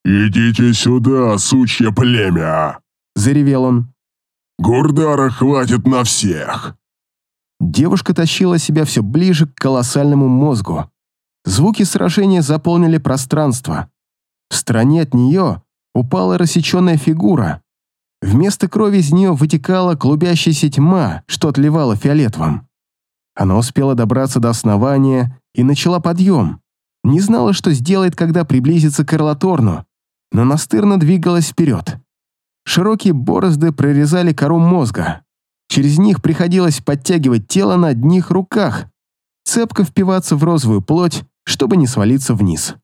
«Идите сюда, сучье племя!» — заревел он. «Гурдара хватит на всех!» Девушка тащила себя все ближе к колоссальному мозгу. Звуки сражения заполнили пространство. В стороне от нее упала рассеченная фигура. Вместо крови из нее вытекала клубящаяся тьма, что отливала фиолетовым. Она успела добраться до основания и начала подъем. Не знала, что сделает, когда приблизится к Эрлаторну, но настырно двигалась вперед. Широкие борозды прорезали кору мозга. Через них приходилось подтягивать тело на одних руках, цепко впиваться в розовую плоть, чтобы не свалиться вниз.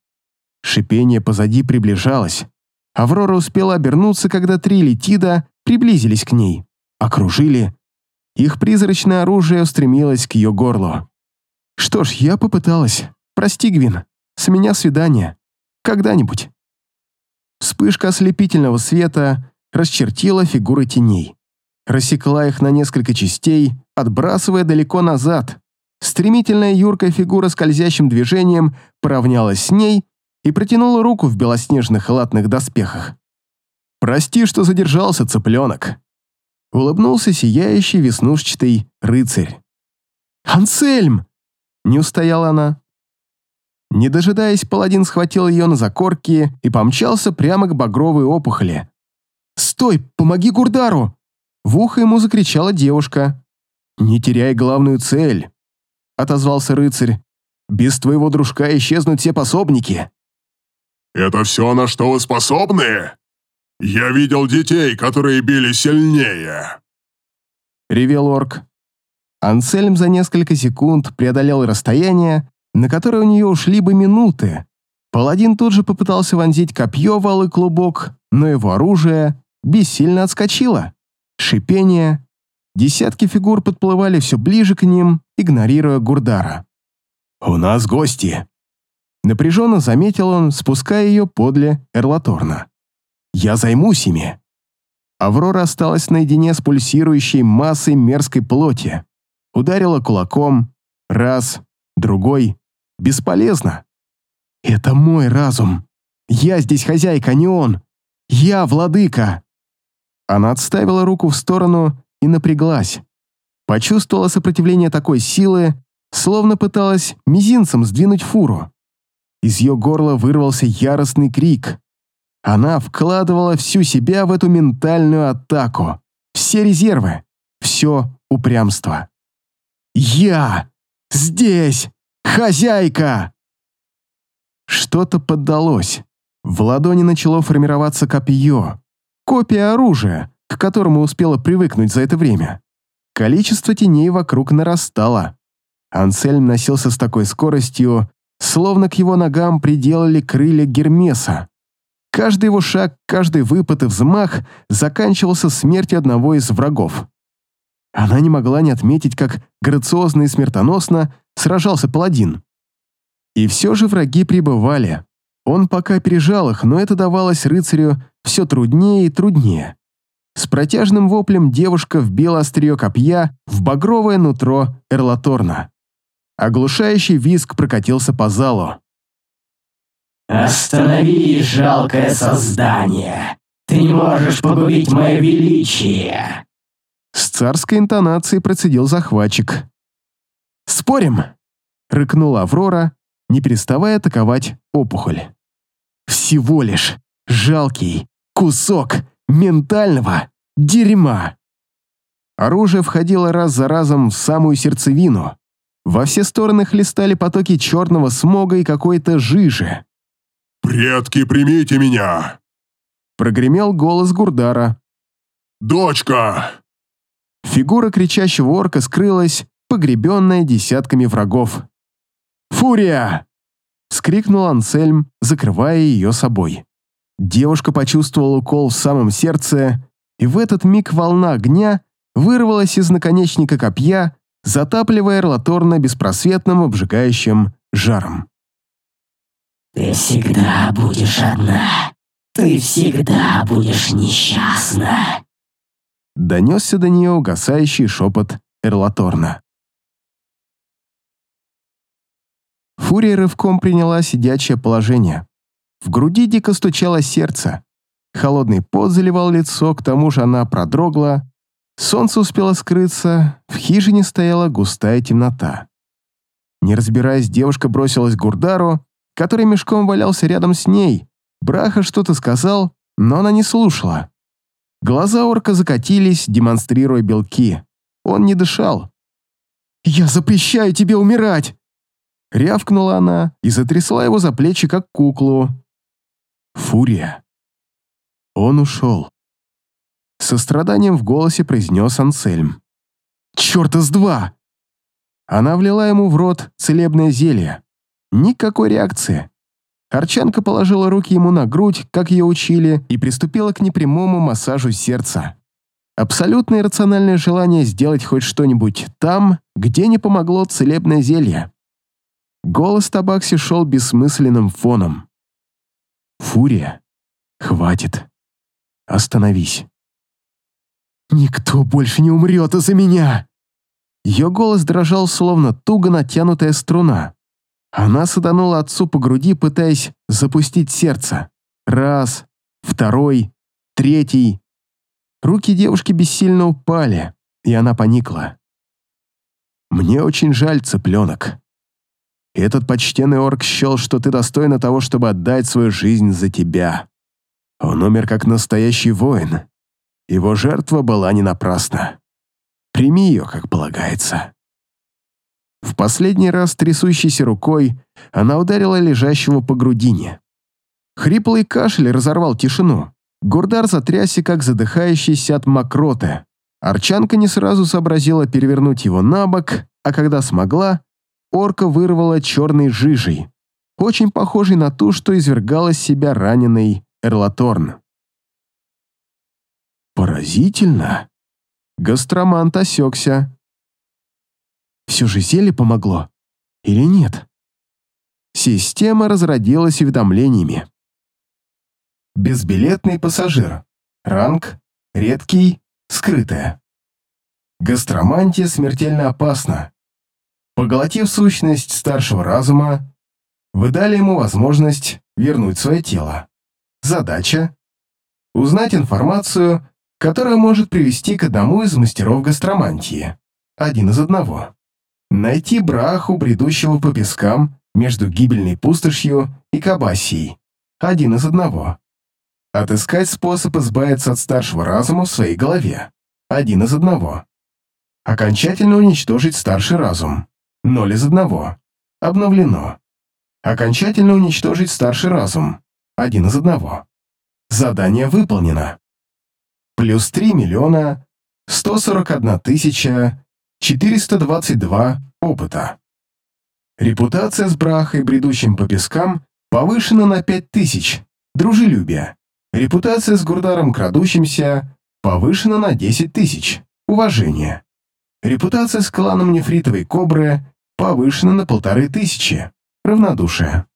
Шипение позади приближалось. Аврора успела обернуться, когда три летида приблизились к ней, окружили. Их призрачное оружие устремилось к ее горлу. Что ж, я попыталась. Прости, Гвин. С меня свидание. Когда-нибудь. Вспышка ослепительного света расчертила фигуры теней рассекла их на несколько частей, отбрасывая далеко назад. Стремительная юркая фигура скользящим движением поравнялась с ней и протянула руку в белоснежных латных доспехах. «Прости, что задержался, цыпленок», — улыбнулся сияющий веснушчатый рыцарь. «Ансельм!» — не устояла она. Не дожидаясь, паладин схватил ее на закорки и помчался прямо к багровой опухоли. «Стой! Помоги Гурдару!» В ухо ему закричала девушка. «Не теряй главную цель», — отозвался рыцарь. «Без твоего дружка исчезнут все пособники». «Это все, на что вы способны? Я видел детей, которые били сильнее!» Ревел орк. Ансельм за несколько секунд преодолел расстояние, на которое у нее ушли бы минуты. Паладин тут же попытался вонзить копье в алый клубок, но его оружие бессильно отскочило. Шипение. Десятки фигур подплывали все ближе к ним, игнорируя Гурдара. «У нас гости!» Напряженно заметил он, спуская ее подле Эрлаторна. «Я займусь ими!» Аврора осталась наедине с пульсирующей массой мерзкой плоти. Ударила кулаком. Раз, другой. Бесполезно. «Это мой разум. Я здесь хозяйка, не он. Я владыка!» Она отставила руку в сторону и напряглась. Почувствовала сопротивление такой силы, словно пыталась мизинцем сдвинуть фуру. Из ее горла вырвался яростный крик. Она вкладывала всю себя в эту ментальную атаку. Все резервы, все упрямство. «Я! Здесь! Хозяйка!» Что-то поддалось. В ладони начало формироваться копье. Копия оружия, к которому успела привыкнуть за это время. Количество теней вокруг нарастало. Ансельм носился с такой скоростью, словно к его ногам приделали крылья Гермеса. Каждый его шаг, каждый выпад и взмах заканчивался смертью одного из врагов. Она не могла не отметить, как грациозно и смертоносно сражался паладин. И все же враги прибывали. Он пока пережал их, но это давалось рыцарю все труднее и труднее. С протяжным воплем девушка вбила острие копья в багровое нутро Эрлаторна. Оглушающий визг прокатился по залу. «Останови, жалкое создание! Ты не можешь погубить мое величие!» С царской интонацией процедил захватчик. «Спорим!» — рыкнула Аврора, не переставая атаковать опухоль. «Всего лишь жалкий кусок ментального дерьма!» Оружие входило раз за разом в самую сердцевину. Во все стороны хлестали потоки черного смога и какой-то жижи. «Предки, примите меня!» Прогремел голос Гурдара. «Дочка!» Фигура кричащего орка скрылась, погребенная десятками врагов. «Фурия!» — скрикнул Ансельм, закрывая ее собой. Девушка почувствовала укол в самом сердце, и в этот миг волна огня вырвалась из наконечника копья, затапливая Эрлаторна беспросветным обжигающим жаром. «Ты всегда будешь одна. Ты всегда будешь несчастна». Донесся до нее угасающий шепот Эрлаторна. Фурия рывком приняла сидячее положение. В груди дико стучало сердце. Холодный пот заливал лицо, к тому же она продрогла. Солнце успело скрыться, в хижине стояла густая темнота. Не разбираясь, девушка бросилась к Гурдару, который мешком валялся рядом с ней. Браха что-то сказал, но она не слушала. Глаза орка закатились, демонстрируя белки. Он не дышал. «Я запрещаю тебе умирать!» Рявкнула она и затрясла его за плечи, как куклу. Фурия. Он ушел. Со страданием в голосе произнес Ансельм. «Черта с два!» Она влила ему в рот целебное зелье. Никакой реакции. Арчанка положила руки ему на грудь, как ее учили, и приступила к непрямому массажу сердца. Абсолютное рациональное желание сделать хоть что-нибудь там, где не помогло целебное зелье. Голос Табакси шел бессмысленным фоном. «Фурия, хватит. Остановись. Никто больше не умрет из-за меня!» Ее голос дрожал, словно туго натянутая струна. Она саданула отцу по груди, пытаясь запустить сердце. Раз, второй, третий. Руки девушки бессильно упали, и она поникла. «Мне очень жаль, цыпленок. Этот почтенный орк счел, что ты достойна того, чтобы отдать свою жизнь за тебя. Он умер как настоящий воин. Его жертва была не напрасна. Прими ее, как полагается». В последний раз трясущейся рукой она ударила лежащего по грудине. Хриплый кашель разорвал тишину. Гурдар затрясся, как задыхающийся от мокроты. Арчанка не сразу сообразила перевернуть его на бок, а когда смогла, орка вырвала черной жижей, очень похожей на ту, что извергала из себя раненый Эрлаторн. Поразительно. Гастромант осекся, все же зелье помогло? Или нет? Система разродилась уведомлениями. Безбилетный пассажир. Ранг редкий, скрытая. Гастромантия смертельно опасна. Поглотив сущность старшего разума, вы дали ему возможность вернуть свое тело. Задача — узнать информацию, которая может привести к одному из мастеров гастромантии. Один из одного. Найти Браху, бредущего по пескам между гибельной пустошью и Кабасией. Один из одного. Отыскать способ избавиться от старшего разума в своей голове. Один из одного. Окончательно уничтожить старший разум. Ноль из одного. Обновлено. Окончательно уничтожить старший разум. Один из одного. Задание выполнено. Плюс 3 миллиона 141 тысяча 422 опыта. Репутация с Брахой, бредущим по пескам, повышена на 5000. Дружелюбие. Репутация с Гурдаром, крадущимся, повышена на 10 тысяч. Уважение. Репутация с кланом нефритовой кобры повышена на полторы тысячи. Равнодушие.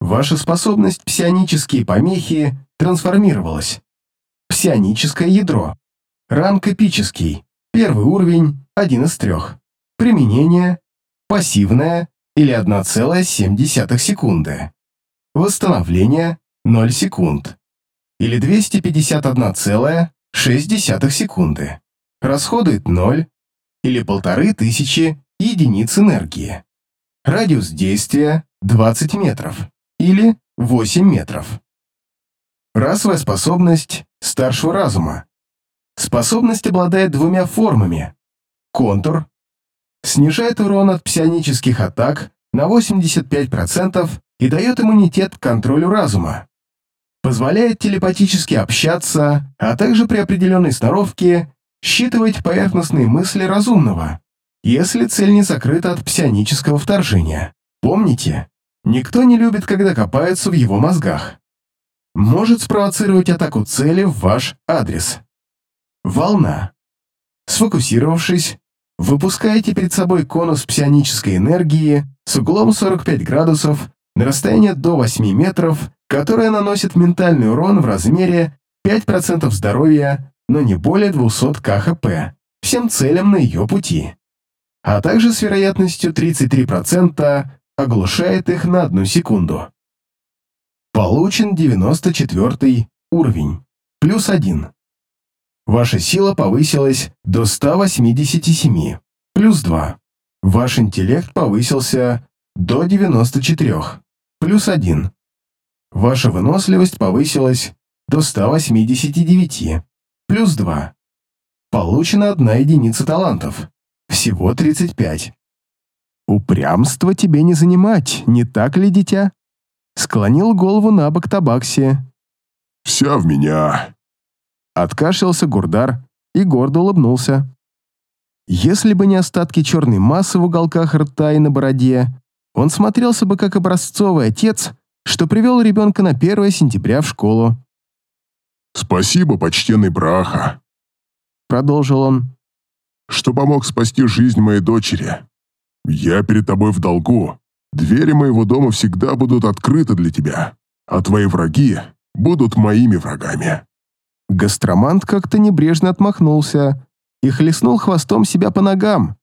Ваша способность псионические помехи трансформировалась. Псионическое ядро. Ранг эпический. Первый уровень один из трех. Применение – пассивное или 1,7 секунды. Восстановление 0 секунд. Или 251,6 секунды. Расходует 0 или 1500 единиц энергии. Радиус действия 20 метров или 8 метров. Расовая способность старшего разума. Способность обладает двумя формами. Контур. Снижает урон от псионических атак на 85% и дает иммунитет к контролю разума. Позволяет телепатически общаться, а также при определенной сноровке считывать поверхностные мысли разумного, если цель не закрыта от псионического вторжения. Помните, никто не любит, когда копаются в его мозгах. Может спровоцировать атаку цели в ваш адрес. Волна. Сфокусировавшись, выпускаете перед собой конус псионической энергии с углом 45 градусов на расстояние до 8 метров, которая наносит ментальный урон в размере 5% здоровья, но не более 200 КХП, всем целям на ее пути. А также с вероятностью 33% оглушает их на одну секунду. Получен 94 уровень, плюс 1. Ваша сила повысилась до 187, плюс 2. Ваш интеллект повысился до 94, плюс 1. Ваша выносливость повысилась до 189, плюс 2. Получена одна единица талантов, всего 35. Упрямство тебе не занимать, не так ли, дитя? Склонил голову на бок Табакси. «Вся в меня», Откашлялся Гурдар и гордо улыбнулся. Если бы не остатки черной массы в уголках рта и на бороде, он смотрелся бы как образцовый отец, что привел ребенка на 1 сентября в школу. «Спасибо, почтенный Браха», — продолжил он, «что помог спасти жизнь моей дочери. Я перед тобой в долгу. Двери моего дома всегда будут открыты для тебя, а твои враги будут моими врагами». Гастромант как-то небрежно отмахнулся и хлестнул хвостом себя по ногам.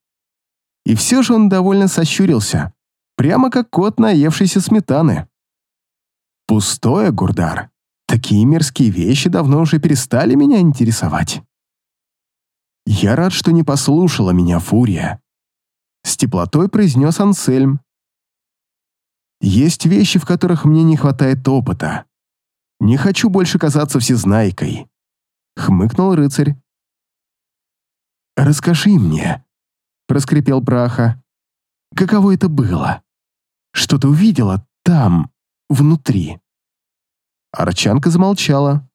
И все же он довольно сощурился, прямо как кот, наевшийся сметаны. Пустое, Гурдар. Такие мерзкие вещи давно уже перестали меня интересовать. Я рад, что не послушала меня Фурия. С теплотой произнес Ансельм. Есть вещи, в которых мне не хватает опыта. Не хочу больше казаться всезнайкой хмыкнул рыцарь. «Расскажи мне», — проскрипел Браха, — «каково это было? Что ты увидела там, внутри?» Арчанка замолчала.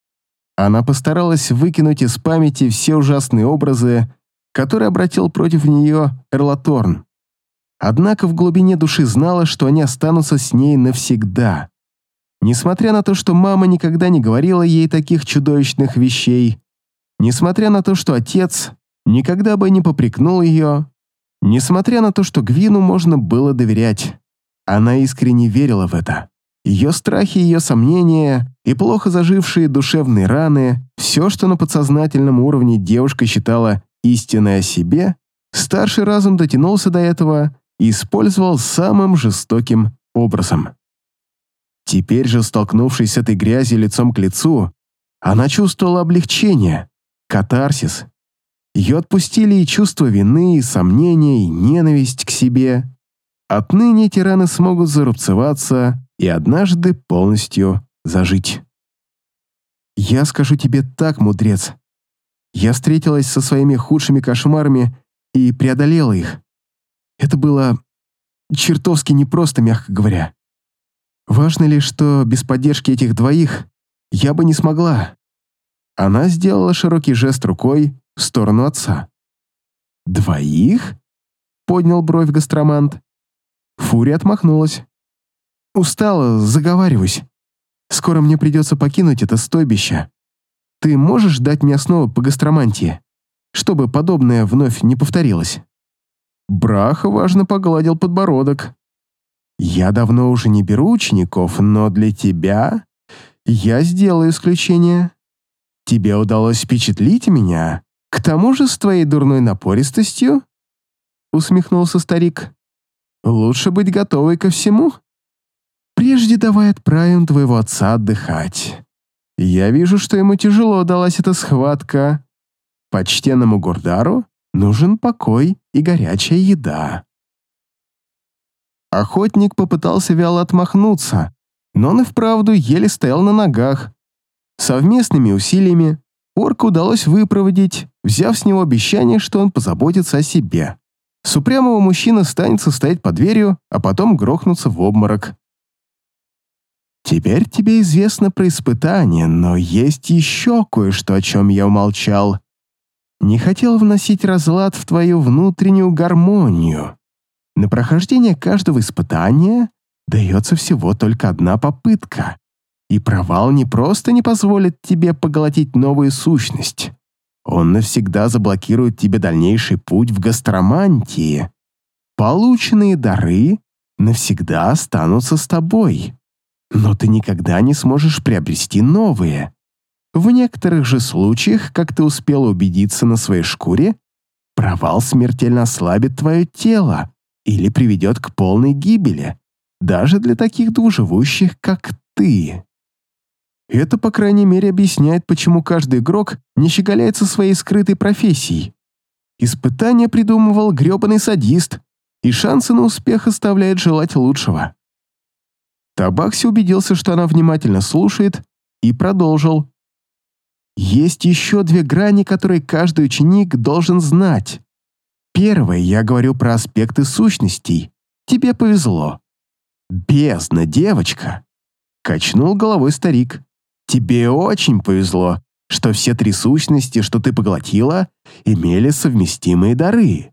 Она постаралась выкинуть из памяти все ужасные образы, которые обратил против нее Эрлаторн. Однако в глубине души знала, что они останутся с ней навсегда. Несмотря на то, что мама никогда не говорила ей таких чудовищных вещей, несмотря на то, что отец никогда бы не попрекнул ее, несмотря на то, что Гвину можно было доверять, она искренне верила в это. Ее страхи, ее сомнения и плохо зажившие душевные раны, все, что на подсознательном уровне девушка считала истиной о себе, старший разум дотянулся до этого и использовал самым жестоким образом. Теперь же, столкнувшись с этой грязью лицом к лицу, она чувствовала облегчение, катарсис. Ее отпустили и чувство вины, и сомнения, и ненависть к себе. Отныне эти раны смогут зарубцеваться и однажды полностью зажить. Я скажу тебе так, мудрец. Я встретилась со своими худшими кошмарами и преодолела их. Это было чертовски непросто, мягко говоря. Важно ли, что без поддержки этих двоих я бы не смогла. Она сделала широкий жест рукой в сторону отца. «Двоих?» — поднял бровь гастромант. Фурия отмахнулась. «Устала, заговариваюсь. Скоро мне придется покинуть это стойбище. Ты можешь дать мне основу по гастромантии, чтобы подобное вновь не повторилось?» Браха важно погладил подбородок. Я давно уже не беру учеников, но для тебя я сделаю исключение. Тебе удалось впечатлить меня, к тому же с твоей дурной напористостью, усмехнулся старик. Лучше быть готовой ко всему. Прежде давай отправим твоего отца отдыхать. Я вижу, что ему тяжело далась эта схватка. Почтенному Гурдару нужен покой и горячая еда. Охотник попытался вяло отмахнуться, но он и вправду еле стоял на ногах. Совместными усилиями орку удалось выпроводить, взяв с него обещание, что он позаботится о себе. С упрямого мужчина станется стоять под дверью, а потом грохнуться в обморок. Теперь тебе известно про испытание, но есть еще кое-что, о чем я умолчал. Не хотел вносить разлад в твою внутреннюю гармонию. На прохождение каждого испытания дается всего только одна попытка, и провал не просто не позволит тебе поглотить новую сущность. Он навсегда заблокирует тебе дальнейший путь в гастромантии. Полученные дары навсегда останутся с тобой но ты никогда не сможешь приобрести новые. В некоторых же случаях, как ты успела убедиться на своей шкуре, провал смертельно ослабит твое тело или приведет к полной гибели, даже для таких двуживущих, как ты. Это, по крайней мере, объясняет, почему каждый игрок не щеголяется своей скрытой профессией. Испытание придумывал грёбаный садист, и шансы на успех оставляют желать лучшего. Табакси убедился, что она внимательно слушает, и продолжил. Есть еще две грани, которые каждый ученик должен знать. Первое, я говорю про аспекты сущностей. Тебе повезло. Бездна, девочка. Качнул головой старик. Тебе очень повезло, что все три сущности, что ты поглотила, имели совместимые дары.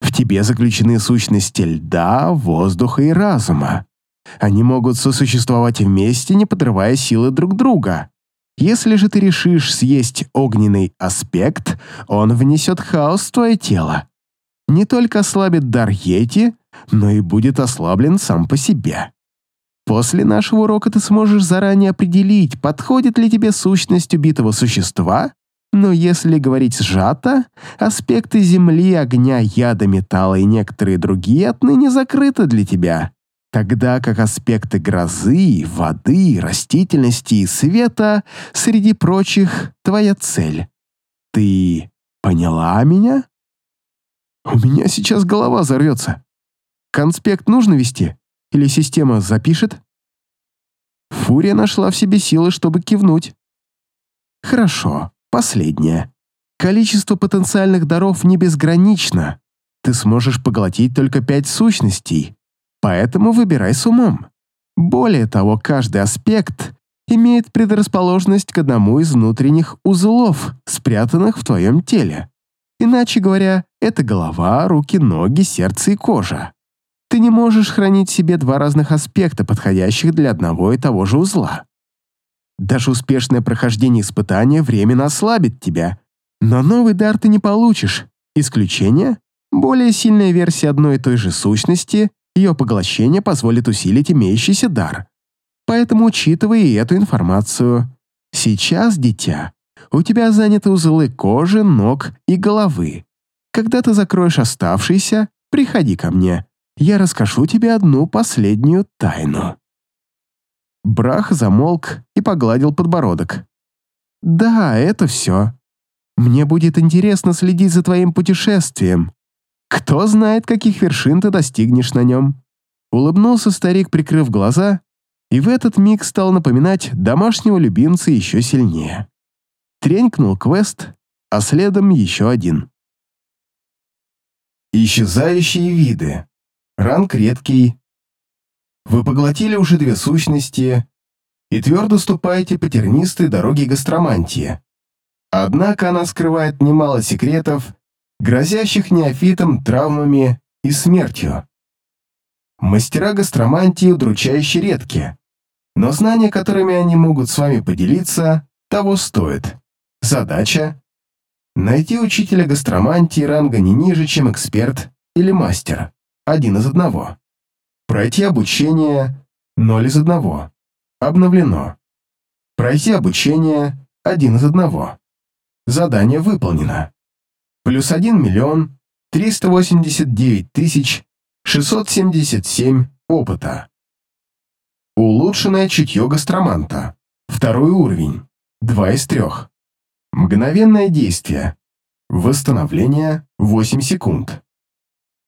В тебе заключены сущности льда, воздуха и разума. Они могут сосуществовать вместе, не подрывая силы друг друга. Если же ты решишь съесть огненный аспект, он внесет хаос в твое тело. Не только ослабит дар Йети, но и будет ослаблен сам по себе. После нашего урока ты сможешь заранее определить, подходит ли тебе сущность убитого существа, но если говорить сжато, аспекты земли, огня, яда, металла и некоторые другие отныне закрыты для тебя тогда как аспекты грозы, воды, растительности и света, среди прочих, твоя цель. Ты поняла меня? У меня сейчас голова взорвется. Конспект нужно вести? Или система запишет? Фурия нашла в себе силы, чтобы кивнуть. Хорошо, последнее. Количество потенциальных даров не безгранично. Ты сможешь поглотить только пять сущностей, Поэтому выбирай с умом. Более того, каждый аспект имеет предрасположенность к одному из внутренних узлов, спрятанных в твоем теле. Иначе говоря, это голова, руки, ноги, сердце и кожа. Ты не можешь хранить в себе два разных аспекта, подходящих для одного и того же узла. Даже успешное прохождение испытания временно ослабит тебя, но новый дар ты не получишь. Исключение — более сильная версия одной и той же сущности ее поглощение позволит усилить имеющийся дар. Поэтому учитывай эту информацию. Сейчас, дитя, у тебя заняты узлы кожи, ног и головы. Когда ты закроешь оставшиеся, приходи ко мне. Я расскажу тебе одну последнюю тайну». Брах замолк и погладил подбородок. «Да, это все. Мне будет интересно следить за твоим путешествием. Кто знает, каких вершин ты достигнешь на нем?» Улыбнулся старик, прикрыв глаза, и в этот миг стал напоминать домашнего любимца еще сильнее. Тренькнул квест, а следом еще один. Исчезающие виды. Ранг редкий. Вы поглотили уже две сущности и твердо ступаете по тернистой дороге гастромантии. Однако она скрывает немало секретов грозящих неофитам травмами и смертью. Мастера гастромантии удручающе редки, но знания, которыми они могут с вами поделиться, того стоит. Задача — найти учителя гастромантии ранга не ниже, чем эксперт или мастер, один из одного. Пройти обучение — ноль из одного. Обновлено. Пройти обучение — один из одного. Задание выполнено плюс 1 миллион 389 тысяч 677 опыта. Улучшенное чутье гастроманта. Второй уровень. Два из трех. Мгновенное действие. Восстановление 8 секунд.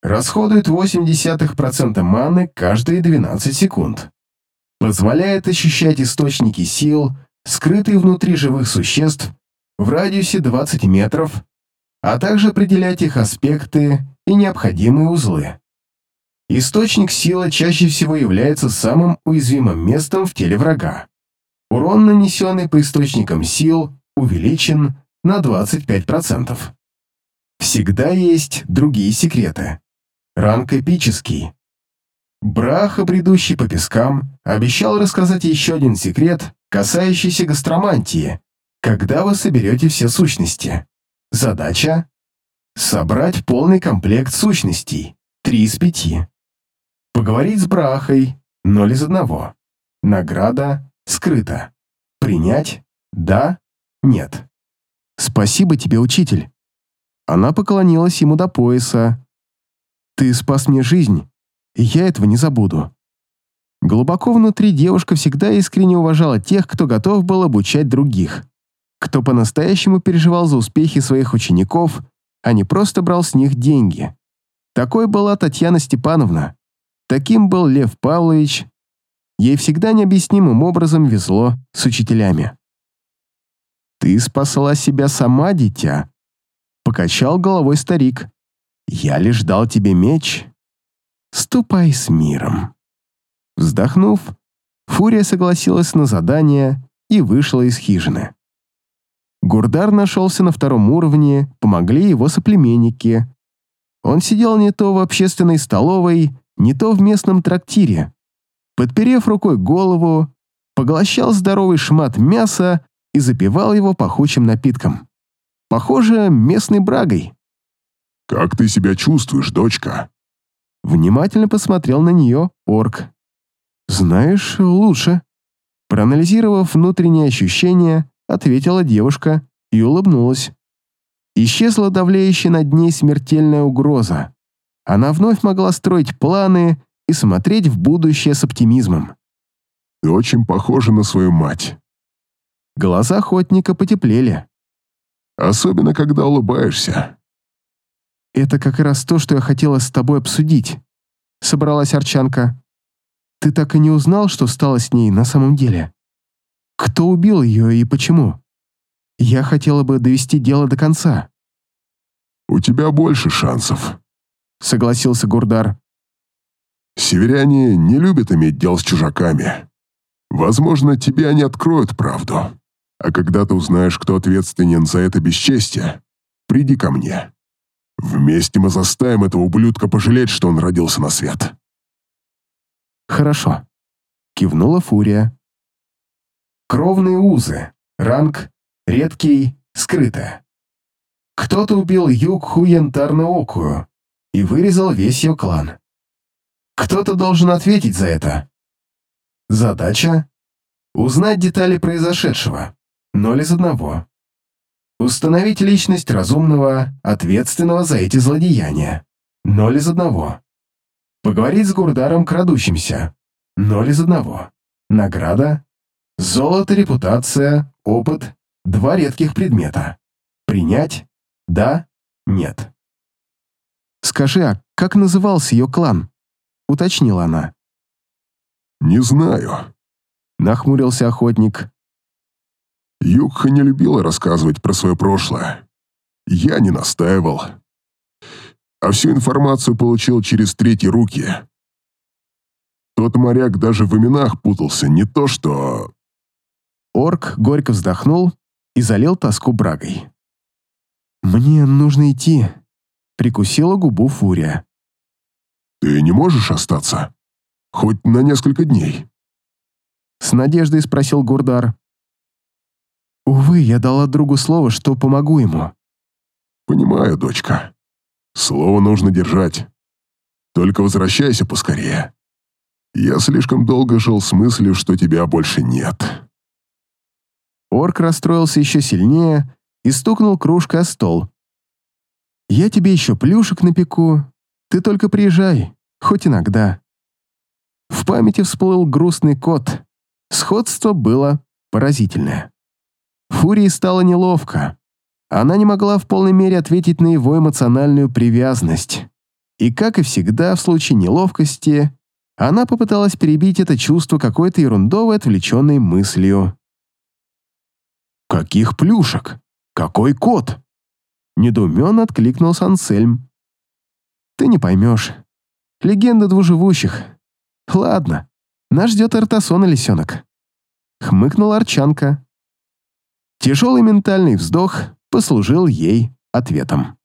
Расходует 0,8% маны каждые 12 секунд. Позволяет ощущать источники сил, скрытые внутри живых существ, в радиусе 20 метров, а также определять их аспекты и необходимые узлы. Источник силы чаще всего является самым уязвимым местом в теле врага. Урон, нанесенный по источникам сил, увеличен на 25%. Всегда есть другие секреты. Ранг эпический. Браха, бредущий по пескам, обещал рассказать еще один секрет, касающийся гастромантии, когда вы соберете все сущности. Задача — собрать полный комплект сущностей, три из пяти. Поговорить с Брахой, ноль из одного. Награда скрыта. Принять — да, нет. «Спасибо тебе, учитель». Она поклонилась ему до пояса. «Ты спас мне жизнь, и я этого не забуду». Глубоко внутри девушка всегда искренне уважала тех, кто готов был обучать других, кто по-настоящему переживал за успехи своих учеников, а не просто брал с них деньги. Такой была Татьяна Степановна. Таким был Лев Павлович. Ей всегда необъяснимым образом везло с учителями. «Ты спасла себя сама, дитя», — покачал головой старик. «Я лишь дал тебе меч. Ступай с миром». Вздохнув, Фурия согласилась на задание и вышла из хижины. Гурдар нашелся на втором уровне, помогли его соплеменники. Он сидел не то в общественной столовой, не то в местном трактире. Подперев рукой голову, поглощал здоровый шмат мяса и запивал его пахучим напитком. Похоже, местной брагой. «Как ты себя чувствуешь, дочка?» Внимательно посмотрел на нее орк. «Знаешь, лучше». Проанализировав внутренние ощущения, ответила девушка и улыбнулась. Исчезла давлеющая над ней смертельная угроза. Она вновь могла строить планы и смотреть в будущее с оптимизмом. «Ты очень похожа на свою мать». Глаза охотника потеплели. «Особенно, когда улыбаешься». «Это как раз то, что я хотела с тобой обсудить», — собралась Арчанка. «Ты так и не узнал, что стало с ней на самом деле? Кто убил ее и почему? Я хотела бы довести дело до конца». «У тебя больше шансов», — согласился Гурдар. «Северяне не любят иметь дел с чужаками. Возможно, тебе они откроют правду. А когда ты узнаешь, кто ответственен за это бесчестие, приди ко мне. Вместе мы заставим этого ублюдка пожалеть, что он родился на свет». «Хорошо», — кивнула Фурия. Кровные узы. Ранг редкий, скрыто. Кто-то убил Югху Янтарно-Окую и вырезал весь ее клан. Кто-то должен ответить за это. Задача — узнать детали произошедшего. Ноль из одного. Установить личность разумного, ответственного за эти злодеяния. Ноль из одного. Поговорить с Гурдаром крадущимся. Ноль из одного. Награда. Золото, репутация, опыт. Два редких предмета. Принять? Да? Нет. «Скажи, а как назывался ее клан?» — уточнила она. «Не знаю», — нахмурился охотник. Юкха не любила рассказывать про свое прошлое. Я не настаивал. А всю информацию получил через третьи руки. Тот моряк даже в именах путался, не то что... Орк горько вздохнул и залил тоску брагой. «Мне нужно идти», — прикусила губу Фурия. «Ты не можешь остаться? Хоть на несколько дней?» С надеждой спросил Гурдар. Увы, я дала другу слово, что помогу ему. Понимаю, дочка. Слово нужно держать. Только возвращайся поскорее. Я слишком долго жил с мыслью, что тебя больше нет. Орк расстроился еще сильнее и стукнул кружкой о стол. «Я тебе еще плюшек напеку. Ты только приезжай, хоть иногда». В памяти всплыл грустный кот. Сходство было поразительное. Фурии стало неловко. Она не могла в полной мере ответить на его эмоциональную привязанность. И, как и всегда, в случае неловкости, она попыталась перебить это чувство какой-то ерундовой отвлеченной мыслью. «Каких плюшек? Какой кот?» Недоуменно откликнулся Ансельм. «Ты не поймешь. Легенда двуживущих. Ладно, нас ждет Артасон и лисенок». Хмыкнула Арчанка. Тяжелый ментальный вздох послужил ей ответом.